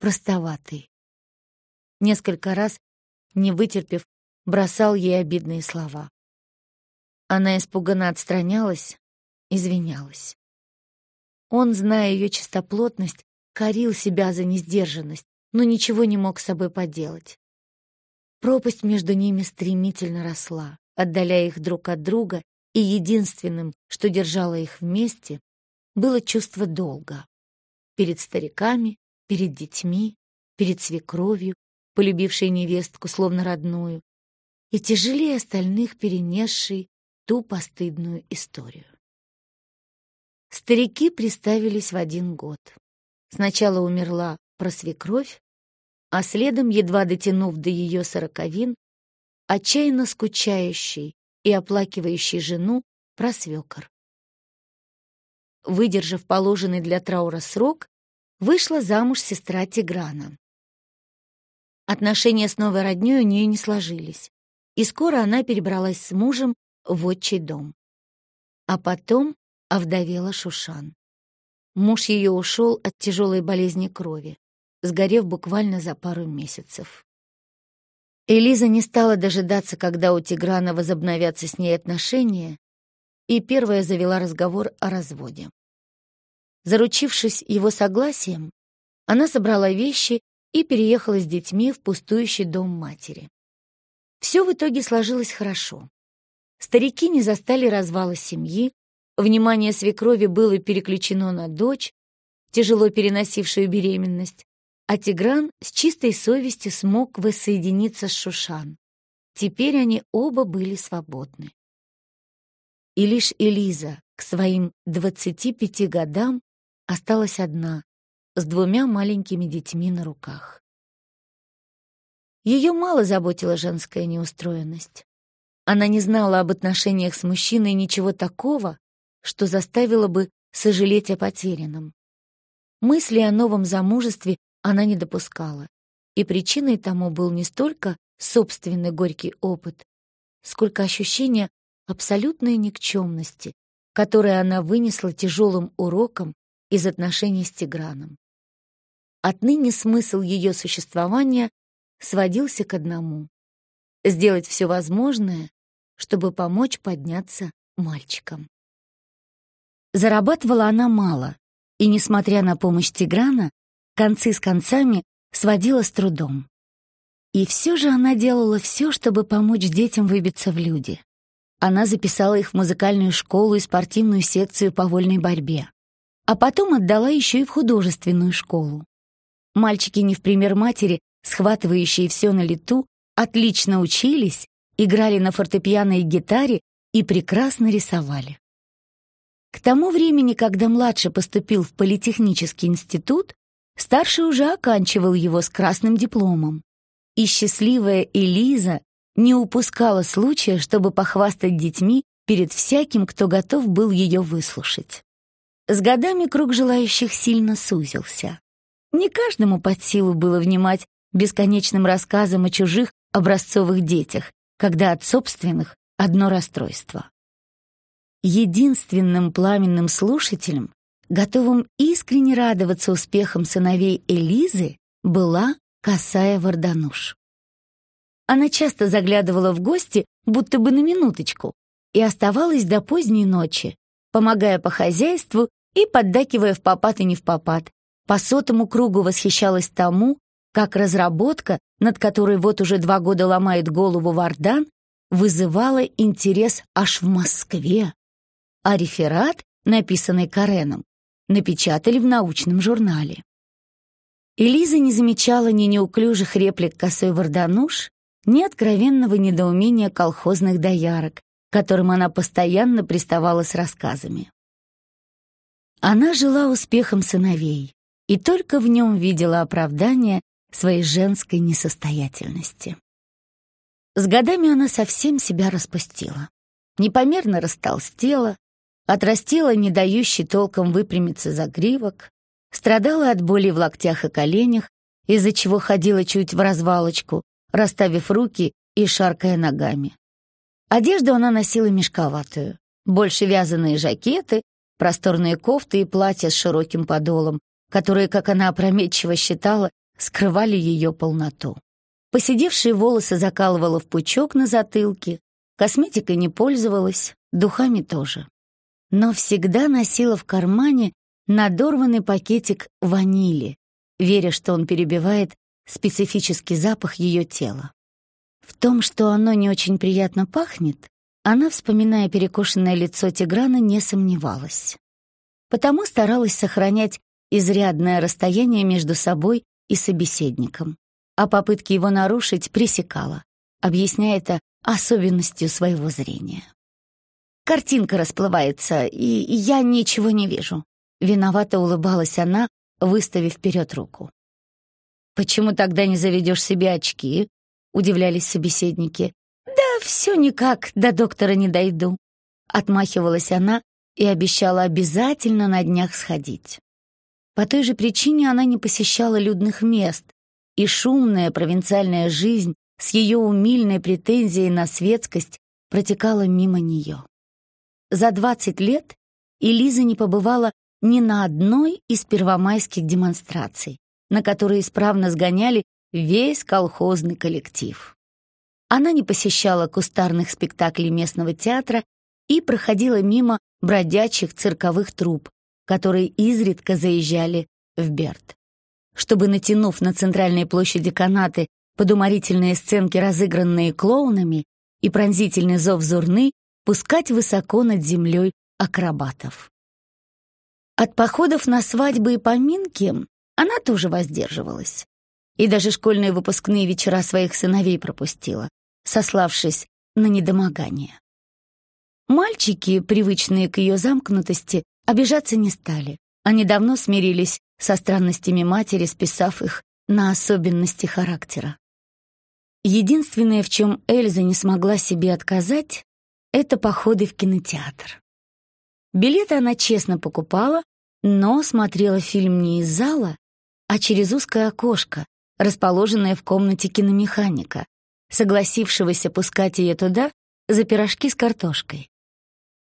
простоватый. Несколько раз, не вытерпев, бросал ей обидные слова. Она испуганно отстранялась, извинялась. Он, зная ее чистоплотность, корил себя за несдержанность, но ничего не мог с собой поделать. Пропасть между ними стремительно росла, отдаляя их друг от друга, и единственным, что держало их вместе, было чувство долга. Перед стариками, перед детьми, перед свекровью, полюбившей невестку словно родную, и тяжелее остальных перенесшей ту постыдную историю. Старики приставились в один год. Сначала умерла просвекровь, а следом, едва дотянув до ее сороковин, отчаянно скучающий и оплакивающий жену просвекор. Выдержав положенный для траура срок, вышла замуж сестра Тиграна. Отношения с новой роднёй у нее не сложились, и скоро она перебралась с мужем в отчий дом. А потом овдовела Шушан. Муж ее ушел от тяжелой болезни крови, сгорев буквально за пару месяцев. Элиза не стала дожидаться, когда у Тиграна возобновятся с ней отношения, и первая завела разговор о разводе. Заручившись его согласием, она собрала вещи и переехала с детьми в пустующий дом матери. Все в итоге сложилось хорошо. Старики не застали развала семьи, Внимание свекрови было переключено на дочь, тяжело переносившую беременность, а Тигран с чистой совестью смог воссоединиться с Шушан. Теперь они оба были свободны. И лишь Элиза к своим 25 годам осталась одна, с двумя маленькими детьми на руках. Ее мало заботила женская неустроенность. Она не знала об отношениях с мужчиной ничего такого, что заставило бы сожалеть о потерянном. Мысли о новом замужестве она не допускала, и причиной тому был не столько собственный горький опыт, сколько ощущение абсолютной никчемности, которое она вынесла тяжелым уроком из отношений с Тиграном. Отныне смысл ее существования сводился к одному — сделать все возможное, чтобы помочь подняться мальчикам. Зарабатывала она мало, и, несмотря на помощь Тиграна, концы с концами сводила с трудом. И все же она делала все, чтобы помочь детям выбиться в люди. Она записала их в музыкальную школу и спортивную секцию по вольной борьбе. А потом отдала еще и в художественную школу. Мальчики, не в пример матери, схватывающие все на лету, отлично учились, играли на фортепиано и гитаре и прекрасно рисовали. К тому времени, когда младший поступил в политехнический институт, старший уже оканчивал его с красным дипломом. И счастливая Элиза не упускала случая, чтобы похвастать детьми перед всяким, кто готов был ее выслушать. С годами круг желающих сильно сузился. Не каждому под силу было внимать бесконечным рассказам о чужих образцовых детях, когда от собственных одно расстройство. Единственным пламенным слушателем, готовым искренне радоваться успехам сыновей Элизы, была Касая Вардануш. Она часто заглядывала в гости, будто бы на минуточку, и оставалась до поздней ночи, помогая по хозяйству и поддакивая в попад и не в попад. По сотому кругу восхищалась тому, как разработка, над которой вот уже два года ломает голову Вардан, вызывала интерес аж в Москве а реферат, написанный Кареном, напечатали в научном журнале. Элиза не замечала ни неуклюжих реплик косой Вардануш, ни откровенного недоумения колхозных доярок, которым она постоянно приставала с рассказами. Она жила успехом сыновей и только в нем видела оправдание своей женской несостоятельности. С годами она совсем себя распустила, непомерно растолстела, отрастила не дающий толком выпрямиться загривок, страдала от боли в локтях и коленях, из-за чего ходила чуть в развалочку, расставив руки и шаркая ногами. Одежду она носила мешковатую, больше вязаные жакеты, просторные кофты и платья с широким подолом, которые, как она опрометчиво считала, скрывали ее полноту. Посидевшие волосы закалывала в пучок на затылке, косметикой не пользовалась, духами тоже. Но всегда носила в кармане надорванный пакетик ванили, веря, что он перебивает специфический запах ее тела. В том, что оно не очень приятно пахнет, она, вспоминая перекошенное лицо Тиграна, не сомневалась. Потому старалась сохранять изрядное расстояние между собой и собеседником, а попытки его нарушить пресекала, объясняя это особенностью своего зрения. Картинка расплывается, и я ничего не вижу. Виновато улыбалась она, выставив вперед руку. «Почему тогда не заведешь себе очки?» — удивлялись собеседники. «Да все никак, до доктора не дойду», — отмахивалась она и обещала обязательно на днях сходить. По той же причине она не посещала людных мест, и шумная провинциальная жизнь с ее умильной претензией на светскость протекала мимо нее. За 20 лет Элиза не побывала ни на одной из первомайских демонстраций, на которые исправно сгоняли весь колхозный коллектив. Она не посещала кустарных спектаклей местного театра и проходила мимо бродячих цирковых труп, которые изредка заезжали в Берт. Чтобы, натянув на центральной площади канаты под уморительные сценки, разыгранные клоунами, и пронзительный зов зурны, пускать высоко над землей акробатов. От походов на свадьбы и поминки она тоже воздерживалась. И даже школьные выпускные вечера своих сыновей пропустила, сославшись на недомогание. Мальчики, привычные к ее замкнутости, Обижаться не стали. Они давно смирились со странностями матери, списав их на особенности характера. Единственное, в чем Эльза не смогла себе отказать, это походы в кинотеатр. Билеты она честно покупала, но смотрела фильм не из зала, а через узкое окошко, расположенное в комнате киномеханика, согласившегося пускать ее туда за пирожки с картошкой.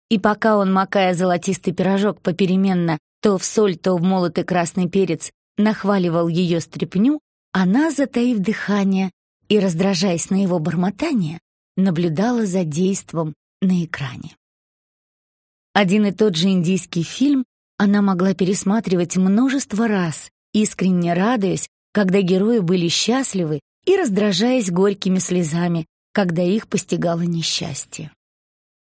И пока он, макая золотистый пирожок попеременно то в соль, то в молотый красный перец, нахваливал ее стряпню, она, затаив дыхание и раздражаясь на его бормотание, наблюдала за действом на экране. Один и тот же индийский фильм она могла пересматривать множество раз, искренне радуясь, когда герои были счастливы и раздражаясь горькими слезами, когда их постигало несчастье.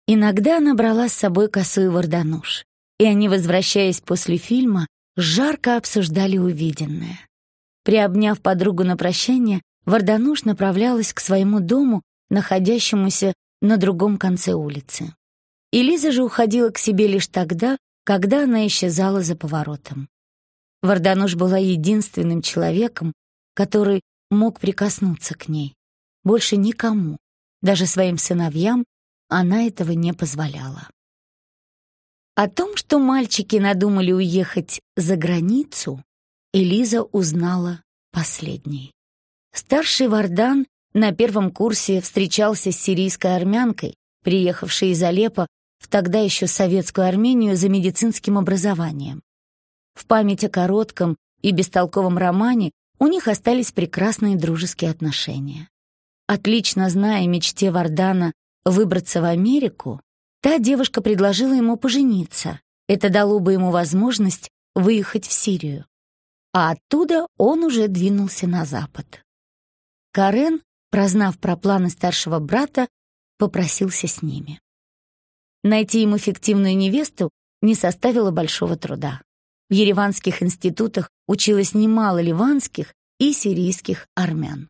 Иногда она брала с собой косую вардануш, и они, возвращаясь после фильма, жарко обсуждали увиденное. Приобняв подругу на прощание, Вардануш направлялась к своему дому, находящемуся на другом конце улицы. И Лиза же уходила к себе лишь тогда, когда она исчезала за поворотом. Вардануш была единственным человеком, который мог прикоснуться к ней. Больше никому, даже своим сыновьям она этого не позволяла. О том, что мальчики надумали уехать за границу, Элиза узнала последней. Старший Вардан на первом курсе встречался с сирийской армянкой, приехавшей из Алеппо в тогда еще советскую Армению за медицинским образованием. В память о коротком и бестолковом романе у них остались прекрасные дружеские отношения. Отлично зная мечте Вардана выбраться в Америку, та девушка предложила ему пожениться. Это дало бы ему возможность выехать в Сирию. А оттуда он уже двинулся на запад. Карен, прознав про планы старшего брата, попросился с ними. Найти ему фиктивную невесту не составило большого труда. В ереванских институтах училось немало ливанских и сирийских армян.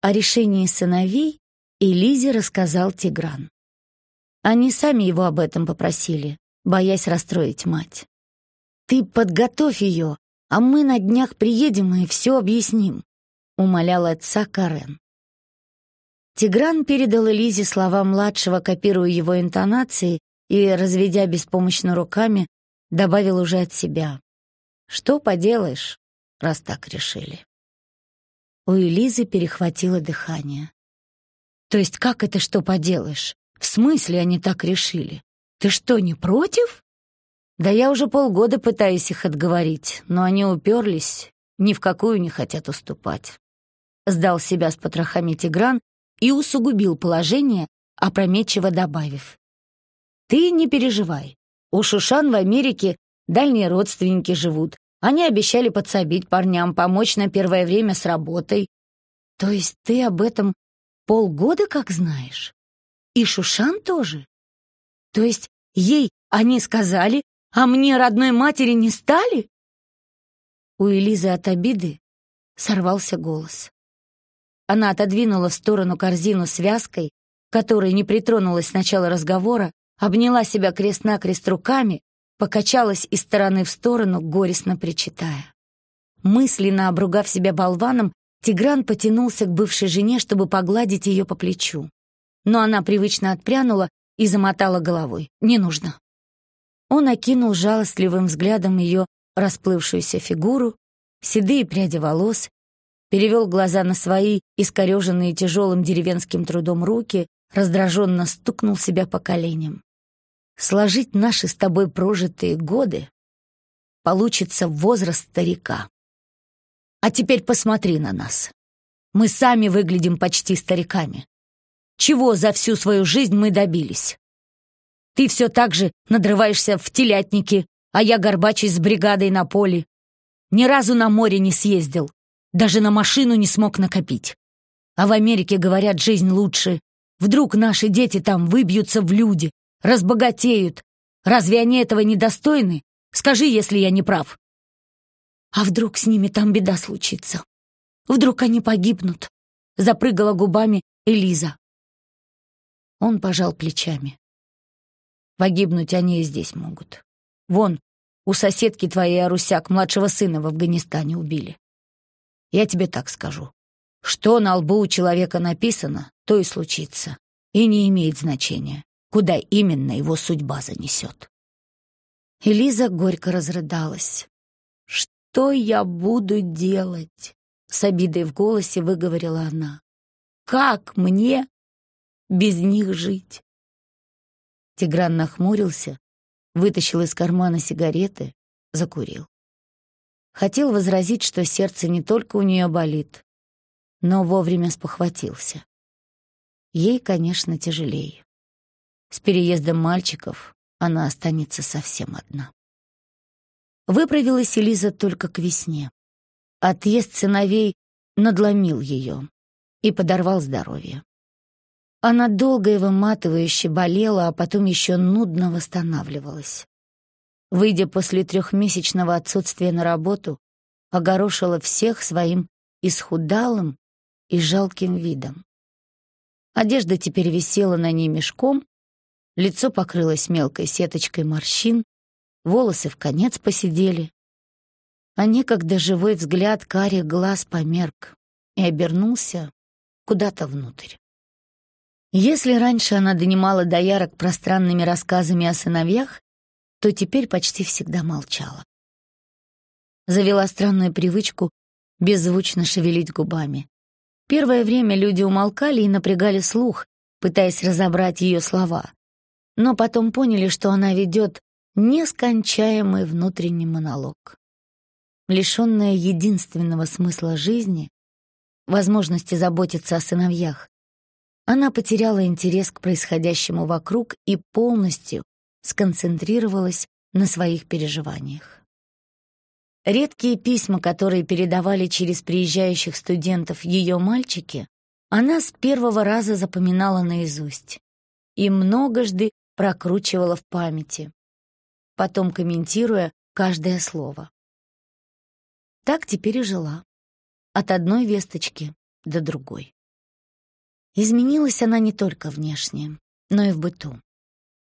О решении сыновей Элизе рассказал Тигран. Они сами его об этом попросили, боясь расстроить мать. «Ты подготовь ее, а мы на днях приедем и все объясним», — умолял отца Карен. Тигран передал Элизе слова младшего, копируя его интонации, и, разведя беспомощно руками, добавил уже от себя. «Что поделаешь, раз так решили?» У Элизы перехватило дыхание. «То есть как это что поделаешь? В смысле они так решили? Ты что, не против?» «Да я уже полгода пытаюсь их отговорить, но они уперлись, ни в какую не хотят уступать». Сдал себя с потрохами Тигран и усугубил положение, опрометчиво добавив. «Ты не переживай. У Шушан в Америке дальние родственники живут. Они обещали подсобить парням, помочь на первое время с работой. То есть ты об этом полгода как знаешь? И Шушан тоже? То есть ей они сказали, а мне родной матери не стали? У Элизы от обиды сорвался голос. Она отодвинула в сторону корзину с вязкой, которой не притронулась с начала разговора, обняла себя крест-накрест руками, покачалась из стороны в сторону, горестно причитая. Мысленно обругав себя болваном, Тигран потянулся к бывшей жене, чтобы погладить ее по плечу. Но она привычно отпрянула и замотала головой. «Не нужно». Он окинул жалостливым взглядом ее расплывшуюся фигуру, седые пряди волос, перевел глаза на свои, искореженные тяжелым деревенским трудом руки, раздраженно стукнул себя по коленям. Сложить наши с тобой прожитые годы получится возраст старика. А теперь посмотри на нас. Мы сами выглядим почти стариками. Чего за всю свою жизнь мы добились? Ты все так же надрываешься в телятнике, а я горбачусь с бригадой на поле. Ни разу на море не съездил, даже на машину не смог накопить. А в Америке, говорят, жизнь лучше. Вдруг наши дети там выбьются в люди, разбогатеют. Разве они этого недостойны? Скажи, если я не прав. А вдруг с ними там беда случится? Вдруг они погибнут? Запрыгала губами Элиза. Он пожал плечами. Погибнуть они и здесь могут. Вон, у соседки твоей Арусяк младшего сына в Афганистане убили. Я тебе так скажу. Что на лбу у человека написано, то и случится. И не имеет значения, куда именно его судьба занесет. Элиза горько разрыдалась. «Что я буду делать?» — с обидой в голосе выговорила она. «Как мне без них жить?» Тигран нахмурился, вытащил из кармана сигареты, закурил. Хотел возразить, что сердце не только у нее болит, но вовремя спохватился. Ей, конечно, тяжелее. С переездом мальчиков она останется совсем одна. Выправилась Элиза только к весне. Отъезд сыновей надломил ее и подорвал здоровье. Она долго и выматывающе болела, а потом еще нудно восстанавливалась. Выйдя после трехмесячного отсутствия на работу, огорошила всех своим исхудалым и жалким видом. Одежда теперь висела на ней мешком, лицо покрылось мелкой сеточкой морщин, волосы в конец посидели, а некогда живой взгляд карих глаз померк и обернулся куда-то внутрь. Если раньше она донимала доярок пространными рассказами о сыновьях, то теперь почти всегда молчала. Завела странную привычку беззвучно шевелить губами. Первое время люди умолкали и напрягали слух, пытаясь разобрать ее слова. Но потом поняли, что она ведет нескончаемый внутренний монолог. Лишенная единственного смысла жизни, возможности заботиться о сыновьях, она потеряла интерес к происходящему вокруг и полностью сконцентрировалась на своих переживаниях. Редкие письма, которые передавали через приезжающих студентов ее мальчики, она с первого раза запоминала наизусть и многожды прокручивала в памяти. Потом, комментируя, каждое слово. Так теперь и жила. От одной весточки до другой. Изменилась она не только внешне, но и в быту.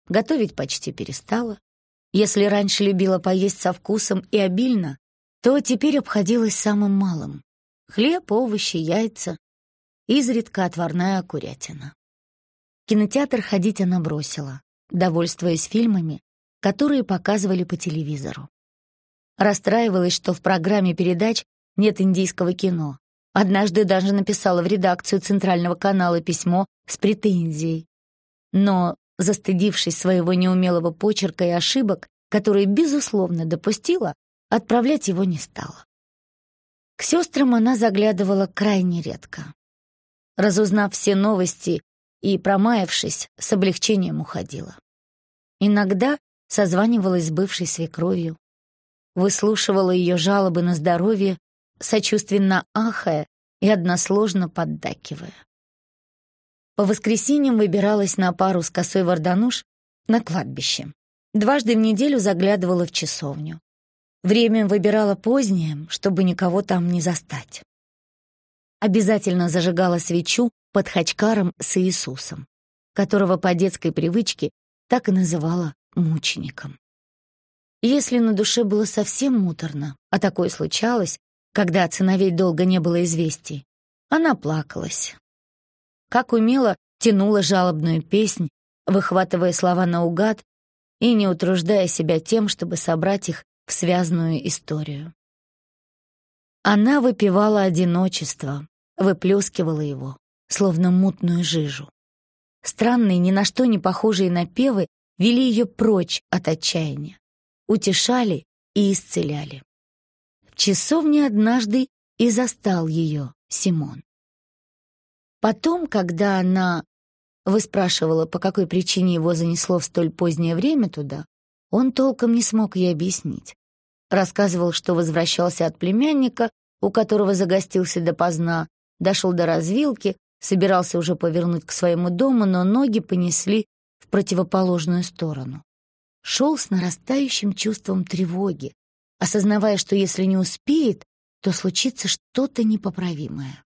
Готовить почти перестала. Если раньше любила поесть со вкусом и обильно, то теперь обходилась самым малым. Хлеб, овощи, яйца, изредка отварная курятина. В кинотеатр ходить она бросила, довольствуясь фильмами, которые показывали по телевизору. Расстраивалась, что в программе передач нет индийского кино. Однажды даже написала в редакцию Центрального канала письмо с претензией. Но, застыдившись своего неумелого почерка и ошибок, которые, безусловно, допустила, отправлять его не стала. К сестрам она заглядывала крайне редко. Разузнав все новости и промаявшись, с облегчением уходила. Иногда созванивалась с бывшей свекровью, выслушивала ее жалобы на здоровье, сочувственно ахая и односложно поддакивая. По воскресеньям выбиралась на пару с косой Вардануш на кладбище. Дважды в неделю заглядывала в часовню. Время выбирала позднее, чтобы никого там не застать. Обязательно зажигала свечу под хачкаром с Иисусом, которого по детской привычке так и называла мучеником. Если на душе было совсем муторно, а такое случалось, когда от сыновей долго не было известий, она плакалась. Как умело тянула жалобную песнь, выхватывая слова наугад и не утруждая себя тем, чтобы собрать их в связанную историю. Она выпивала одиночество, выплескивала его, словно мутную жижу. Странные, ни на что не похожие напевы вели ее прочь от отчаяния утешали и исцеляли. В часовне однажды и застал ее Симон. Потом, когда она выспрашивала, по какой причине его занесло в столь позднее время туда, он толком не смог ей объяснить. Рассказывал, что возвращался от племянника, у которого загостился допоздна, дошел до развилки, собирался уже повернуть к своему дому, но ноги понесли в противоположную сторону шел с нарастающим чувством тревоги, осознавая, что если не успеет, то случится что-то непоправимое.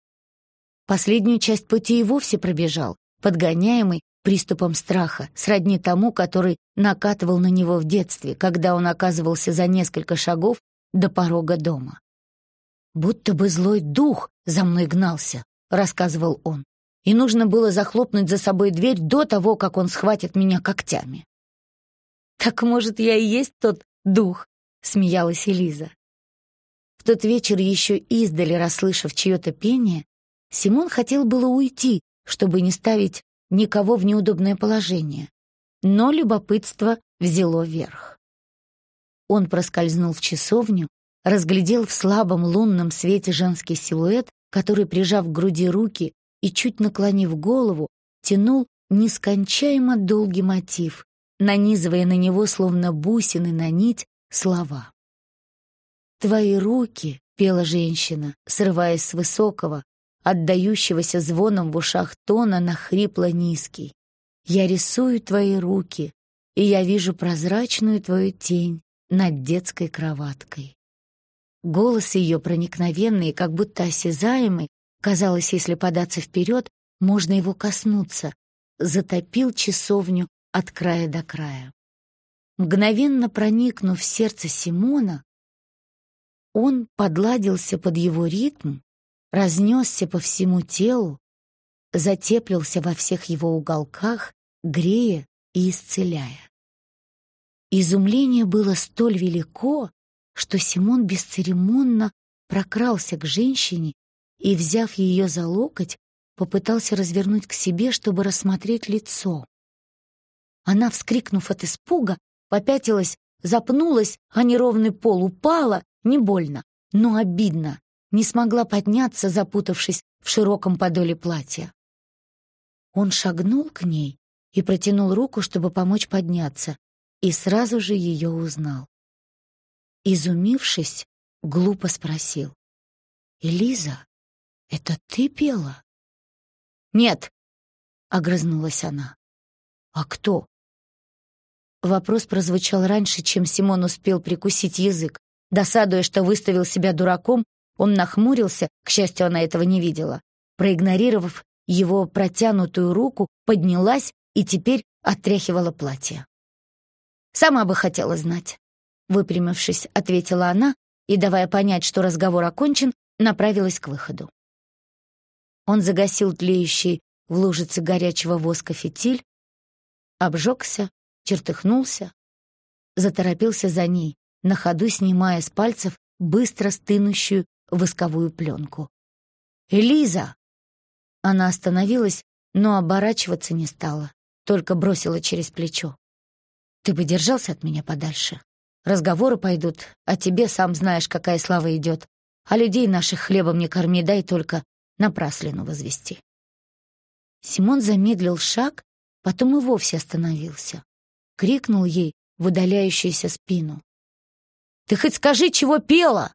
Последнюю часть пути и вовсе пробежал, подгоняемый приступом страха, сродни тому, который накатывал на него в детстве, когда он оказывался за несколько шагов до порога дома. «Будто бы злой дух за мной гнался», — рассказывал он, «и нужно было захлопнуть за собой дверь до того, как он схватит меня когтями». «Так, может, я и есть тот дух?» — смеялась Элиза. В тот вечер, еще издали расслышав чье-то пение, Симон хотел было уйти, чтобы не ставить никого в неудобное положение, но любопытство взяло верх. Он проскользнул в часовню, разглядел в слабом лунном свете женский силуэт, который, прижав к груди руки и чуть наклонив голову, тянул нескончаемо долгий мотив, нанизывая на него, словно бусины на нить, слова. «Твои руки», — пела женщина, срываясь с высокого, отдающегося звоном в ушах тона на хрипло-низкий. «Я рисую твои руки, и я вижу прозрачную твою тень над детской кроваткой». Голос ее проникновенный, как будто осязаемый, казалось, если податься вперед, можно его коснуться, затопил часовню от края до края. Мгновенно проникнув в сердце Симона, он подладился под его ритм, разнесся по всему телу, затеплился во всех его уголках, грея и исцеляя. Изумление было столь велико, что Симон бесцеремонно прокрался к женщине и, взяв ее за локоть, попытался развернуть к себе, чтобы рассмотреть лицо. Она, вскрикнув от испуга, попятилась, запнулась, а неровный пол упала, не больно, но обидно, не смогла подняться, запутавшись в широком подоле платья. Он шагнул к ней и протянул руку, чтобы помочь подняться, и сразу же ее узнал. Изумившись, глупо спросил. «Элиза, это ты пела?» «Нет», — огрызнулась она. «А кто?» Вопрос прозвучал раньше, чем Симон успел прикусить язык. Досадуя, что выставил себя дураком, он нахмурился, к счастью, она этого не видела. Проигнорировав его протянутую руку, поднялась и теперь отряхивала платье. «Сама бы хотела знать», — выпрямившись, ответила она и, давая понять, что разговор окончен, направилась к выходу. Он загасил тлеющий в лужице горячего воска фитиль, обжегся, чертыхнулся, заторопился за ней, на ходу снимая с пальцев быстро стынущую восковую пленку. «Элиза!» Она остановилась, но оборачиваться не стала, только бросила через плечо. «Ты бы держался от меня подальше. Разговоры пойдут, а тебе, сам знаешь, какая слава идет. А людей наших хлебом не корми, дай только напраслину возвести». Симон замедлил шаг, потом и вовсе остановился. Крикнул ей в удаляющуюся спину. «Ты хоть скажи, чего пела!»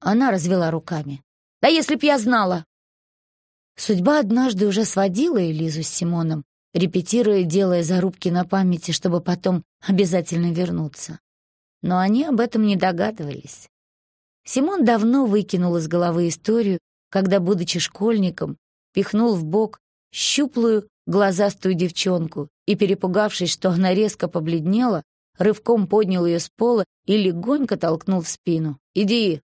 Она развела руками. «Да если б я знала!» Судьба однажды уже сводила Элизу с Симоном, репетируя, делая зарубки на памяти, чтобы потом обязательно вернуться. Но они об этом не догадывались. Симон давно выкинул из головы историю, когда, будучи школьником, пихнул в бок щуплую, глазастую девчонку и, перепугавшись, что она резко побледнела, рывком поднял ее с пола и легонько толкнул в спину. «Иди!»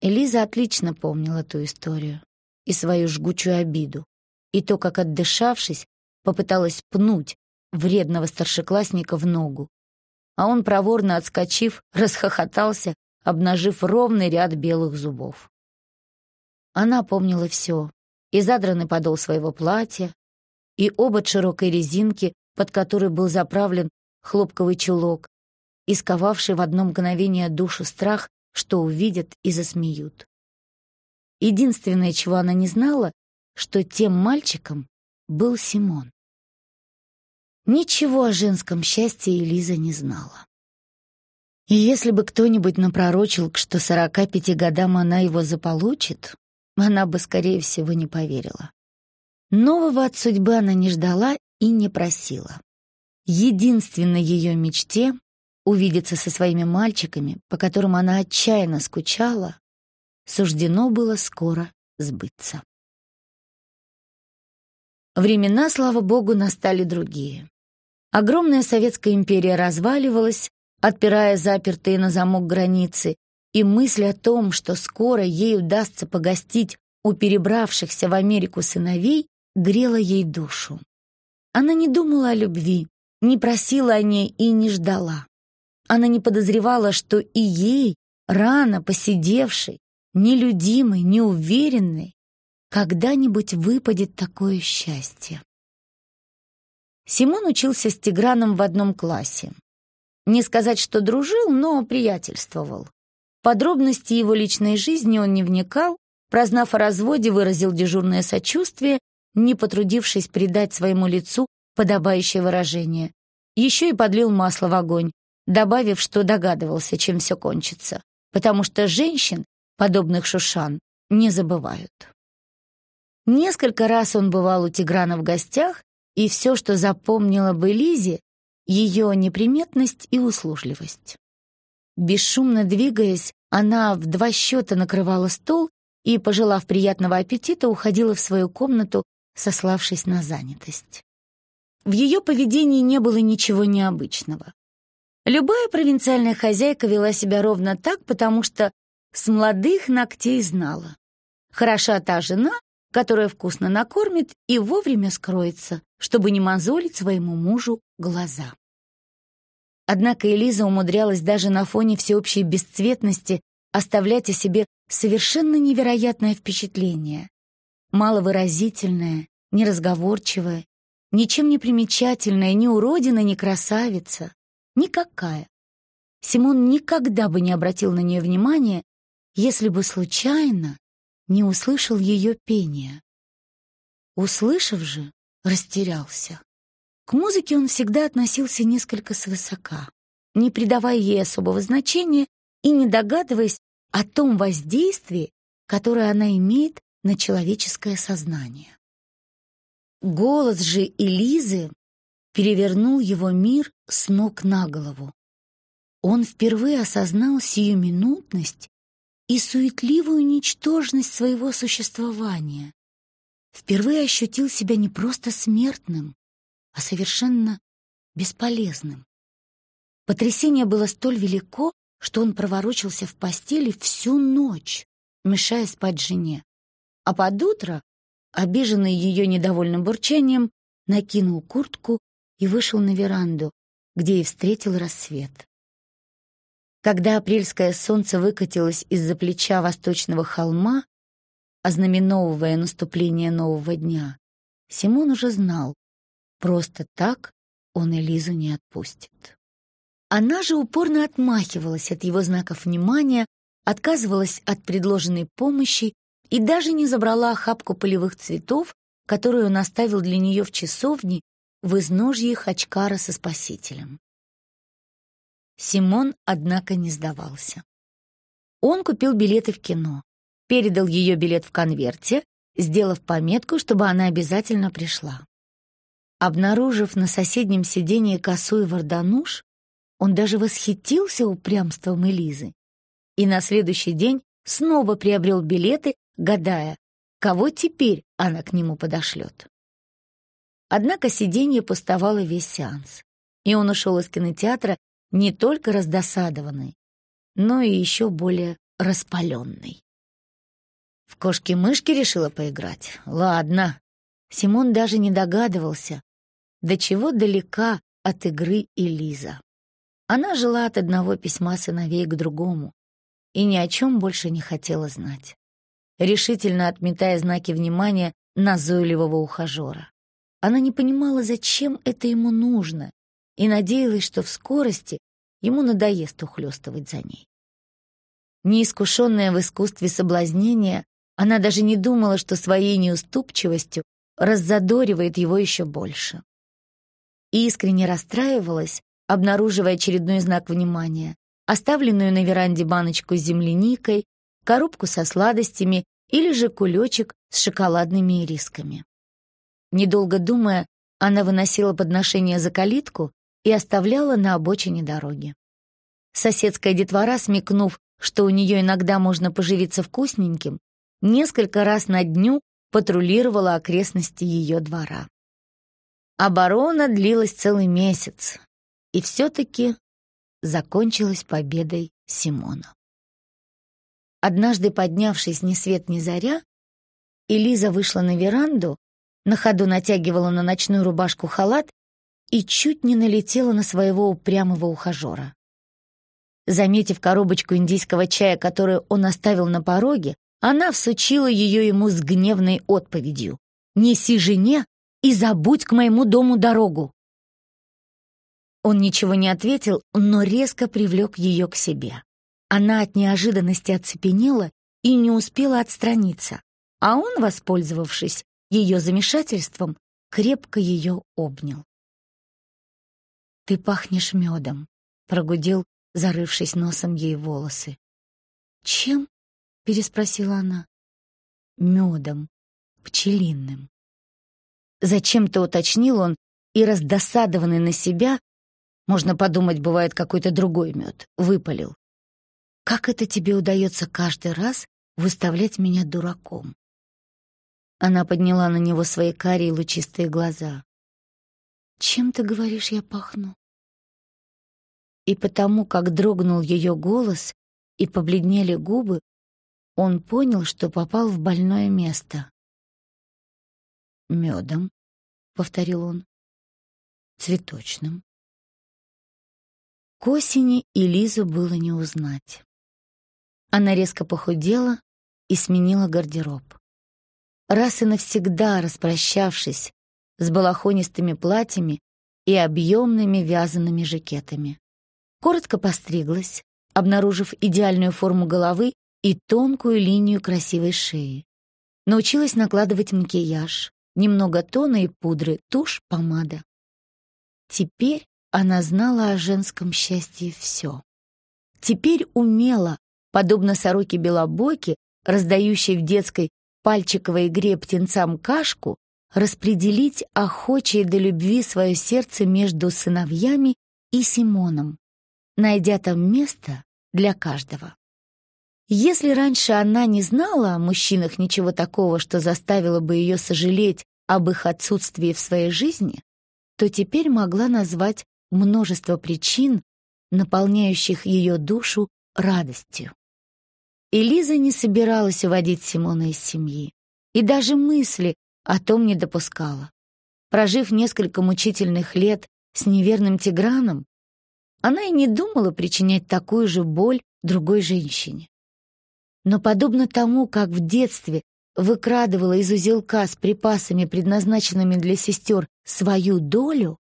Элиза отлично помнила ту историю и свою жгучую обиду, и то, как, отдышавшись, попыталась пнуть вредного старшеклассника в ногу. А он, проворно отскочив, расхохотался, обнажив ровный ряд белых зубов. Она помнила все, и задранный подол своего платья, и обод широкой резинки, под которой был заправлен хлопковый чулок, и сковавший в одно мгновение душу страх, что увидят и засмеют. Единственное, чего она не знала, что тем мальчиком был Симон. Ничего о женском счастье Элиза не знала. И если бы кто-нибудь напророчил, что 45 годам она его заполучит, она бы, скорее всего, не поверила. Нового от судьбы она не ждала и не просила. Единственной ее мечте — увидеться со своими мальчиками, по которым она отчаянно скучала, суждено было скоро сбыться. Времена, слава богу, настали другие. Огромная Советская империя разваливалась, отпирая запертые на замок границы, и мысль о том, что скоро ей удастся погостить у перебравшихся в Америку сыновей, грела ей душу. Она не думала о любви, не просила о ней и не ждала. Она не подозревала, что и ей, рано посидевшей, нелюдимой, неуверенной, когда-нибудь выпадет такое счастье. Симон учился с Тиграном в одном классе. Не сказать, что дружил, но приятельствовал. Подробности его личной жизни он не вникал, прознав о разводе, выразил дежурное сочувствие, не потрудившись придать своему лицу подобающее выражение. Еще и подлил масло в огонь, добавив, что догадывался, чем все кончится, потому что женщин, подобных Шушан, не забывают. Несколько раз он бывал у Тиграна в гостях, и все, что запомнила бы Лизе, ее неприметность и услужливость. Бесшумно двигаясь, она в два счета накрывала стол и, пожелав приятного аппетита, уходила в свою комнату, сославшись на занятость. В ее поведении не было ничего необычного. Любая провинциальная хозяйка вела себя ровно так, потому что с молодых ногтей знала. Хороша та жена, которая вкусно накормит и вовремя скроется, чтобы не мозолить своему мужу глаза. Однако Элиза умудрялась даже на фоне всеобщей бесцветности оставлять о себе совершенно невероятное впечатление. Маловыразительная, неразговорчивая, ничем не примечательная, ни уродина, ни красавица. Никакая. Симон никогда бы не обратил на нее внимания, если бы случайно не услышал ее пения. Услышав же, растерялся. К музыке он всегда относился несколько свысока, не придавая ей особого значения и не догадываясь о том воздействии, которое она имеет на человеческое сознание. Голос же Элизы перевернул его мир с ног на голову. Он впервые осознал сиюминутность и суетливую ничтожность своего существования. Впервые ощутил себя не просто смертным, а совершенно бесполезным. Потрясение было столь велико, что он проворочился в постели всю ночь, мешая спать жене. А под утро, обиженный ее недовольным бурчанием, накинул куртку и вышел на веранду, где и встретил рассвет. Когда апрельское солнце выкатилось из-за плеча восточного холма, ознаменовывая наступление нового дня, Симон уже знал, просто так он Элизу не отпустит. Она же упорно отмахивалась от его знаков внимания, отказывалась от предложенной помощи и даже не забрала охапку полевых цветов, которую он оставил для нее в часовне в изножье Хачкара со Спасителем. Симон, однако, не сдавался. Он купил билеты в кино, передал ее билет в конверте, сделав пометку, чтобы она обязательно пришла. Обнаружив на соседнем сиденье косу и вардануш, он даже восхитился упрямством Элизы и на следующий день снова приобрел билеты, гадая, кого теперь она к нему подошлет. Однако сиденье пустовало весь сеанс, и он ушел из кинотеатра не только раздосадованный, но и еще более распаленный. В кошки-мышки решила поиграть? Ладно. Симон даже не догадывался, до чего далека от игры Элиза. Она жила от одного письма сыновей к другому и ни о чем больше не хотела знать, решительно отметая знаки внимания назойливого ухажера. Она не понимала, зачем это ему нужно, и надеялась, что в скорости ему надоест ухлёстывать за ней. Неискушенная в искусстве соблазнения, она даже не думала, что своей неуступчивостью раззадоривает его еще больше. И искренне расстраивалась, обнаруживая очередной знак внимания, оставленную на веранде баночку с земляникой, коробку со сладостями или же кулечек с шоколадными ирисками. Недолго думая, она выносила подношение за калитку и оставляла на обочине дороги. Соседская детвора, смекнув, что у нее иногда можно поживиться вкусненьким, несколько раз на дню патрулировала окрестности ее двора. Оборона длилась целый месяц, и все-таки закончилась победой Симона. Однажды, поднявшись ни свет ни заря, Элиза вышла на веранду, на ходу натягивала на ночную рубашку халат и чуть не налетела на своего упрямого ухажера. Заметив коробочку индийского чая, которую он оставил на пороге, она всучила ее ему с гневной отповедью. «Неси жене и забудь к моему дому дорогу!» Он ничего не ответил, но резко привлек ее к себе. Она от неожиданности оцепенела и не успела отстраниться, а он, воспользовавшись ее замешательством, крепко ее обнял. «Ты пахнешь медом», — прогудел, зарывшись носом ей волосы. «Чем?» — переспросила она. «Медом, пчелиным». Зачем-то уточнил он и, раздосадованный на себя, можно подумать, бывает какой-то другой мед. Выпалил. Как это тебе удается каждый раз выставлять меня дураком? Она подняла на него свои карие лучистые глаза. Чем ты говоришь, я пахну? И потому, как дрогнул ее голос и побледнели губы, он понял, что попал в больное место. Медом, повторил он. Цветочным. К осени и Лизу было не узнать. Она резко похудела и сменила гардероб. Раз и навсегда распрощавшись с балахонистыми платьями и объемными вязаными жакетами. Коротко постриглась, обнаружив идеальную форму головы и тонкую линию красивой шеи. Научилась накладывать макияж, немного тона и пудры, тушь, помада. Теперь она знала о женском счастье все. Теперь умела, подобно сороке Белобоке, раздающей в детской пальчиковой игре птенцам кашку, распределить охочее до любви свое сердце между сыновьями и Симоном, найдя там место для каждого. Если раньше она не знала о мужчинах ничего такого, что заставило бы ее сожалеть об их отсутствии в своей жизни, то теперь могла назвать множество причин, наполняющих ее душу радостью. Элиза не собиралась уводить Симона из семьи и даже мысли о том не допускала. Прожив несколько мучительных лет с неверным Тиграном, она и не думала причинять такую же боль другой женщине. Но подобно тому, как в детстве выкрадывала из узелка с припасами, предназначенными для сестер, свою долю,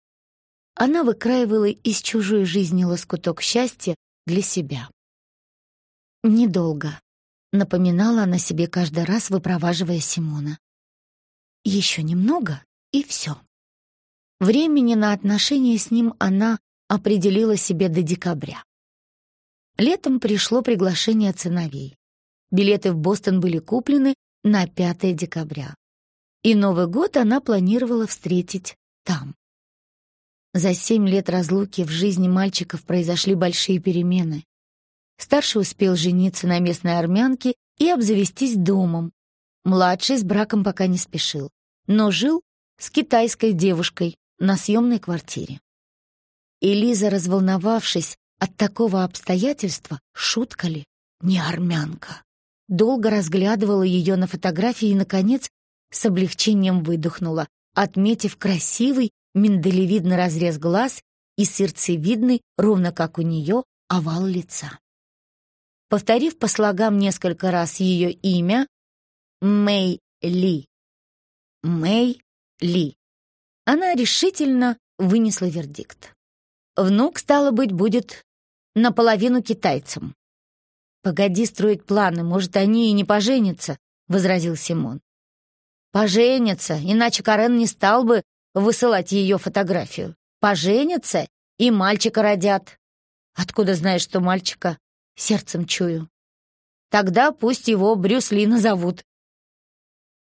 она выкраивала из чужой жизни лоскуток счастья для себя. Недолго, напоминала она себе каждый раз, выпроваживая Симона. Еще немного, и все. Времени на отношения с ним она определила себе до декабря. Летом пришло приглашение от сыновей. Билеты в Бостон были куплены на 5 декабря. И Новый год она планировала встретить там. За семь лет разлуки в жизни мальчиков произошли большие перемены. Старший успел жениться на местной армянке и обзавестись домом. Младший с браком пока не спешил, но жил с китайской девушкой на съемной квартире. Элиза, разволновавшись от такого обстоятельства, шутка ли, не армянка, долго разглядывала ее на фотографии и, наконец, с облегчением выдохнула, отметив красивый миндалевидный разрез глаз и сердцевидный, ровно как у нее, овал лица. Повторив по слогам несколько раз ее имя, Мэй Ли. Мэй Ли. Она решительно вынесла вердикт. Внук, стало быть, будет наполовину китайцем. «Погоди строить планы, может, они и не поженятся», — возразил Симон. «Поженятся, иначе Карен не стал бы высылать ее фотографию. Поженятся и мальчика родят. Откуда знаешь, что мальчика? Сердцем чую. Тогда пусть его Брюс Ли назовут.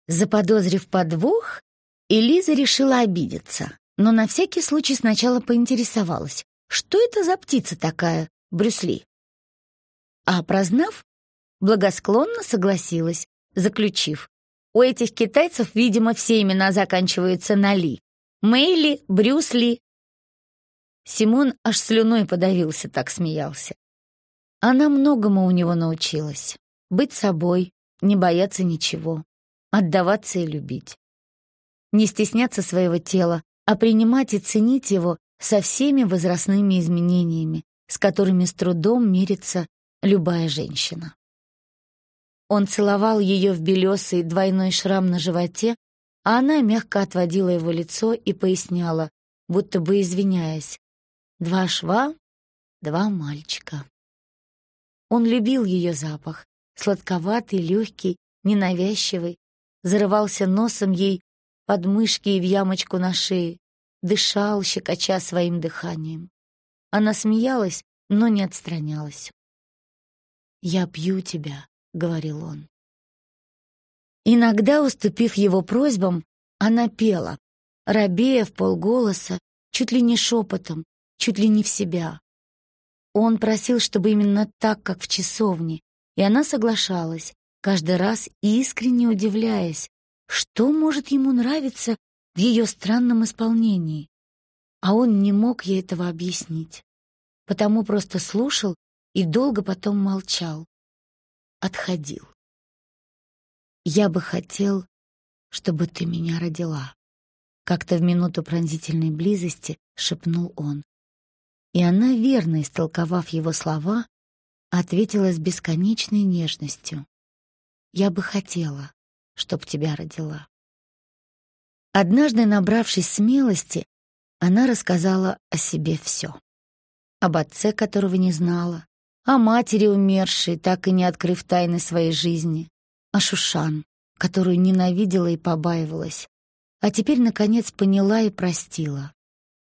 Заподозрив подвох, Элиза решила обидеться, но на всякий случай сначала поинтересовалась, что это за птица такая, Брюс Ли. А прознав, благосклонно согласилась, заключив, у этих китайцев, видимо, все имена заканчиваются на «ли». Мэйли, Брюс Ли. Симон аж слюной подавился, так смеялся. Она многому у него научилась. Быть собой, не бояться ничего, отдаваться и любить. Не стесняться своего тела, а принимать и ценить его со всеми возрастными изменениями, с которыми с трудом мирится любая женщина. Он целовал ее в белесый двойной шрам на животе, а она мягко отводила его лицо и поясняла, будто бы извиняясь. Два шва, два мальчика. Он любил ее запах, сладковатый, легкий, ненавязчивый, зарывался носом ей под мышки и в ямочку на шее, дышал, щекоча своим дыханием. Она смеялась, но не отстранялась. «Я пью тебя», — говорил он. Иногда, уступив его просьбам, она пела, робея в полголоса, чуть ли не шепотом, чуть ли не в себя. Он просил, чтобы именно так, как в часовне, и она соглашалась, каждый раз искренне удивляясь, что может ему нравиться в ее странном исполнении. А он не мог ей этого объяснить, потому просто слушал и долго потом молчал, отходил. «Я бы хотел, чтобы ты меня родила», — как-то в минуту пронзительной близости шепнул он. И она, верно истолковав его слова, ответила с бесконечной нежностью. «Я бы хотела, чтоб тебя родила». Однажды, набравшись смелости, она рассказала о себе все. Об отце, которого не знала, о матери умершей, так и не открыв тайны своей жизни, о Шушан, которую ненавидела и побаивалась, а теперь, наконец, поняла и простила.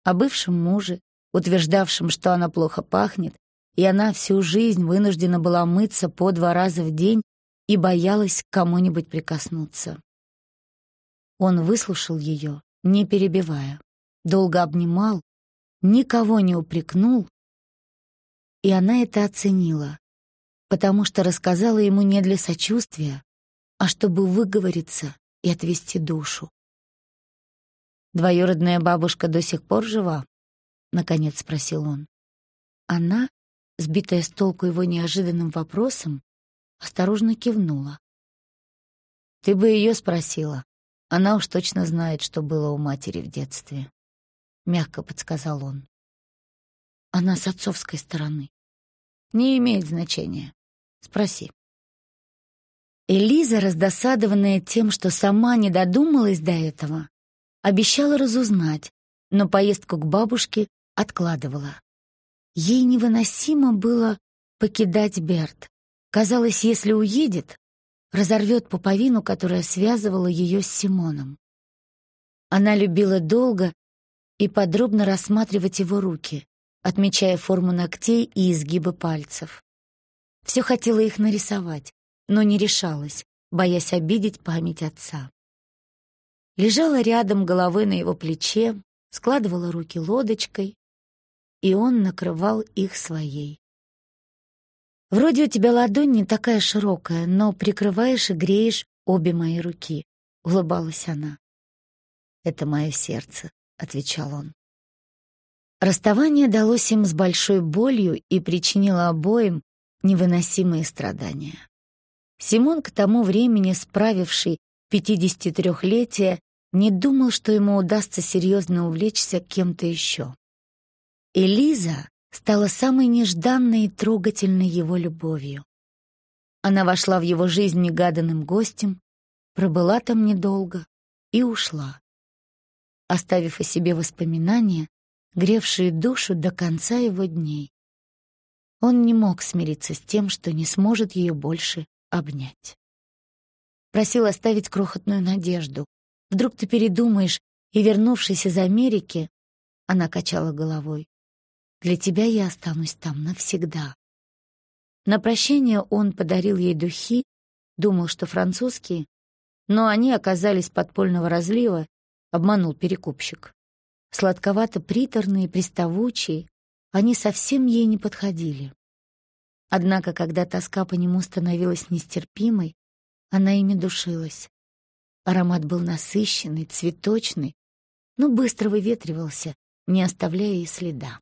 О бывшем муже, утверждавшем, что она плохо пахнет, и она всю жизнь вынуждена была мыться по два раза в день и боялась к кому-нибудь прикоснуться. Он выслушал ее, не перебивая, долго обнимал, никого не упрекнул, и она это оценила, потому что рассказала ему не для сочувствия, а чтобы выговориться и отвести душу. «Двоюродная бабушка до сих пор жива?» — наконец спросил он. Она, сбитая с толку его неожиданным вопросом, осторожно кивнула. «Ты бы ее спросила. Она уж точно знает, что было у матери в детстве», — мягко подсказал он. «Она с отцовской стороны». «Не имеет значения. Спроси». Элиза, раздосадованная тем, что сама не додумалась до этого, обещала разузнать, но поездку к бабушке откладывала. Ей невыносимо было покидать Берт. Казалось, если уедет, разорвет пуповину, которая связывала ее с Симоном. Она любила долго и подробно рассматривать его руки, отмечая форму ногтей и изгибы пальцев. Все хотела их нарисовать, но не решалась, боясь обидеть память отца. Лежала рядом головы на его плече, складывала руки лодочкой, и он накрывал их своей. «Вроде у тебя ладонь не такая широкая, но прикрываешь и греешь обе мои руки», — улыбалась она. «Это мое сердце», — отвечал он. Расставание далось им с большой болью и причинило обоим невыносимые страдания. Симон, к тому времени справивший 53-летие, не думал, что ему удастся серьезно увлечься кем-то еще. Элиза стала самой нежданной и трогательной его любовью. Она вошла в его жизнь негаданным гостем, пробыла там недолго и ушла, оставив о себе воспоминания, гревшие душу до конца его дней. Он не мог смириться с тем, что не сможет ее больше обнять. Просил оставить крохотную надежду. Вдруг ты передумаешь, и, вернувшись из Америки, она качала головой. Для тебя я останусь там навсегда. На прощение он подарил ей духи, думал, что французские, но они оказались подпольного разлива, обманул перекупщик. Сладковато-приторные, приставучие, они совсем ей не подходили. Однако, когда тоска по нему становилась нестерпимой, она ими душилась. Аромат был насыщенный, цветочный, но быстро выветривался, не оставляя и следа.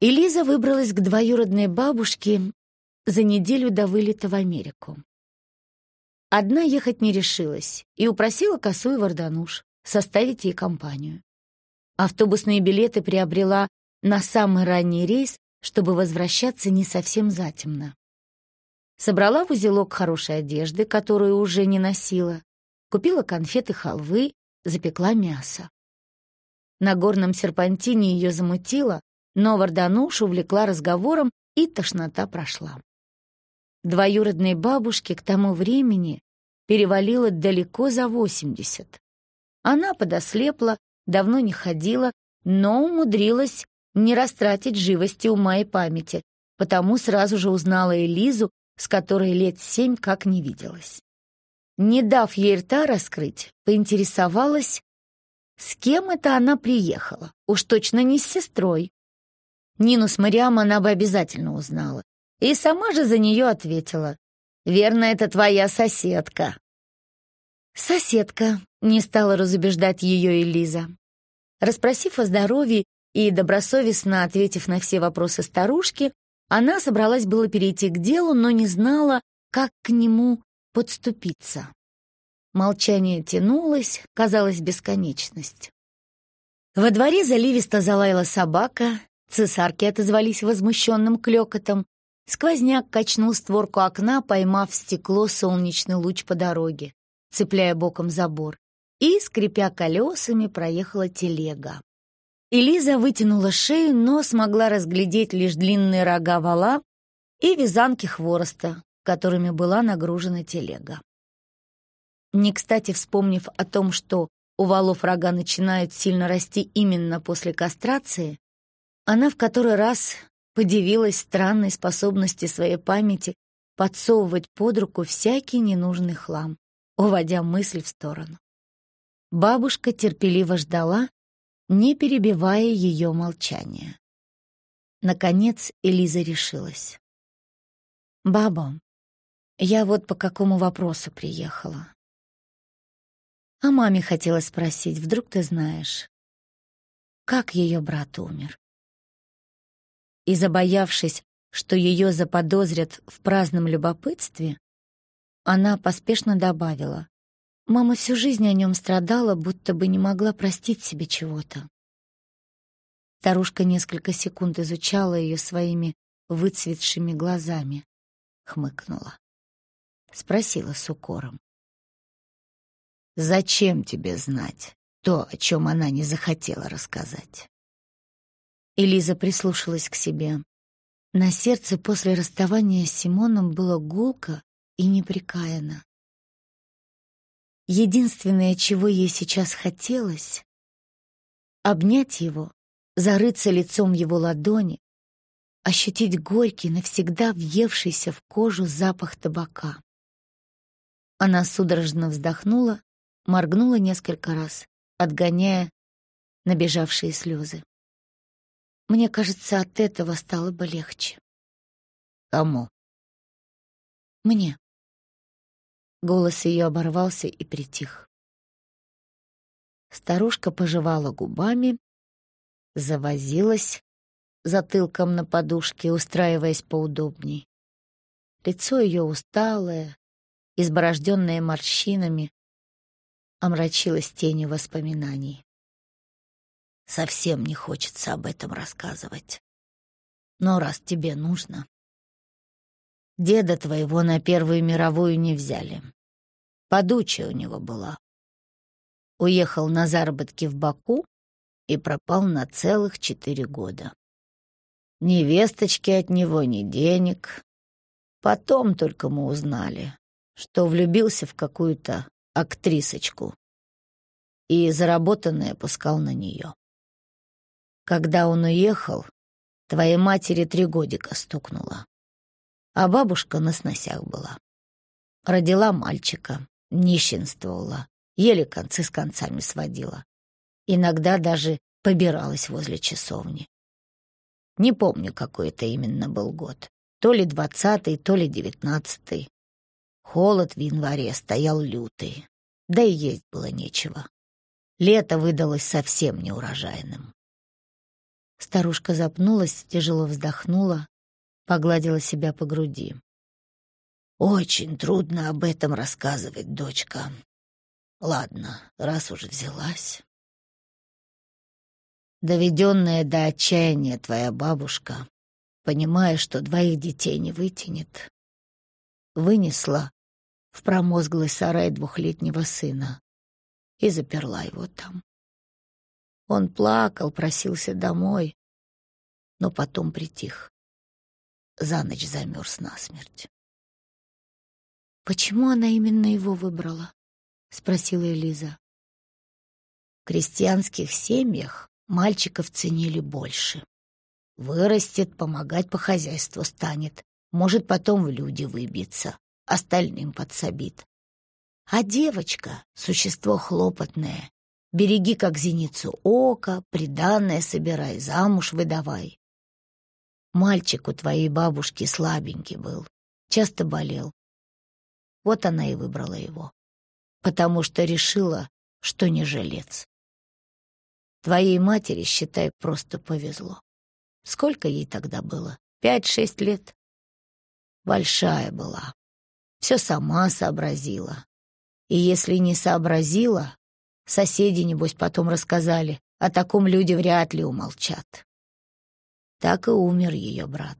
И Лиза выбралась к двоюродной бабушке за неделю до вылета в Америку. Одна ехать не решилась и упросила косу и Вардануш составить ей компанию. Автобусные билеты приобрела на самый ранний рейс, чтобы возвращаться не совсем затемно. Собрала в узелок хорошей одежды, которую уже не носила, купила конфеты халвы, запекла мясо. На горном серпантине ее замутило, но Вардануш увлекла разговором, и тошнота прошла. Двоюродной бабушке к тому времени перевалило далеко за восемьдесят. Она подослепла, давно не ходила, но умудрилась не растратить живости ума и памяти, потому сразу же узнала Элизу, с которой лет семь как не виделась. Не дав ей рта раскрыть, поинтересовалась, с кем это она приехала, уж точно не с сестрой. Нину с Мариам она бы обязательно узнала. И сама же за нее ответила. «Верно, это твоя соседка». «Соседка», — не стала разубеждать ее Элиза. Распросив о здоровье и добросовестно ответив на все вопросы старушки, она собралась было перейти к делу, но не знала, как к нему подступиться. Молчание тянулось, казалось, бесконечность. Во дворе заливисто залаяла собака, Цесарки отозвались возмущенным клёкотом. Сквозняк качнул створку окна, поймав в стекло солнечный луч по дороге, цепляя боком забор. И, скрипя колесами, проехала телега. Элиза вытянула шею, но смогла разглядеть лишь длинные рога вала и вязанки хвороста, которыми была нагружена телега. Не кстати вспомнив о том, что у валов рога начинают сильно расти именно после кастрации, она в который раз подивилась странной способности своей памяти подсовывать под руку всякий ненужный хлам, уводя мысль в сторону. Бабушка терпеливо ждала, не перебивая ее молчание. Наконец Элиза решилась. «Баба, я вот по какому вопросу приехала. А маме хотела спросить, вдруг ты знаешь, как ее брат умер?» И забоявшись, что ее заподозрят в праздном любопытстве, она поспешно добавила. Мама всю жизнь о нем страдала, будто бы не могла простить себе чего-то. Старушка несколько секунд изучала ее своими выцветшими глазами, хмыкнула. Спросила с укором. «Зачем тебе знать то, о чем она не захотела рассказать?» Элиза прислушалась к себе. На сердце после расставания с Симоном было гулко и неприкаяно. Единственное, чего ей сейчас хотелось — обнять его, зарыться лицом в его ладони, ощутить горький, навсегда въевшийся в кожу запах табака. Она судорожно вздохнула, моргнула несколько раз, отгоняя набежавшие слезы. Мне кажется, от этого стало бы легче. Кому? Мне. Голос ее оборвался и притих. Старушка пожевала губами, завозилась затылком на подушке, устраиваясь поудобней. Лицо ее усталое, изборожденное морщинами, омрачилось тенью воспоминаний. Совсем не хочется об этом рассказывать. Но раз тебе нужно, Деда твоего на Первую мировую не взяли. Подучая у него была. Уехал на заработки в Баку и пропал на целых четыре года. Ни весточки от него, ни денег. Потом только мы узнали, что влюбился в какую-то актрисочку и заработанное пускал на нее. Когда он уехал, твоей матери три годика стукнуло а бабушка на сносях была. Родила мальчика, нищенствовала, еле концы с концами сводила. Иногда даже побиралась возле часовни. Не помню, какой это именно был год. То ли двадцатый, то ли девятнадцатый. Холод в январе стоял лютый, да и есть было нечего. Лето выдалось совсем неурожайным. Старушка запнулась, тяжело вздохнула, погладила себя по груди. Очень трудно об этом рассказывать, дочка. Ладно, раз уж взялась. Доведенная до отчаяния твоя бабушка, понимая, что двоих детей не вытянет, вынесла в промозглый сарай двухлетнего сына и заперла его там. Он плакал, просился домой, но потом притих за ночь замерз насмерть. «Почему она именно его выбрала?» — спросила Элиза. В крестьянских семьях мальчиков ценили больше. Вырастет, помогать по хозяйству станет, может потом в люди выбиться, остальным подсобит. А девочка — существо хлопотное. Береги, как зеницу ока, приданное собирай, замуж выдавай. Мальчик у твоей бабушки слабенький был, часто болел. Вот она и выбрала его, потому что решила, что не жилец. Твоей матери, считай, просто повезло. Сколько ей тогда было? Пять-шесть лет? Большая была. Все сама сообразила. И если не сообразила, соседи, небось, потом рассказали, о таком люди вряд ли умолчат так и умер ее брат.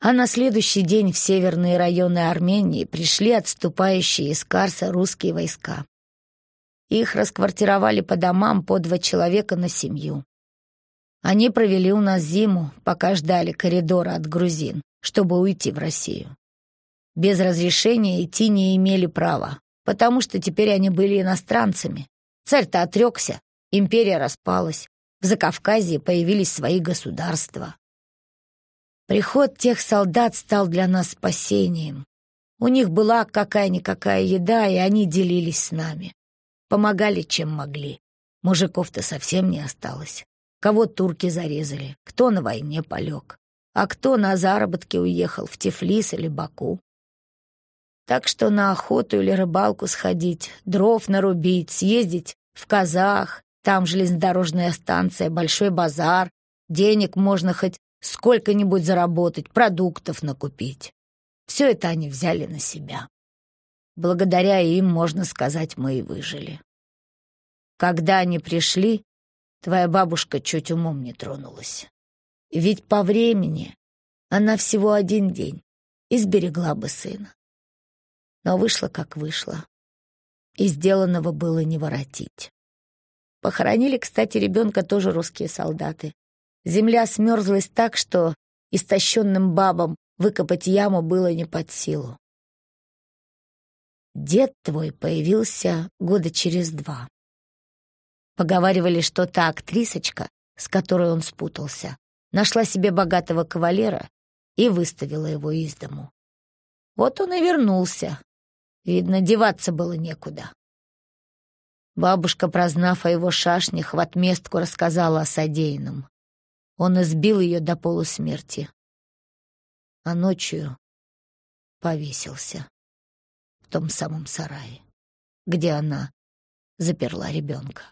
А на следующий день в северные районы Армении пришли отступающие из Карса русские войска. Их расквартировали по домам по два человека на семью. Они провели у нас зиму, пока ждали коридора от грузин, чтобы уйти в Россию. Без разрешения идти не имели права, потому что теперь они были иностранцами. Царь-то отрекся, империя распалась, в Закавказье появились свои государства. Приход тех солдат стал для нас спасением. У них была какая-никакая еда, и они делились с нами. Помогали, чем могли. Мужиков-то совсем не осталось. Кого турки зарезали, кто на войне полег, а кто на заработки уехал в Тифлис или Баку. Так что на охоту или рыбалку сходить, дров нарубить, съездить в Казах, там железнодорожная станция, большой базар, денег можно хоть сколько-нибудь заработать, продуктов накупить. Все это они взяли на себя. Благодаря им, можно сказать, мы и выжили. Когда они пришли, Твоя бабушка чуть умом не тронулась. Ведь по времени она всего один день и сберегла бы сына. Но вышло, как вышло. И сделанного было не воротить. Похоронили, кстати, ребенка тоже русские солдаты. Земля смерзлась так, что истощенным бабам выкопать яму было не под силу. Дед твой появился года через два. Поговаривали, что та актрисочка, с которой он спутался, нашла себе богатого кавалера и выставила его из дому. Вот он и вернулся. Видно, деваться было некуда. Бабушка, прознав о его шашнях, в отместку рассказала о содеянном. Он избил ее до полусмерти. А ночью повесился в том самом сарае, где она заперла ребенка.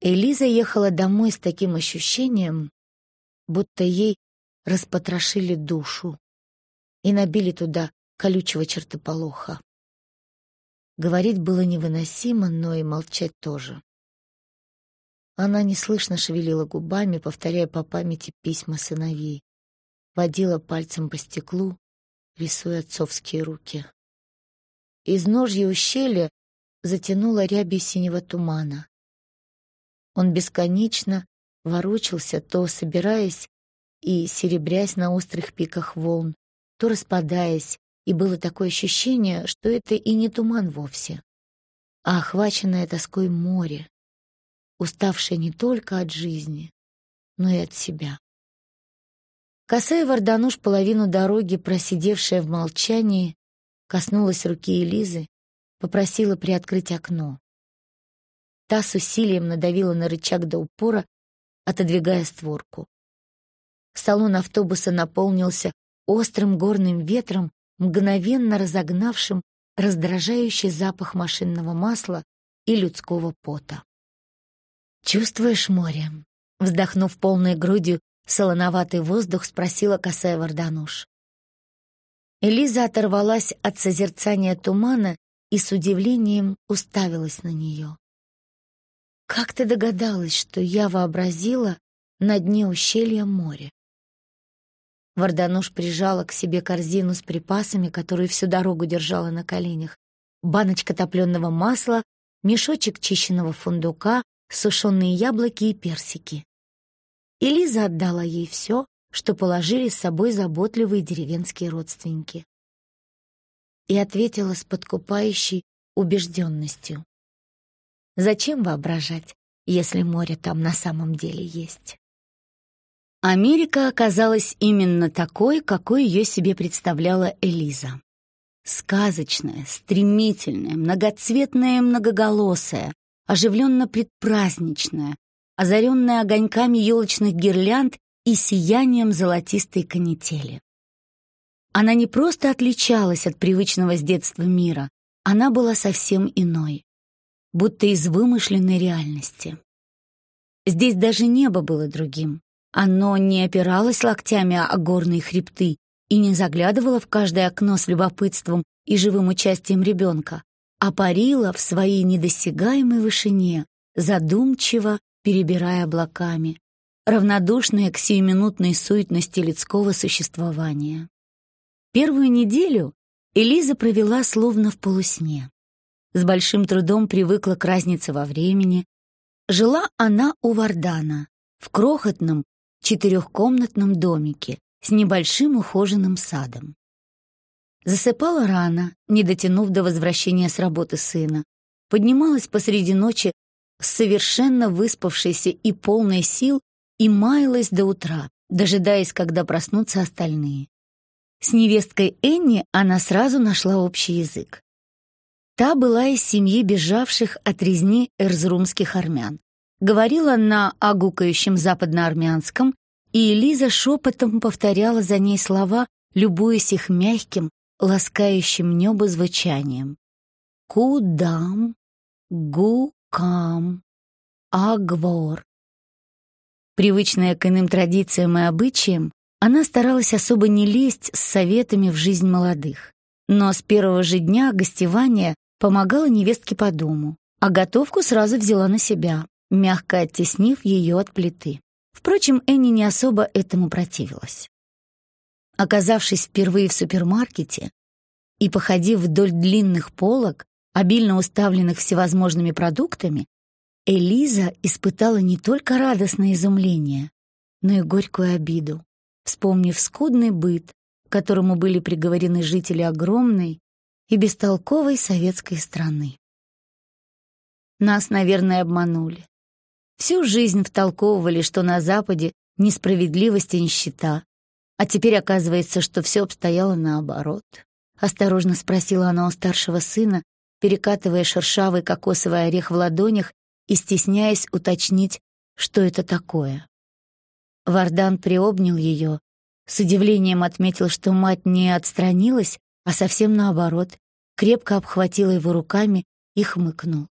Элиза ехала домой с таким ощущением, будто ей распотрошили душу и набили туда колючего чертополоха. Говорить было невыносимо, но и молчать тоже. Она неслышно шевелила губами, повторяя по памяти письма сыновей, водила пальцем по стеклу, рисуя отцовские руки. Из ножья ущелья затянула рябью синего тумана. Он бесконечно ворочался, то собираясь и серебрясь на острых пиках волн, то распадаясь, и было такое ощущение, что это и не туман вовсе, а охваченное тоской море, уставшее не только от жизни, но и от себя. Косая Вардануш половину дороги, просидевшая в молчании, коснулась руки Элизы, попросила приоткрыть окно. Та с усилием надавила на рычаг до упора, отодвигая створку. Салон автобуса наполнился острым горным ветром, мгновенно разогнавшим раздражающий запах машинного масла и людского пота. «Чувствуешь море?» Вздохнув полной грудью солоноватый воздух, спросила косая Вардануш. Элиза оторвалась от созерцания тумана и с удивлением уставилась на нее. Как ты догадалась, что я вообразила на дне ущелья море? Вардануш прижала к себе корзину с припасами, которую всю дорогу держала на коленях. Баночка топленого масла, мешочек чищенного фундука, сушеные яблоки и персики. И Лиза отдала ей все, что положили с собой заботливые деревенские родственники. И ответила с подкупающей убежденностью. Зачем воображать, если море там на самом деле есть? Америка оказалась именно такой, какой ее себе представляла Элиза. Сказочная, стремительная, многоцветная, многоголосая, оживленно-предпраздничная, озаренная огоньками елочных гирлянд и сиянием золотистой канители. Она не просто отличалась от привычного с детства мира, она была совсем иной будто из вымышленной реальности. Здесь даже небо было другим. Оно не опиралось локтями о горные хребты и не заглядывало в каждое окно с любопытством и живым участием ребенка, а парило в своей недосягаемой вышине, задумчиво перебирая облаками, равнодушная к сиюминутной суетности людского существования. Первую неделю Элиза провела словно в полусне с большим трудом привыкла к разнице во времени. Жила она у Вардана, в крохотном четырехкомнатном домике с небольшим ухоженным садом. Засыпала рано, не дотянув до возвращения с работы сына. Поднималась посреди ночи совершенно выспавшейся и полной сил и маялась до утра, дожидаясь, когда проснутся остальные. С невесткой Энни она сразу нашла общий язык. Та была из семьи бежавших от резни эрзрумских армян. Говорила на агукающем западноармянском, и Элиза шепотом повторяла за ней слова, любуясь их мягким, ласкающим небо звучанием. «Кудам, гукам, агвор». Привычная к иным традициям и обычаям, она старалась особо не лезть с советами в жизнь молодых. Но с первого же дня гостевания помогала невестке по дому, а готовку сразу взяла на себя, мягко оттеснив ее от плиты. Впрочем, Энни не особо этому противилась. Оказавшись впервые в супермаркете и походив вдоль длинных полок, обильно уставленных всевозможными продуктами, Элиза испытала не только радостное изумление, но и горькую обиду, вспомнив скудный быт, к которому были приговорены жители огромной и бестолковой советской страны. Нас, наверное, обманули. Всю жизнь втолковывали, что на Западе несправедливость и нищета, а теперь оказывается, что все обстояло наоборот. Осторожно спросила она у старшего сына, перекатывая шершавый кокосовый орех в ладонях и стесняясь уточнить, что это такое. Вардан приобнял ее, с удивлением отметил, что мать не отстранилась, а совсем наоборот, крепко обхватила его руками и хмыкнул.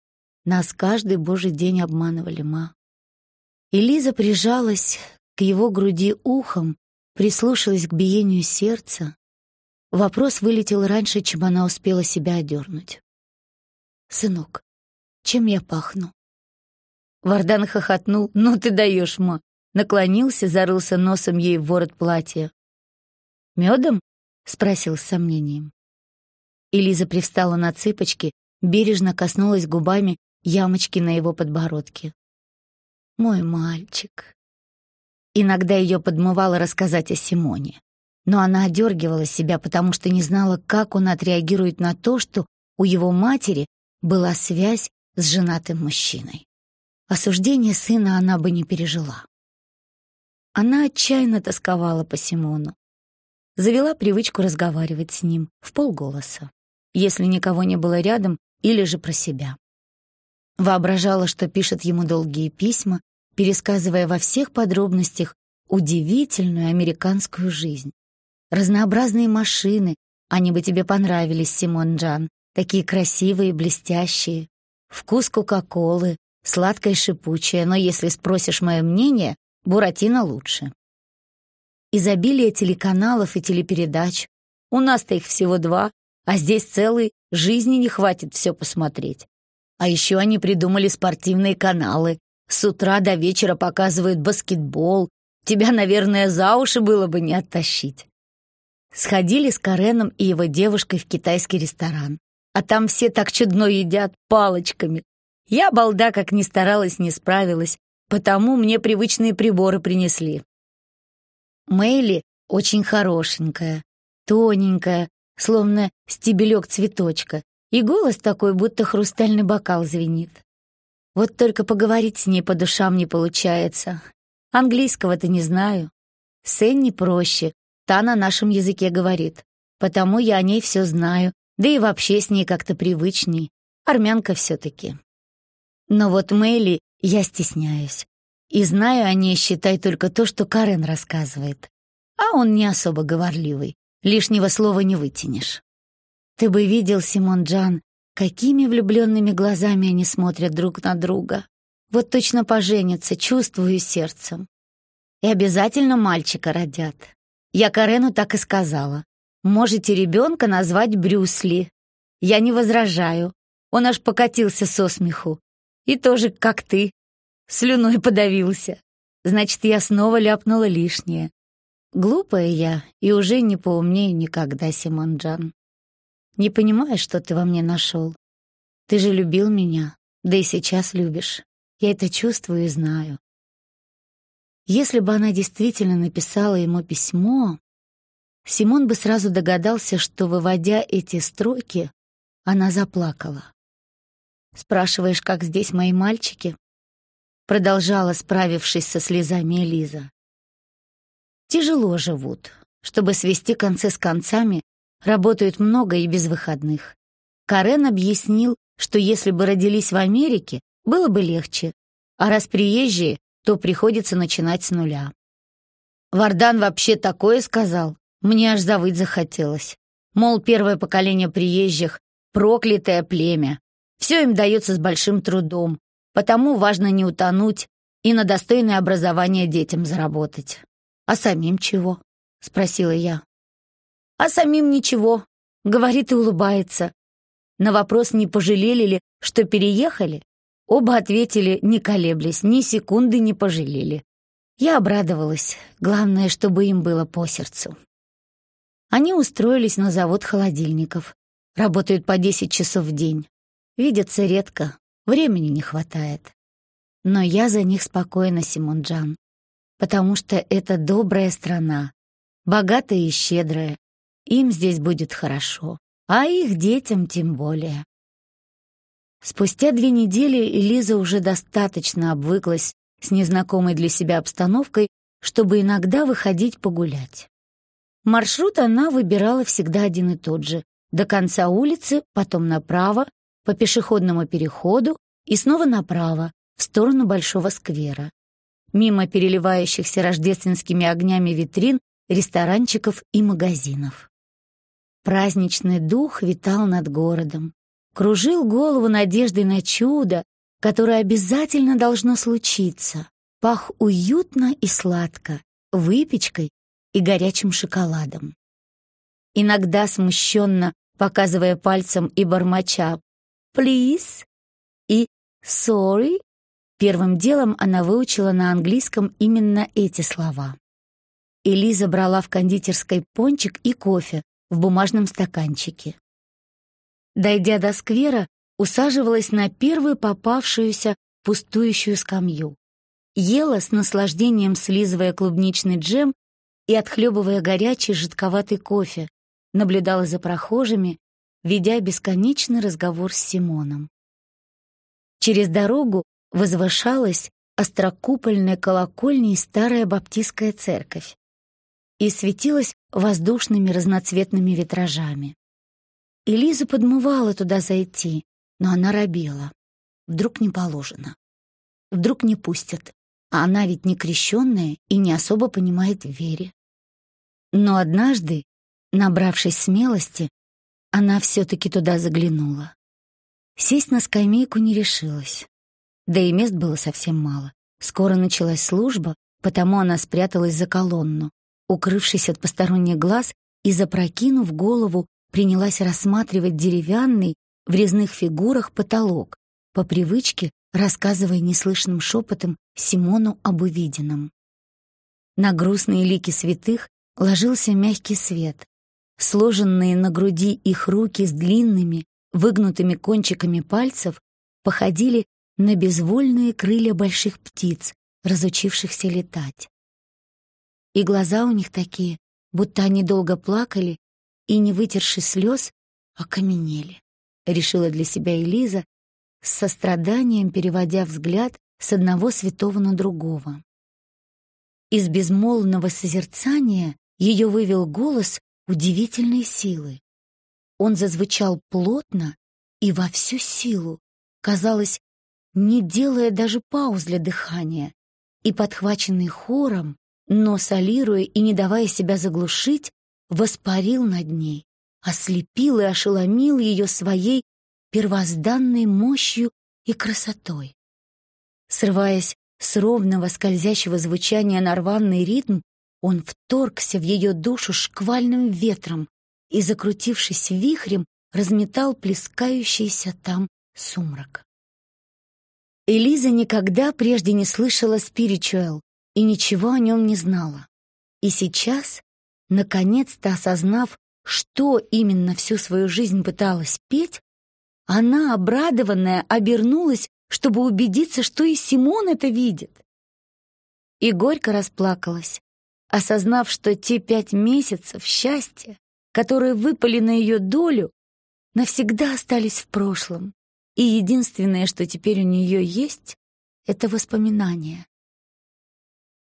Нас каждый божий день обманывали, ма. И Лиза прижалась к его груди ухом, прислушалась к биению сердца. Вопрос вылетел раньше, чем она успела себя одернуть. «Сынок, чем я пахну?» Вардан хохотнул. «Ну ты даешь, ма!» Наклонился, зарылся носом ей в ворот платья. «Медом?» — спросил с сомнением. Элиза привстала на цыпочки, бережно коснулась губами ямочки на его подбородке. «Мой мальчик». Иногда ее подмывало рассказать о Симоне, но она одергивала себя, потому что не знала, как он отреагирует на то, что у его матери была связь с женатым мужчиной. Осуждение сына она бы не пережила. Она отчаянно тосковала по Симону завела привычку разговаривать с ним в полголоса, если никого не было рядом или же про себя. Воображала, что пишет ему долгие письма, пересказывая во всех подробностях удивительную американскую жизнь. Разнообразные машины, они бы тебе понравились, Симон Джан, такие красивые, блестящие. Вкус Кока-Колы, сладкое шипучее, но если спросишь мое мнение, Буратино лучше изобилие телеканалов и телепередач. У нас-то их всего два, а здесь целый, жизни не хватит все посмотреть. А еще они придумали спортивные каналы. С утра до вечера показывают баскетбол. Тебя, наверное, за уши было бы не оттащить. Сходили с Кареном и его девушкой в китайский ресторан. А там все так чудно едят палочками. Я, балда, как ни старалась, не справилась, потому мне привычные приборы принесли. Мэйли очень хорошенькая, тоненькая, словно стебелек цветочка, и голос такой, будто хрустальный бокал звенит. Вот только поговорить с ней по душам не получается. Английского-то не знаю. С Энни проще, та на нашем языке говорит. Потому я о ней все знаю, да и вообще с ней как-то привычней. Армянка все-таки. Но вот Мэйли я стесняюсь. И знаю о ней, считай, только то, что Карен рассказывает. А он не особо говорливый, лишнего слова не вытянешь. Ты бы видел, Симон Джан, какими влюбленными глазами они смотрят друг на друга. Вот точно поженятся, чувствую сердцем. И обязательно мальчика родят. Я Карену так и сказала. Можете ребенка назвать Брюсли. Я не возражаю. Он аж покатился со смеху. И тоже, как ты, Слюной подавился. Значит, я снова ляпнула лишнее. Глупая я и уже не поумнею никогда, Симонджан. Не понимаю, что ты во мне нашел. Ты же любил меня, да и сейчас любишь. Я это чувствую и знаю. Если бы она действительно написала ему письмо, Симон бы сразу догадался, что, выводя эти строки, она заплакала. «Спрашиваешь, как здесь мои мальчики?» продолжала, справившись со слезами Элиза. Тяжело живут. Чтобы свести концы с концами, работают много и без выходных. Карен объяснил, что если бы родились в Америке, было бы легче, а раз приезжие, то приходится начинать с нуля. Вардан вообще такое сказал, мне аж завыть захотелось. Мол, первое поколение приезжих — проклятое племя. Все им дается с большим трудом, потому важно не утонуть и на достойное образование детям заработать. «А самим чего?» — спросила я. «А самим ничего», — говорит и улыбается. На вопрос, не пожалели ли, что переехали, оба ответили, не колеблясь, ни секунды не пожалели. Я обрадовалась, главное, чтобы им было по сердцу. Они устроились на завод холодильников, работают по 10 часов в день. Видятся редко, времени не хватает. Но я за них спокойна, Симонджан, потому что это добрая страна, богатая и щедрая. Им здесь будет хорошо, а их детям тем более. Спустя две недели Элиза уже достаточно обвыклась с незнакомой для себя обстановкой, чтобы иногда выходить погулять. Маршрут она выбирала всегда один и тот же. До конца улицы, потом направо, по пешеходному переходу и снова направо, в сторону Большого сквера. Мимо переливающихся рождественскими огнями витрин, ресторанчиков и магазинов. Праздничный дух витал над городом, кружил голову надеждой на чудо, которое обязательно должно случиться. Пах уютно и сладко, выпечкой и горячим шоколадом. Иногда смущенно, показывая пальцем и бормоча «please» и «sorry», первым делом она выучила на английском именно эти слова. Элиза брала в кондитерской пончик и кофе в бумажном стаканчике. Дойдя до сквера, усаживалась на первую попавшуюся пустующую скамью. Ела с наслаждением, слизывая клубничный джем и отхлебывая горячий жидковатый кофе, наблюдала за прохожими, ведя бесконечный разговор с Симоном. Через дорогу возвышалась острокупольная колокольня и старая баптистская церковь и светилась воздушными разноцветными витражами. Элиза подмывала туда зайти, но она робела. Вдруг не положено. Вдруг не пустят, а она ведь не крещенная и не особо понимает в вере. Но однажды, набравшись смелости, она все-таки туда заглянула. Сесть на скамейку не решилась. Да и мест было совсем мало. Скоро началась служба, потому она спряталась за колонну, укрывшись от посторонних глаз и, запрокинув голову, принялась рассматривать деревянный в резных фигурах потолок, по привычке рассказывая неслышным шепотом Симону об увиденном. На грустные лики святых ложился мягкий свет. Сложенные на груди их руки с длинными, выгнутыми кончиками пальцев походили на безвольные крылья больших птиц, разучившихся летать. И глаза у них такие, будто они долго плакали и, не вытерши слез, окаменели, решила для себя Элиза, с состраданием переводя взгляд с одного святого на другого. Из безмолвного созерцания ее вывел голос удивительной силы. Он зазвучал плотно и во всю силу, казалось, не делая даже пауз для дыхания, и, подхваченный хором, но солируя и не давая себя заглушить, воспарил над ней, ослепил и ошеломил ее своей первозданной мощью и красотой. Срываясь с ровного скользящего звучания на рваный ритм, он вторгся в ее душу шквальным ветром и, закрутившись вихрем, разметал плескающийся там сумрак. Элиза никогда прежде не слышала спиричуэл и ничего о нем не знала. И сейчас, наконец-то осознав, что именно всю свою жизнь пыталась петь, она, обрадованная, обернулась, чтобы убедиться, что и Симон это видит. И горько расплакалась, осознав, что те пять месяцев счастья, которые выпали на ее долю, навсегда остались в прошлом, и единственное, что теперь у нее есть, это воспоминания.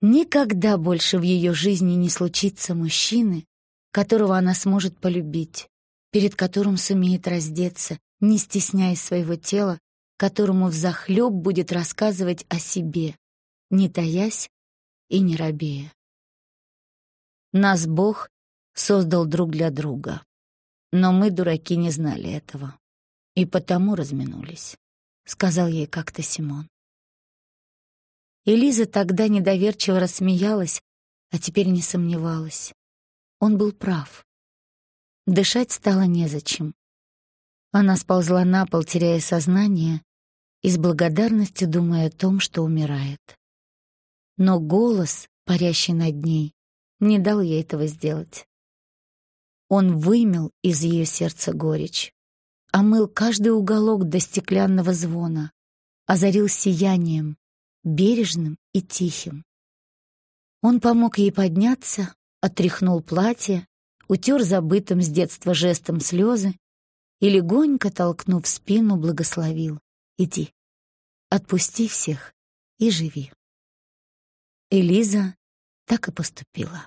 Никогда больше в ее жизни не случится мужчины, которого она сможет полюбить, перед которым сумеет раздеться не стесняясь своего тела, которому взахлёб будет рассказывать о себе, не таясь и не робея. Нас Бог создал друг для друга, но мы, дураки, не знали этого, и потому разминулись, — сказал ей как-то Симон. Элиза тогда недоверчиво рассмеялась, а теперь не сомневалась. Он был прав. Дышать стало незачем. Она сползла на пол, теряя сознание, и с благодарностью думая о том, что умирает. Но голос, парящий над ней, не дал ей этого сделать. Он вымел из ее сердца горечь, омыл каждый уголок до стеклянного звона, озарил сиянием, бережным и тихим. Он помог ей подняться, отряхнул платье, утер забытым с детства жестом слезы и, легонько толкнув спину, благословил. «Иди, отпусти всех и живи». Элиза так и поступила.